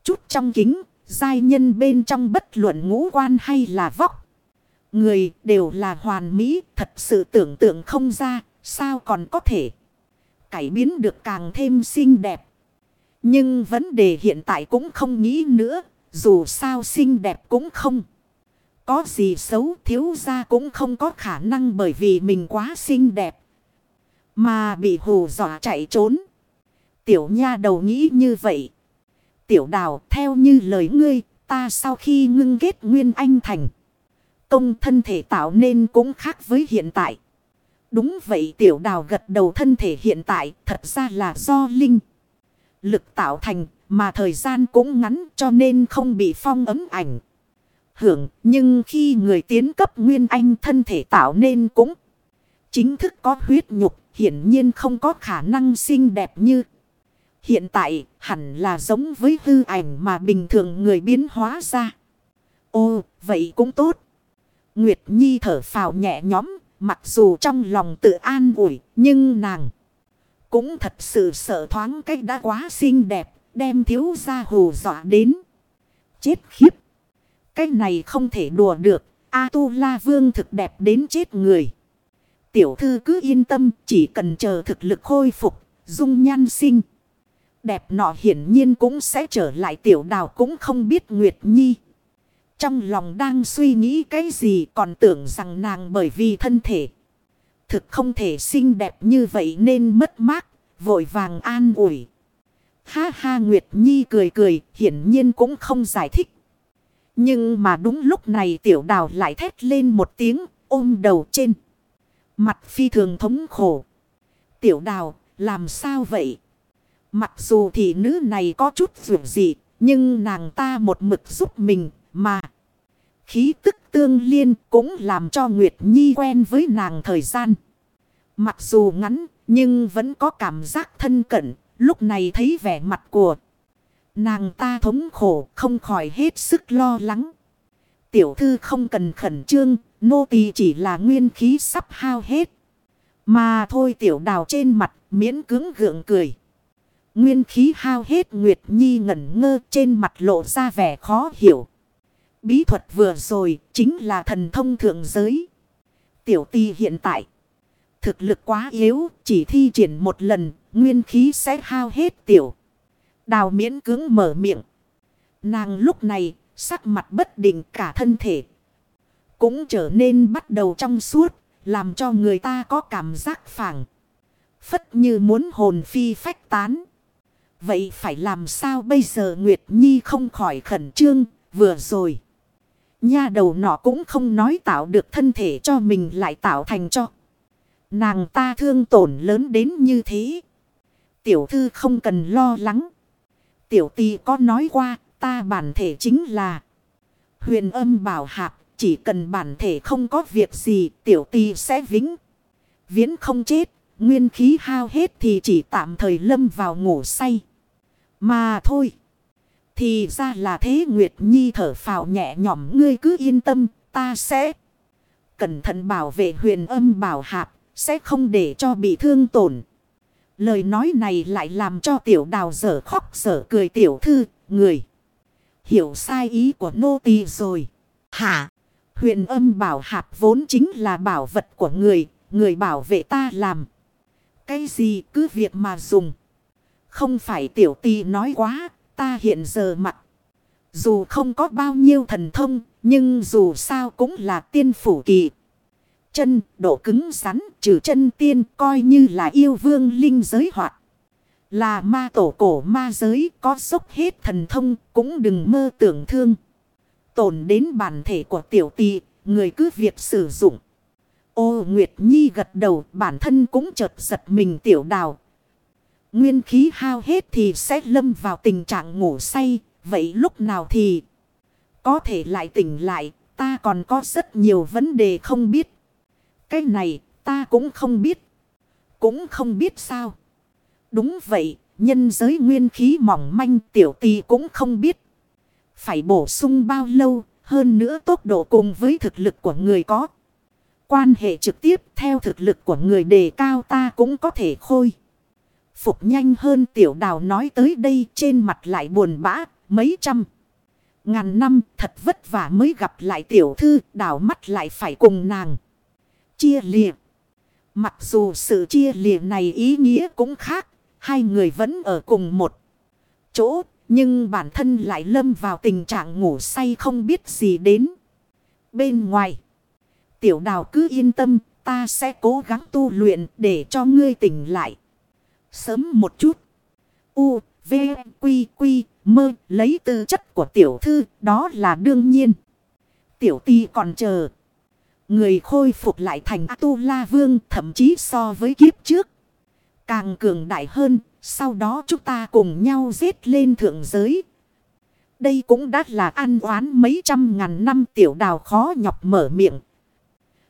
[SPEAKER 1] chút trong kính, Giai nhân bên trong bất luận ngũ quan hay là vóc. Người đều là hoàn mỹ, thật sự tưởng tượng không ra, sao còn có thể cải biến được càng thêm xinh đẹp. Nhưng vấn đề hiện tại cũng không nghĩ nữa, dù sao xinh đẹp cũng không. Có gì xấu thiếu ra cũng không có khả năng bởi vì mình quá xinh đẹp. Mà bị hù dọa chạy trốn. Tiểu nha đầu nghĩ như vậy. Tiểu đào theo như lời ngươi, ta sau khi ngưng kết nguyên anh thành. Công thân thể tạo nên cũng khác với hiện tại. Đúng vậy tiểu đào gật đầu thân thể hiện tại thật ra là do linh. Lực tạo thành mà thời gian cũng ngắn cho nên không bị phong ấm ảnh. Hưởng nhưng khi người tiến cấp nguyên anh thân thể tạo nên cũng chính thức có huyết nhục hiển nhiên không có khả năng xinh đẹp như Hiện tại hẳn là giống với hư ảnh mà bình thường người biến hóa ra. Ô, vậy cũng tốt. Nguyệt Nhi thở phào nhẹ nhõm, mặc dù trong lòng tự an ủi, nhưng nàng cũng thật sự sợ thoáng cách đã quá xinh đẹp, đem thiếu gia hù dọa đến. Chết khiếp. Cái này không thể đùa được, A-tu-la vương thực đẹp đến chết người. Tiểu thư cứ yên tâm, chỉ cần chờ thực lực khôi phục, dung nhan sinh đẹp nọ hiển nhiên cũng sẽ trở lại tiểu đào cũng không biết Nguyệt Nhi. Trong lòng đang suy nghĩ cái gì còn tưởng rằng nàng bởi vì thân thể. Thực không thể xinh đẹp như vậy nên mất mát, vội vàng an ủi. Ha ha Nguyệt Nhi cười cười, hiển nhiên cũng không giải thích. Nhưng mà đúng lúc này tiểu đào lại thét lên một tiếng, ôm đầu trên. Mặt phi thường thống khổ. Tiểu đào, làm sao vậy? Mặc dù thị nữ này có chút dù gì, nhưng nàng ta một mực giúp mình mà. Khí tức tương liên cũng làm cho Nguyệt Nhi quen với nàng thời gian. Mặc dù ngắn, nhưng vẫn có cảm giác thân cận, lúc này thấy vẻ mặt của nàng ta thống khổ, không khỏi hết sức lo lắng. Tiểu thư không cần khẩn trương, nô tỳ chỉ là nguyên khí sắp hao hết. Mà thôi tiểu đào trên mặt miễn cứng gượng cười. Nguyên khí hao hết Nguyệt Nhi ngẩn ngơ trên mặt lộ ra vẻ khó hiểu. Bí thuật vừa rồi chính là thần thông thượng giới. Tiểu ti hiện tại. Thực lực quá yếu chỉ thi triển một lần nguyên khí sẽ hao hết tiểu. Đào miễn cứng mở miệng. Nàng lúc này sắc mặt bất định cả thân thể. Cũng trở nên bắt đầu trong suốt làm cho người ta có cảm giác phẳng. Phất như muốn hồn phi phách tán. Vậy phải làm sao bây giờ Nguyệt Nhi không khỏi khẩn trương, vừa rồi. Nha đầu nọ cũng không nói tạo được thân thể cho mình lại tạo thành cho. Nàng ta thương tổn lớn đến như thế. Tiểu thư không cần lo lắng. Tiểu tì có nói qua, ta bản thể chính là huyền âm bảo hạp. Chỉ cần bản thể không có việc gì, tiểu tì sẽ vĩnh. Viễn không chết. Nguyên khí hao hết thì chỉ tạm thời lâm vào ngủ say. Mà thôi. Thì ra là thế Nguyệt Nhi thở phào nhẹ nhõm ngươi cứ yên tâm. Ta sẽ cẩn thận bảo vệ huyền âm bảo hạp. Sẽ không để cho bị thương tổn. Lời nói này lại làm cho tiểu đào dở khóc dở cười tiểu thư, người. Hiểu sai ý của nô tỳ rồi. Hả? Huyền âm bảo hạp vốn chính là bảo vật của người, người bảo vệ ta làm. Cái gì cứ việc mà dùng. Không phải tiểu tỳ nói quá, ta hiện giờ mặt. Dù không có bao nhiêu thần thông, nhưng dù sao cũng là tiên phủ kỳ. Chân, độ cứng rắn, trừ chân tiên coi như là yêu vương linh giới hoạt. Là ma tổ cổ ma giới có sốc hết thần thông cũng đừng mơ tưởng thương. Tổn đến bản thể của tiểu tỳ người cứ việc sử dụng. Ô Nguyệt Nhi gật đầu bản thân cũng chợt giật mình tiểu đào. Nguyên khí hao hết thì sẽ lâm vào tình trạng ngủ say. Vậy lúc nào thì có thể lại tỉnh lại. Ta còn có rất nhiều vấn đề không biết. Cái này, ta cũng không biết. Cũng không biết sao. Đúng vậy. Nhân giới nguyên khí mỏng manh tiểu tì cũng không biết. Phải bổ sung bao lâu. Hơn nữa tốc độ cùng với thực lực của người có. Quan hệ trực tiếp theo thực lực của người đề cao ta cũng có thể khôi. Phục nhanh hơn tiểu đào nói tới đây trên mặt lại buồn bã, mấy trăm. Ngàn năm thật vất vả mới gặp lại tiểu thư, đào mắt lại phải cùng nàng. Chia lìa. Mặc dù sự chia lìa này ý nghĩa cũng khác, hai người vẫn ở cùng một chỗ, nhưng bản thân lại lâm vào tình trạng ngủ say không biết gì đến. Bên ngoài. Tiểu đào cứ yên tâm, ta sẽ cố gắng tu luyện để cho ngươi tỉnh lại. Sớm một chút. U, V, Quy, Quy, mơ, lấy tư chất của tiểu thư, đó là đương nhiên. Tiểu ti còn chờ. Người khôi phục lại thành A-tu-la vương thậm chí so với kiếp trước. Càng cường đại hơn, sau đó chúng ta cùng nhau giết lên thượng giới. Đây cũng đã là ăn oán mấy trăm ngàn năm tiểu đào khó nhọc mở miệng,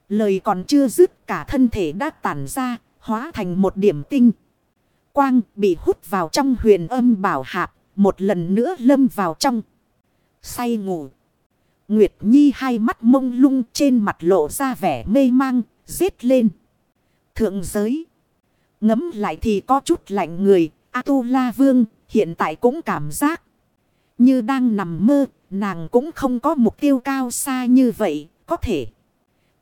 [SPEAKER 1] Lời còn chưa dứt cả thân thể đã tản ra, hóa thành một điểm tinh. Quang bị hút vào trong huyền âm bảo hạp, một lần nữa lâm vào trong. Say ngủ. Nguyệt Nhi hai mắt mông lung trên mặt lộ ra vẻ mê mang, giết lên. Thượng giới. Ngấm lại thì có chút lạnh người, A-tu-la vương hiện tại cũng cảm giác. Như đang nằm mơ, nàng cũng không có mục tiêu cao xa như vậy, có thể.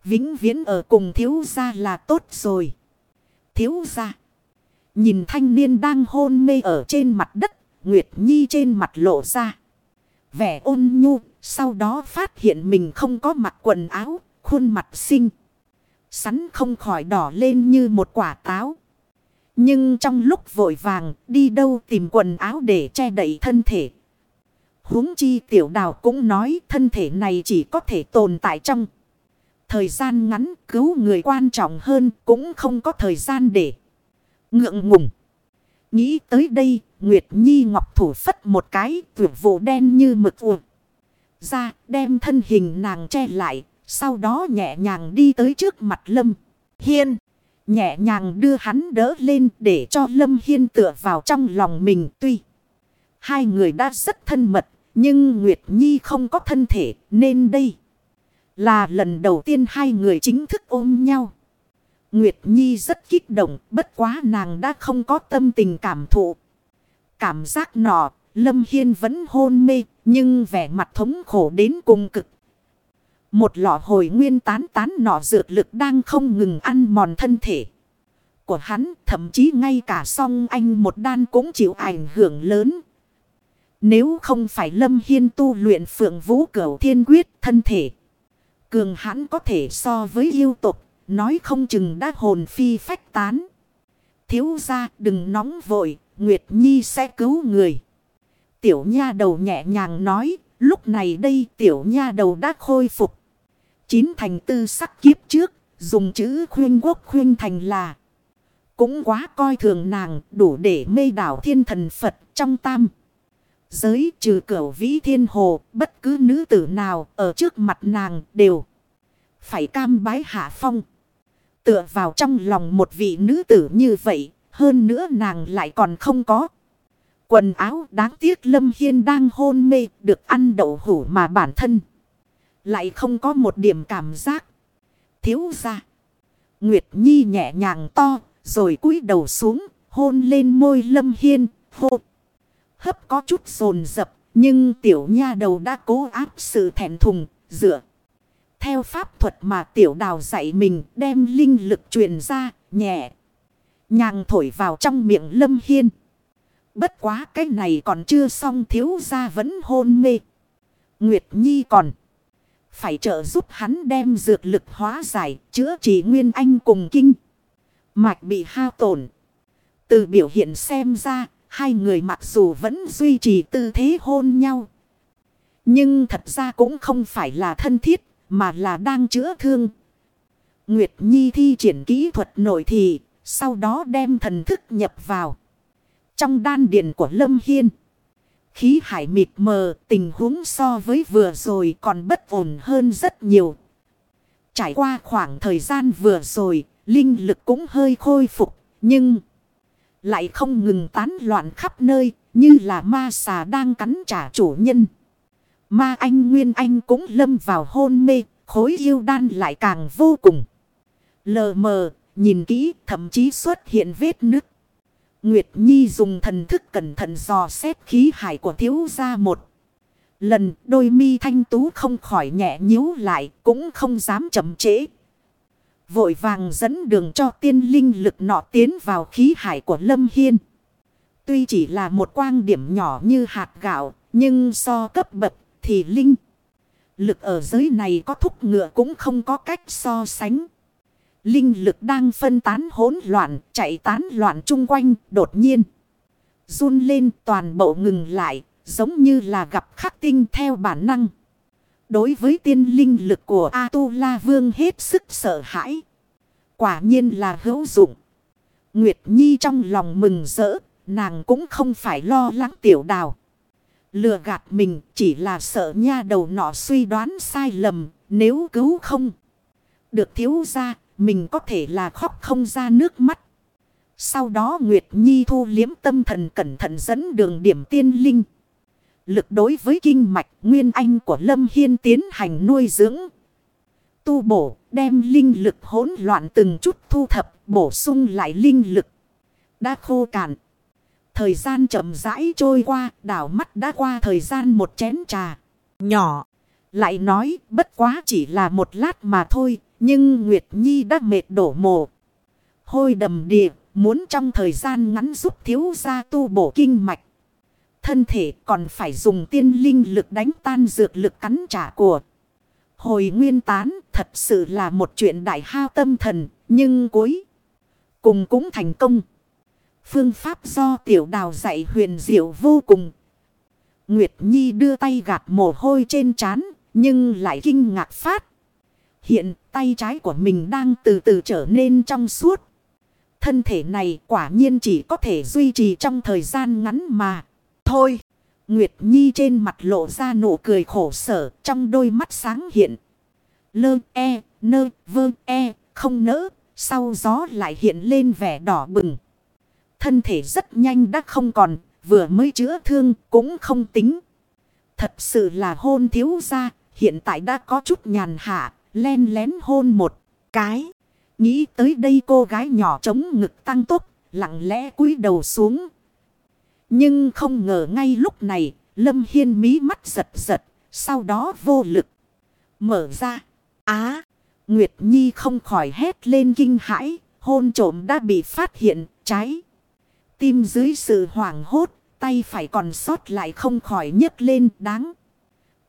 [SPEAKER 1] Vĩnh viễn ở cùng thiếu gia là tốt rồi. Thiếu gia. Nhìn thanh niên đang hôn mê ở trên mặt đất. Nguyệt Nhi trên mặt lộ ra. Vẻ ôn nhu. Sau đó phát hiện mình không có mặc quần áo. Khuôn mặt xinh. Sắn không khỏi đỏ lên như một quả táo. Nhưng trong lúc vội vàng, đi đâu tìm quần áo để che đậy thân thể. huống chi tiểu đào cũng nói thân thể này chỉ có thể tồn tại trong. Thời gian ngắn, cứu người quan trọng hơn, cũng không có thời gian để ngượng ngùng. Nghĩ tới đây, Nguyệt Nhi ngọc thủ phất một cái, vượt vụ đen như mực vụt. Ra, đem thân hình nàng che lại, sau đó nhẹ nhàng đi tới trước mặt Lâm Hiên. Nhẹ nhàng đưa hắn đỡ lên để cho Lâm Hiên tựa vào trong lòng mình tuy. Hai người đã rất thân mật, nhưng Nguyệt Nhi không có thân thể nên đây. Là lần đầu tiên hai người chính thức ôm nhau. Nguyệt Nhi rất kích động, bất quá nàng đã không có tâm tình cảm thụ. Cảm giác nọ, Lâm Hiên vẫn hôn mê, nhưng vẻ mặt thống khổ đến cùng cực. Một lọ hồi nguyên tán tán nọ dược lực đang không ngừng ăn mòn thân thể. Của hắn, thậm chí ngay cả song anh một đan cũng chịu ảnh hưởng lớn. Nếu không phải Lâm Hiên tu luyện phượng vũ cửu thiên quyết thân thể. Cường hãn có thể so với yêu tục Nói không chừng đã hồn phi phách tán. Thiếu ra đừng nóng vội. Nguyệt Nhi sẽ cứu người. Tiểu nha đầu nhẹ nhàng nói. Lúc này đây tiểu nha đầu đã khôi phục. Chín thành tư sắc kiếp trước. Dùng chữ khuyên quốc khuyên thành là. Cũng quá coi thường nàng đủ để mê đảo thiên thần Phật trong tam. Giới trừ cửu vĩ thiên hồ, bất cứ nữ tử nào ở trước mặt nàng đều phải cam bái hạ phong. Tựa vào trong lòng một vị nữ tử như vậy, hơn nữa nàng lại còn không có. Quần áo đáng tiếc Lâm Hiên đang hôn mê được ăn đậu hủ mà bản thân. Lại không có một điểm cảm giác. Thiếu ra. Nguyệt Nhi nhẹ nhàng to, rồi cúi đầu xuống, hôn lên môi Lâm Hiên, hô. Hấp có chút rồn rập, nhưng tiểu nha đầu đã cố áp sự thẹn thùng, dựa. Theo pháp thuật mà tiểu đào dạy mình, đem linh lực truyền ra, nhẹ. Nhàng thổi vào trong miệng lâm hiên. Bất quá cái này còn chưa xong thiếu ra vẫn hôn mê. Nguyệt Nhi còn. Phải trợ giúp hắn đem dược lực hóa giải, chữa trị nguyên anh cùng kinh. Mạch bị hao tổn. Từ biểu hiện xem ra, hai người mặc dù vẫn duy trì tư thế hôn nhau. Nhưng thật ra cũng không phải là thân thiết mà là đang chữa thương. Nguyệt Nhi thi triển kỹ thuật nội thị, sau đó đem thần thức nhập vào. Trong đan điền của Lâm Hiên. Khí hải mịt mờ, tình huống so với vừa rồi còn bất ổn hơn rất nhiều. Trải qua khoảng thời gian vừa rồi, linh lực cũng hơi khôi phục, nhưng lại không ngừng tán loạn khắp nơi, như là ma xà đang cắn trả chủ nhân. Ma anh Nguyên Anh cũng lâm vào hôn mê, khối yêu đan lại càng vô cùng. Lờ mờ, nhìn kỹ, thậm chí xuất hiện vết nứt. Nguyệt Nhi dùng thần thức cẩn thận dò xét khí hải của thiếu gia một. Lần đôi mi thanh tú không khỏi nhẹ nhíu lại, cũng không dám chậm trễ. Vội vàng dẫn đường cho tiên linh lực nọ tiến vào khí hải của Lâm Hiên. Tuy chỉ là một quang điểm nhỏ như hạt gạo, nhưng so cấp bậc thì linh. Lực ở giới này có thúc ngựa cũng không có cách so sánh. Linh lực đang phân tán hỗn loạn, chạy tán loạn chung quanh, đột nhiên. Run lên toàn bộ ngừng lại, giống như là gặp khắc tinh theo bản năng. Đối với tiên linh lực của A-tu-la vương hết sức sợ hãi. Quả nhiên là hữu dụng. Nguyệt Nhi trong lòng mừng rỡ, nàng cũng không phải lo lắng tiểu đào. Lừa gạt mình chỉ là sợ nha đầu nọ suy đoán sai lầm. Nếu cứu không được thiếu ra, mình có thể là khóc không ra nước mắt. Sau đó Nguyệt Nhi thu liếm tâm thần cẩn thận dẫn đường điểm tiên linh. Lực đối với kinh mạch nguyên anh của Lâm Hiên tiến hành nuôi dưỡng. Tu bổ đem linh lực hỗn loạn từng chút thu thập bổ sung lại linh lực. Đã khô cạn. Thời gian chậm rãi trôi qua, đảo mắt đã qua thời gian một chén trà. Nhỏ, lại nói bất quá chỉ là một lát mà thôi, nhưng Nguyệt Nhi đã mệt đổ mồ. Hôi đầm địa, muốn trong thời gian ngắn giúp thiếu gia tu bổ kinh mạch. Thân thể còn phải dùng tiên linh lực đánh tan dược lực cắn trả của Hồi nguyên tán thật sự là một chuyện đại hao tâm thần, nhưng cuối cùng cũng thành công. Phương pháp do tiểu đào dạy huyền diệu vô cùng. Nguyệt Nhi đưa tay gạt mồ hôi trên trán nhưng lại kinh ngạc phát. Hiện tay trái của mình đang từ từ trở nên trong suốt. Thân thể này quả nhiên chỉ có thể duy trì trong thời gian ngắn mà. Thôi, Nguyệt Nhi trên mặt lộ ra nụ cười khổ sở trong đôi mắt sáng hiện. Lơ e, nơ, vơ e, không nỡ, sau gió lại hiện lên vẻ đỏ bừng. Thân thể rất nhanh đã không còn, vừa mới chữa thương cũng không tính. Thật sự là hôn thiếu ra, hiện tại đã có chút nhàn hạ, len lén hôn một cái. Nghĩ tới đây cô gái nhỏ chống ngực tăng tốc, lặng lẽ cúi đầu xuống. Nhưng không ngờ ngay lúc này, Lâm Hiên mí mắt giật giật, sau đó vô lực. Mở ra. Á, Nguyệt Nhi không khỏi hét lên kinh hãi, hôn trộm đã bị phát hiện, cháy. Tim dưới sự hoảng hốt, tay phải còn sót lại không khỏi nhấc lên đáng.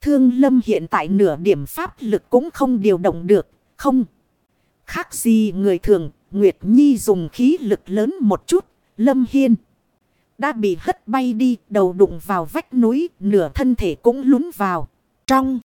[SPEAKER 1] Thương Lâm hiện tại nửa điểm pháp lực cũng không điều động được, không. Khác gì người thường, Nguyệt Nhi dùng khí lực lớn một chút, Lâm Hiên. Đã bị hất bay đi, đầu đụng vào vách núi, nửa thân thể cũng lún vào. Trong.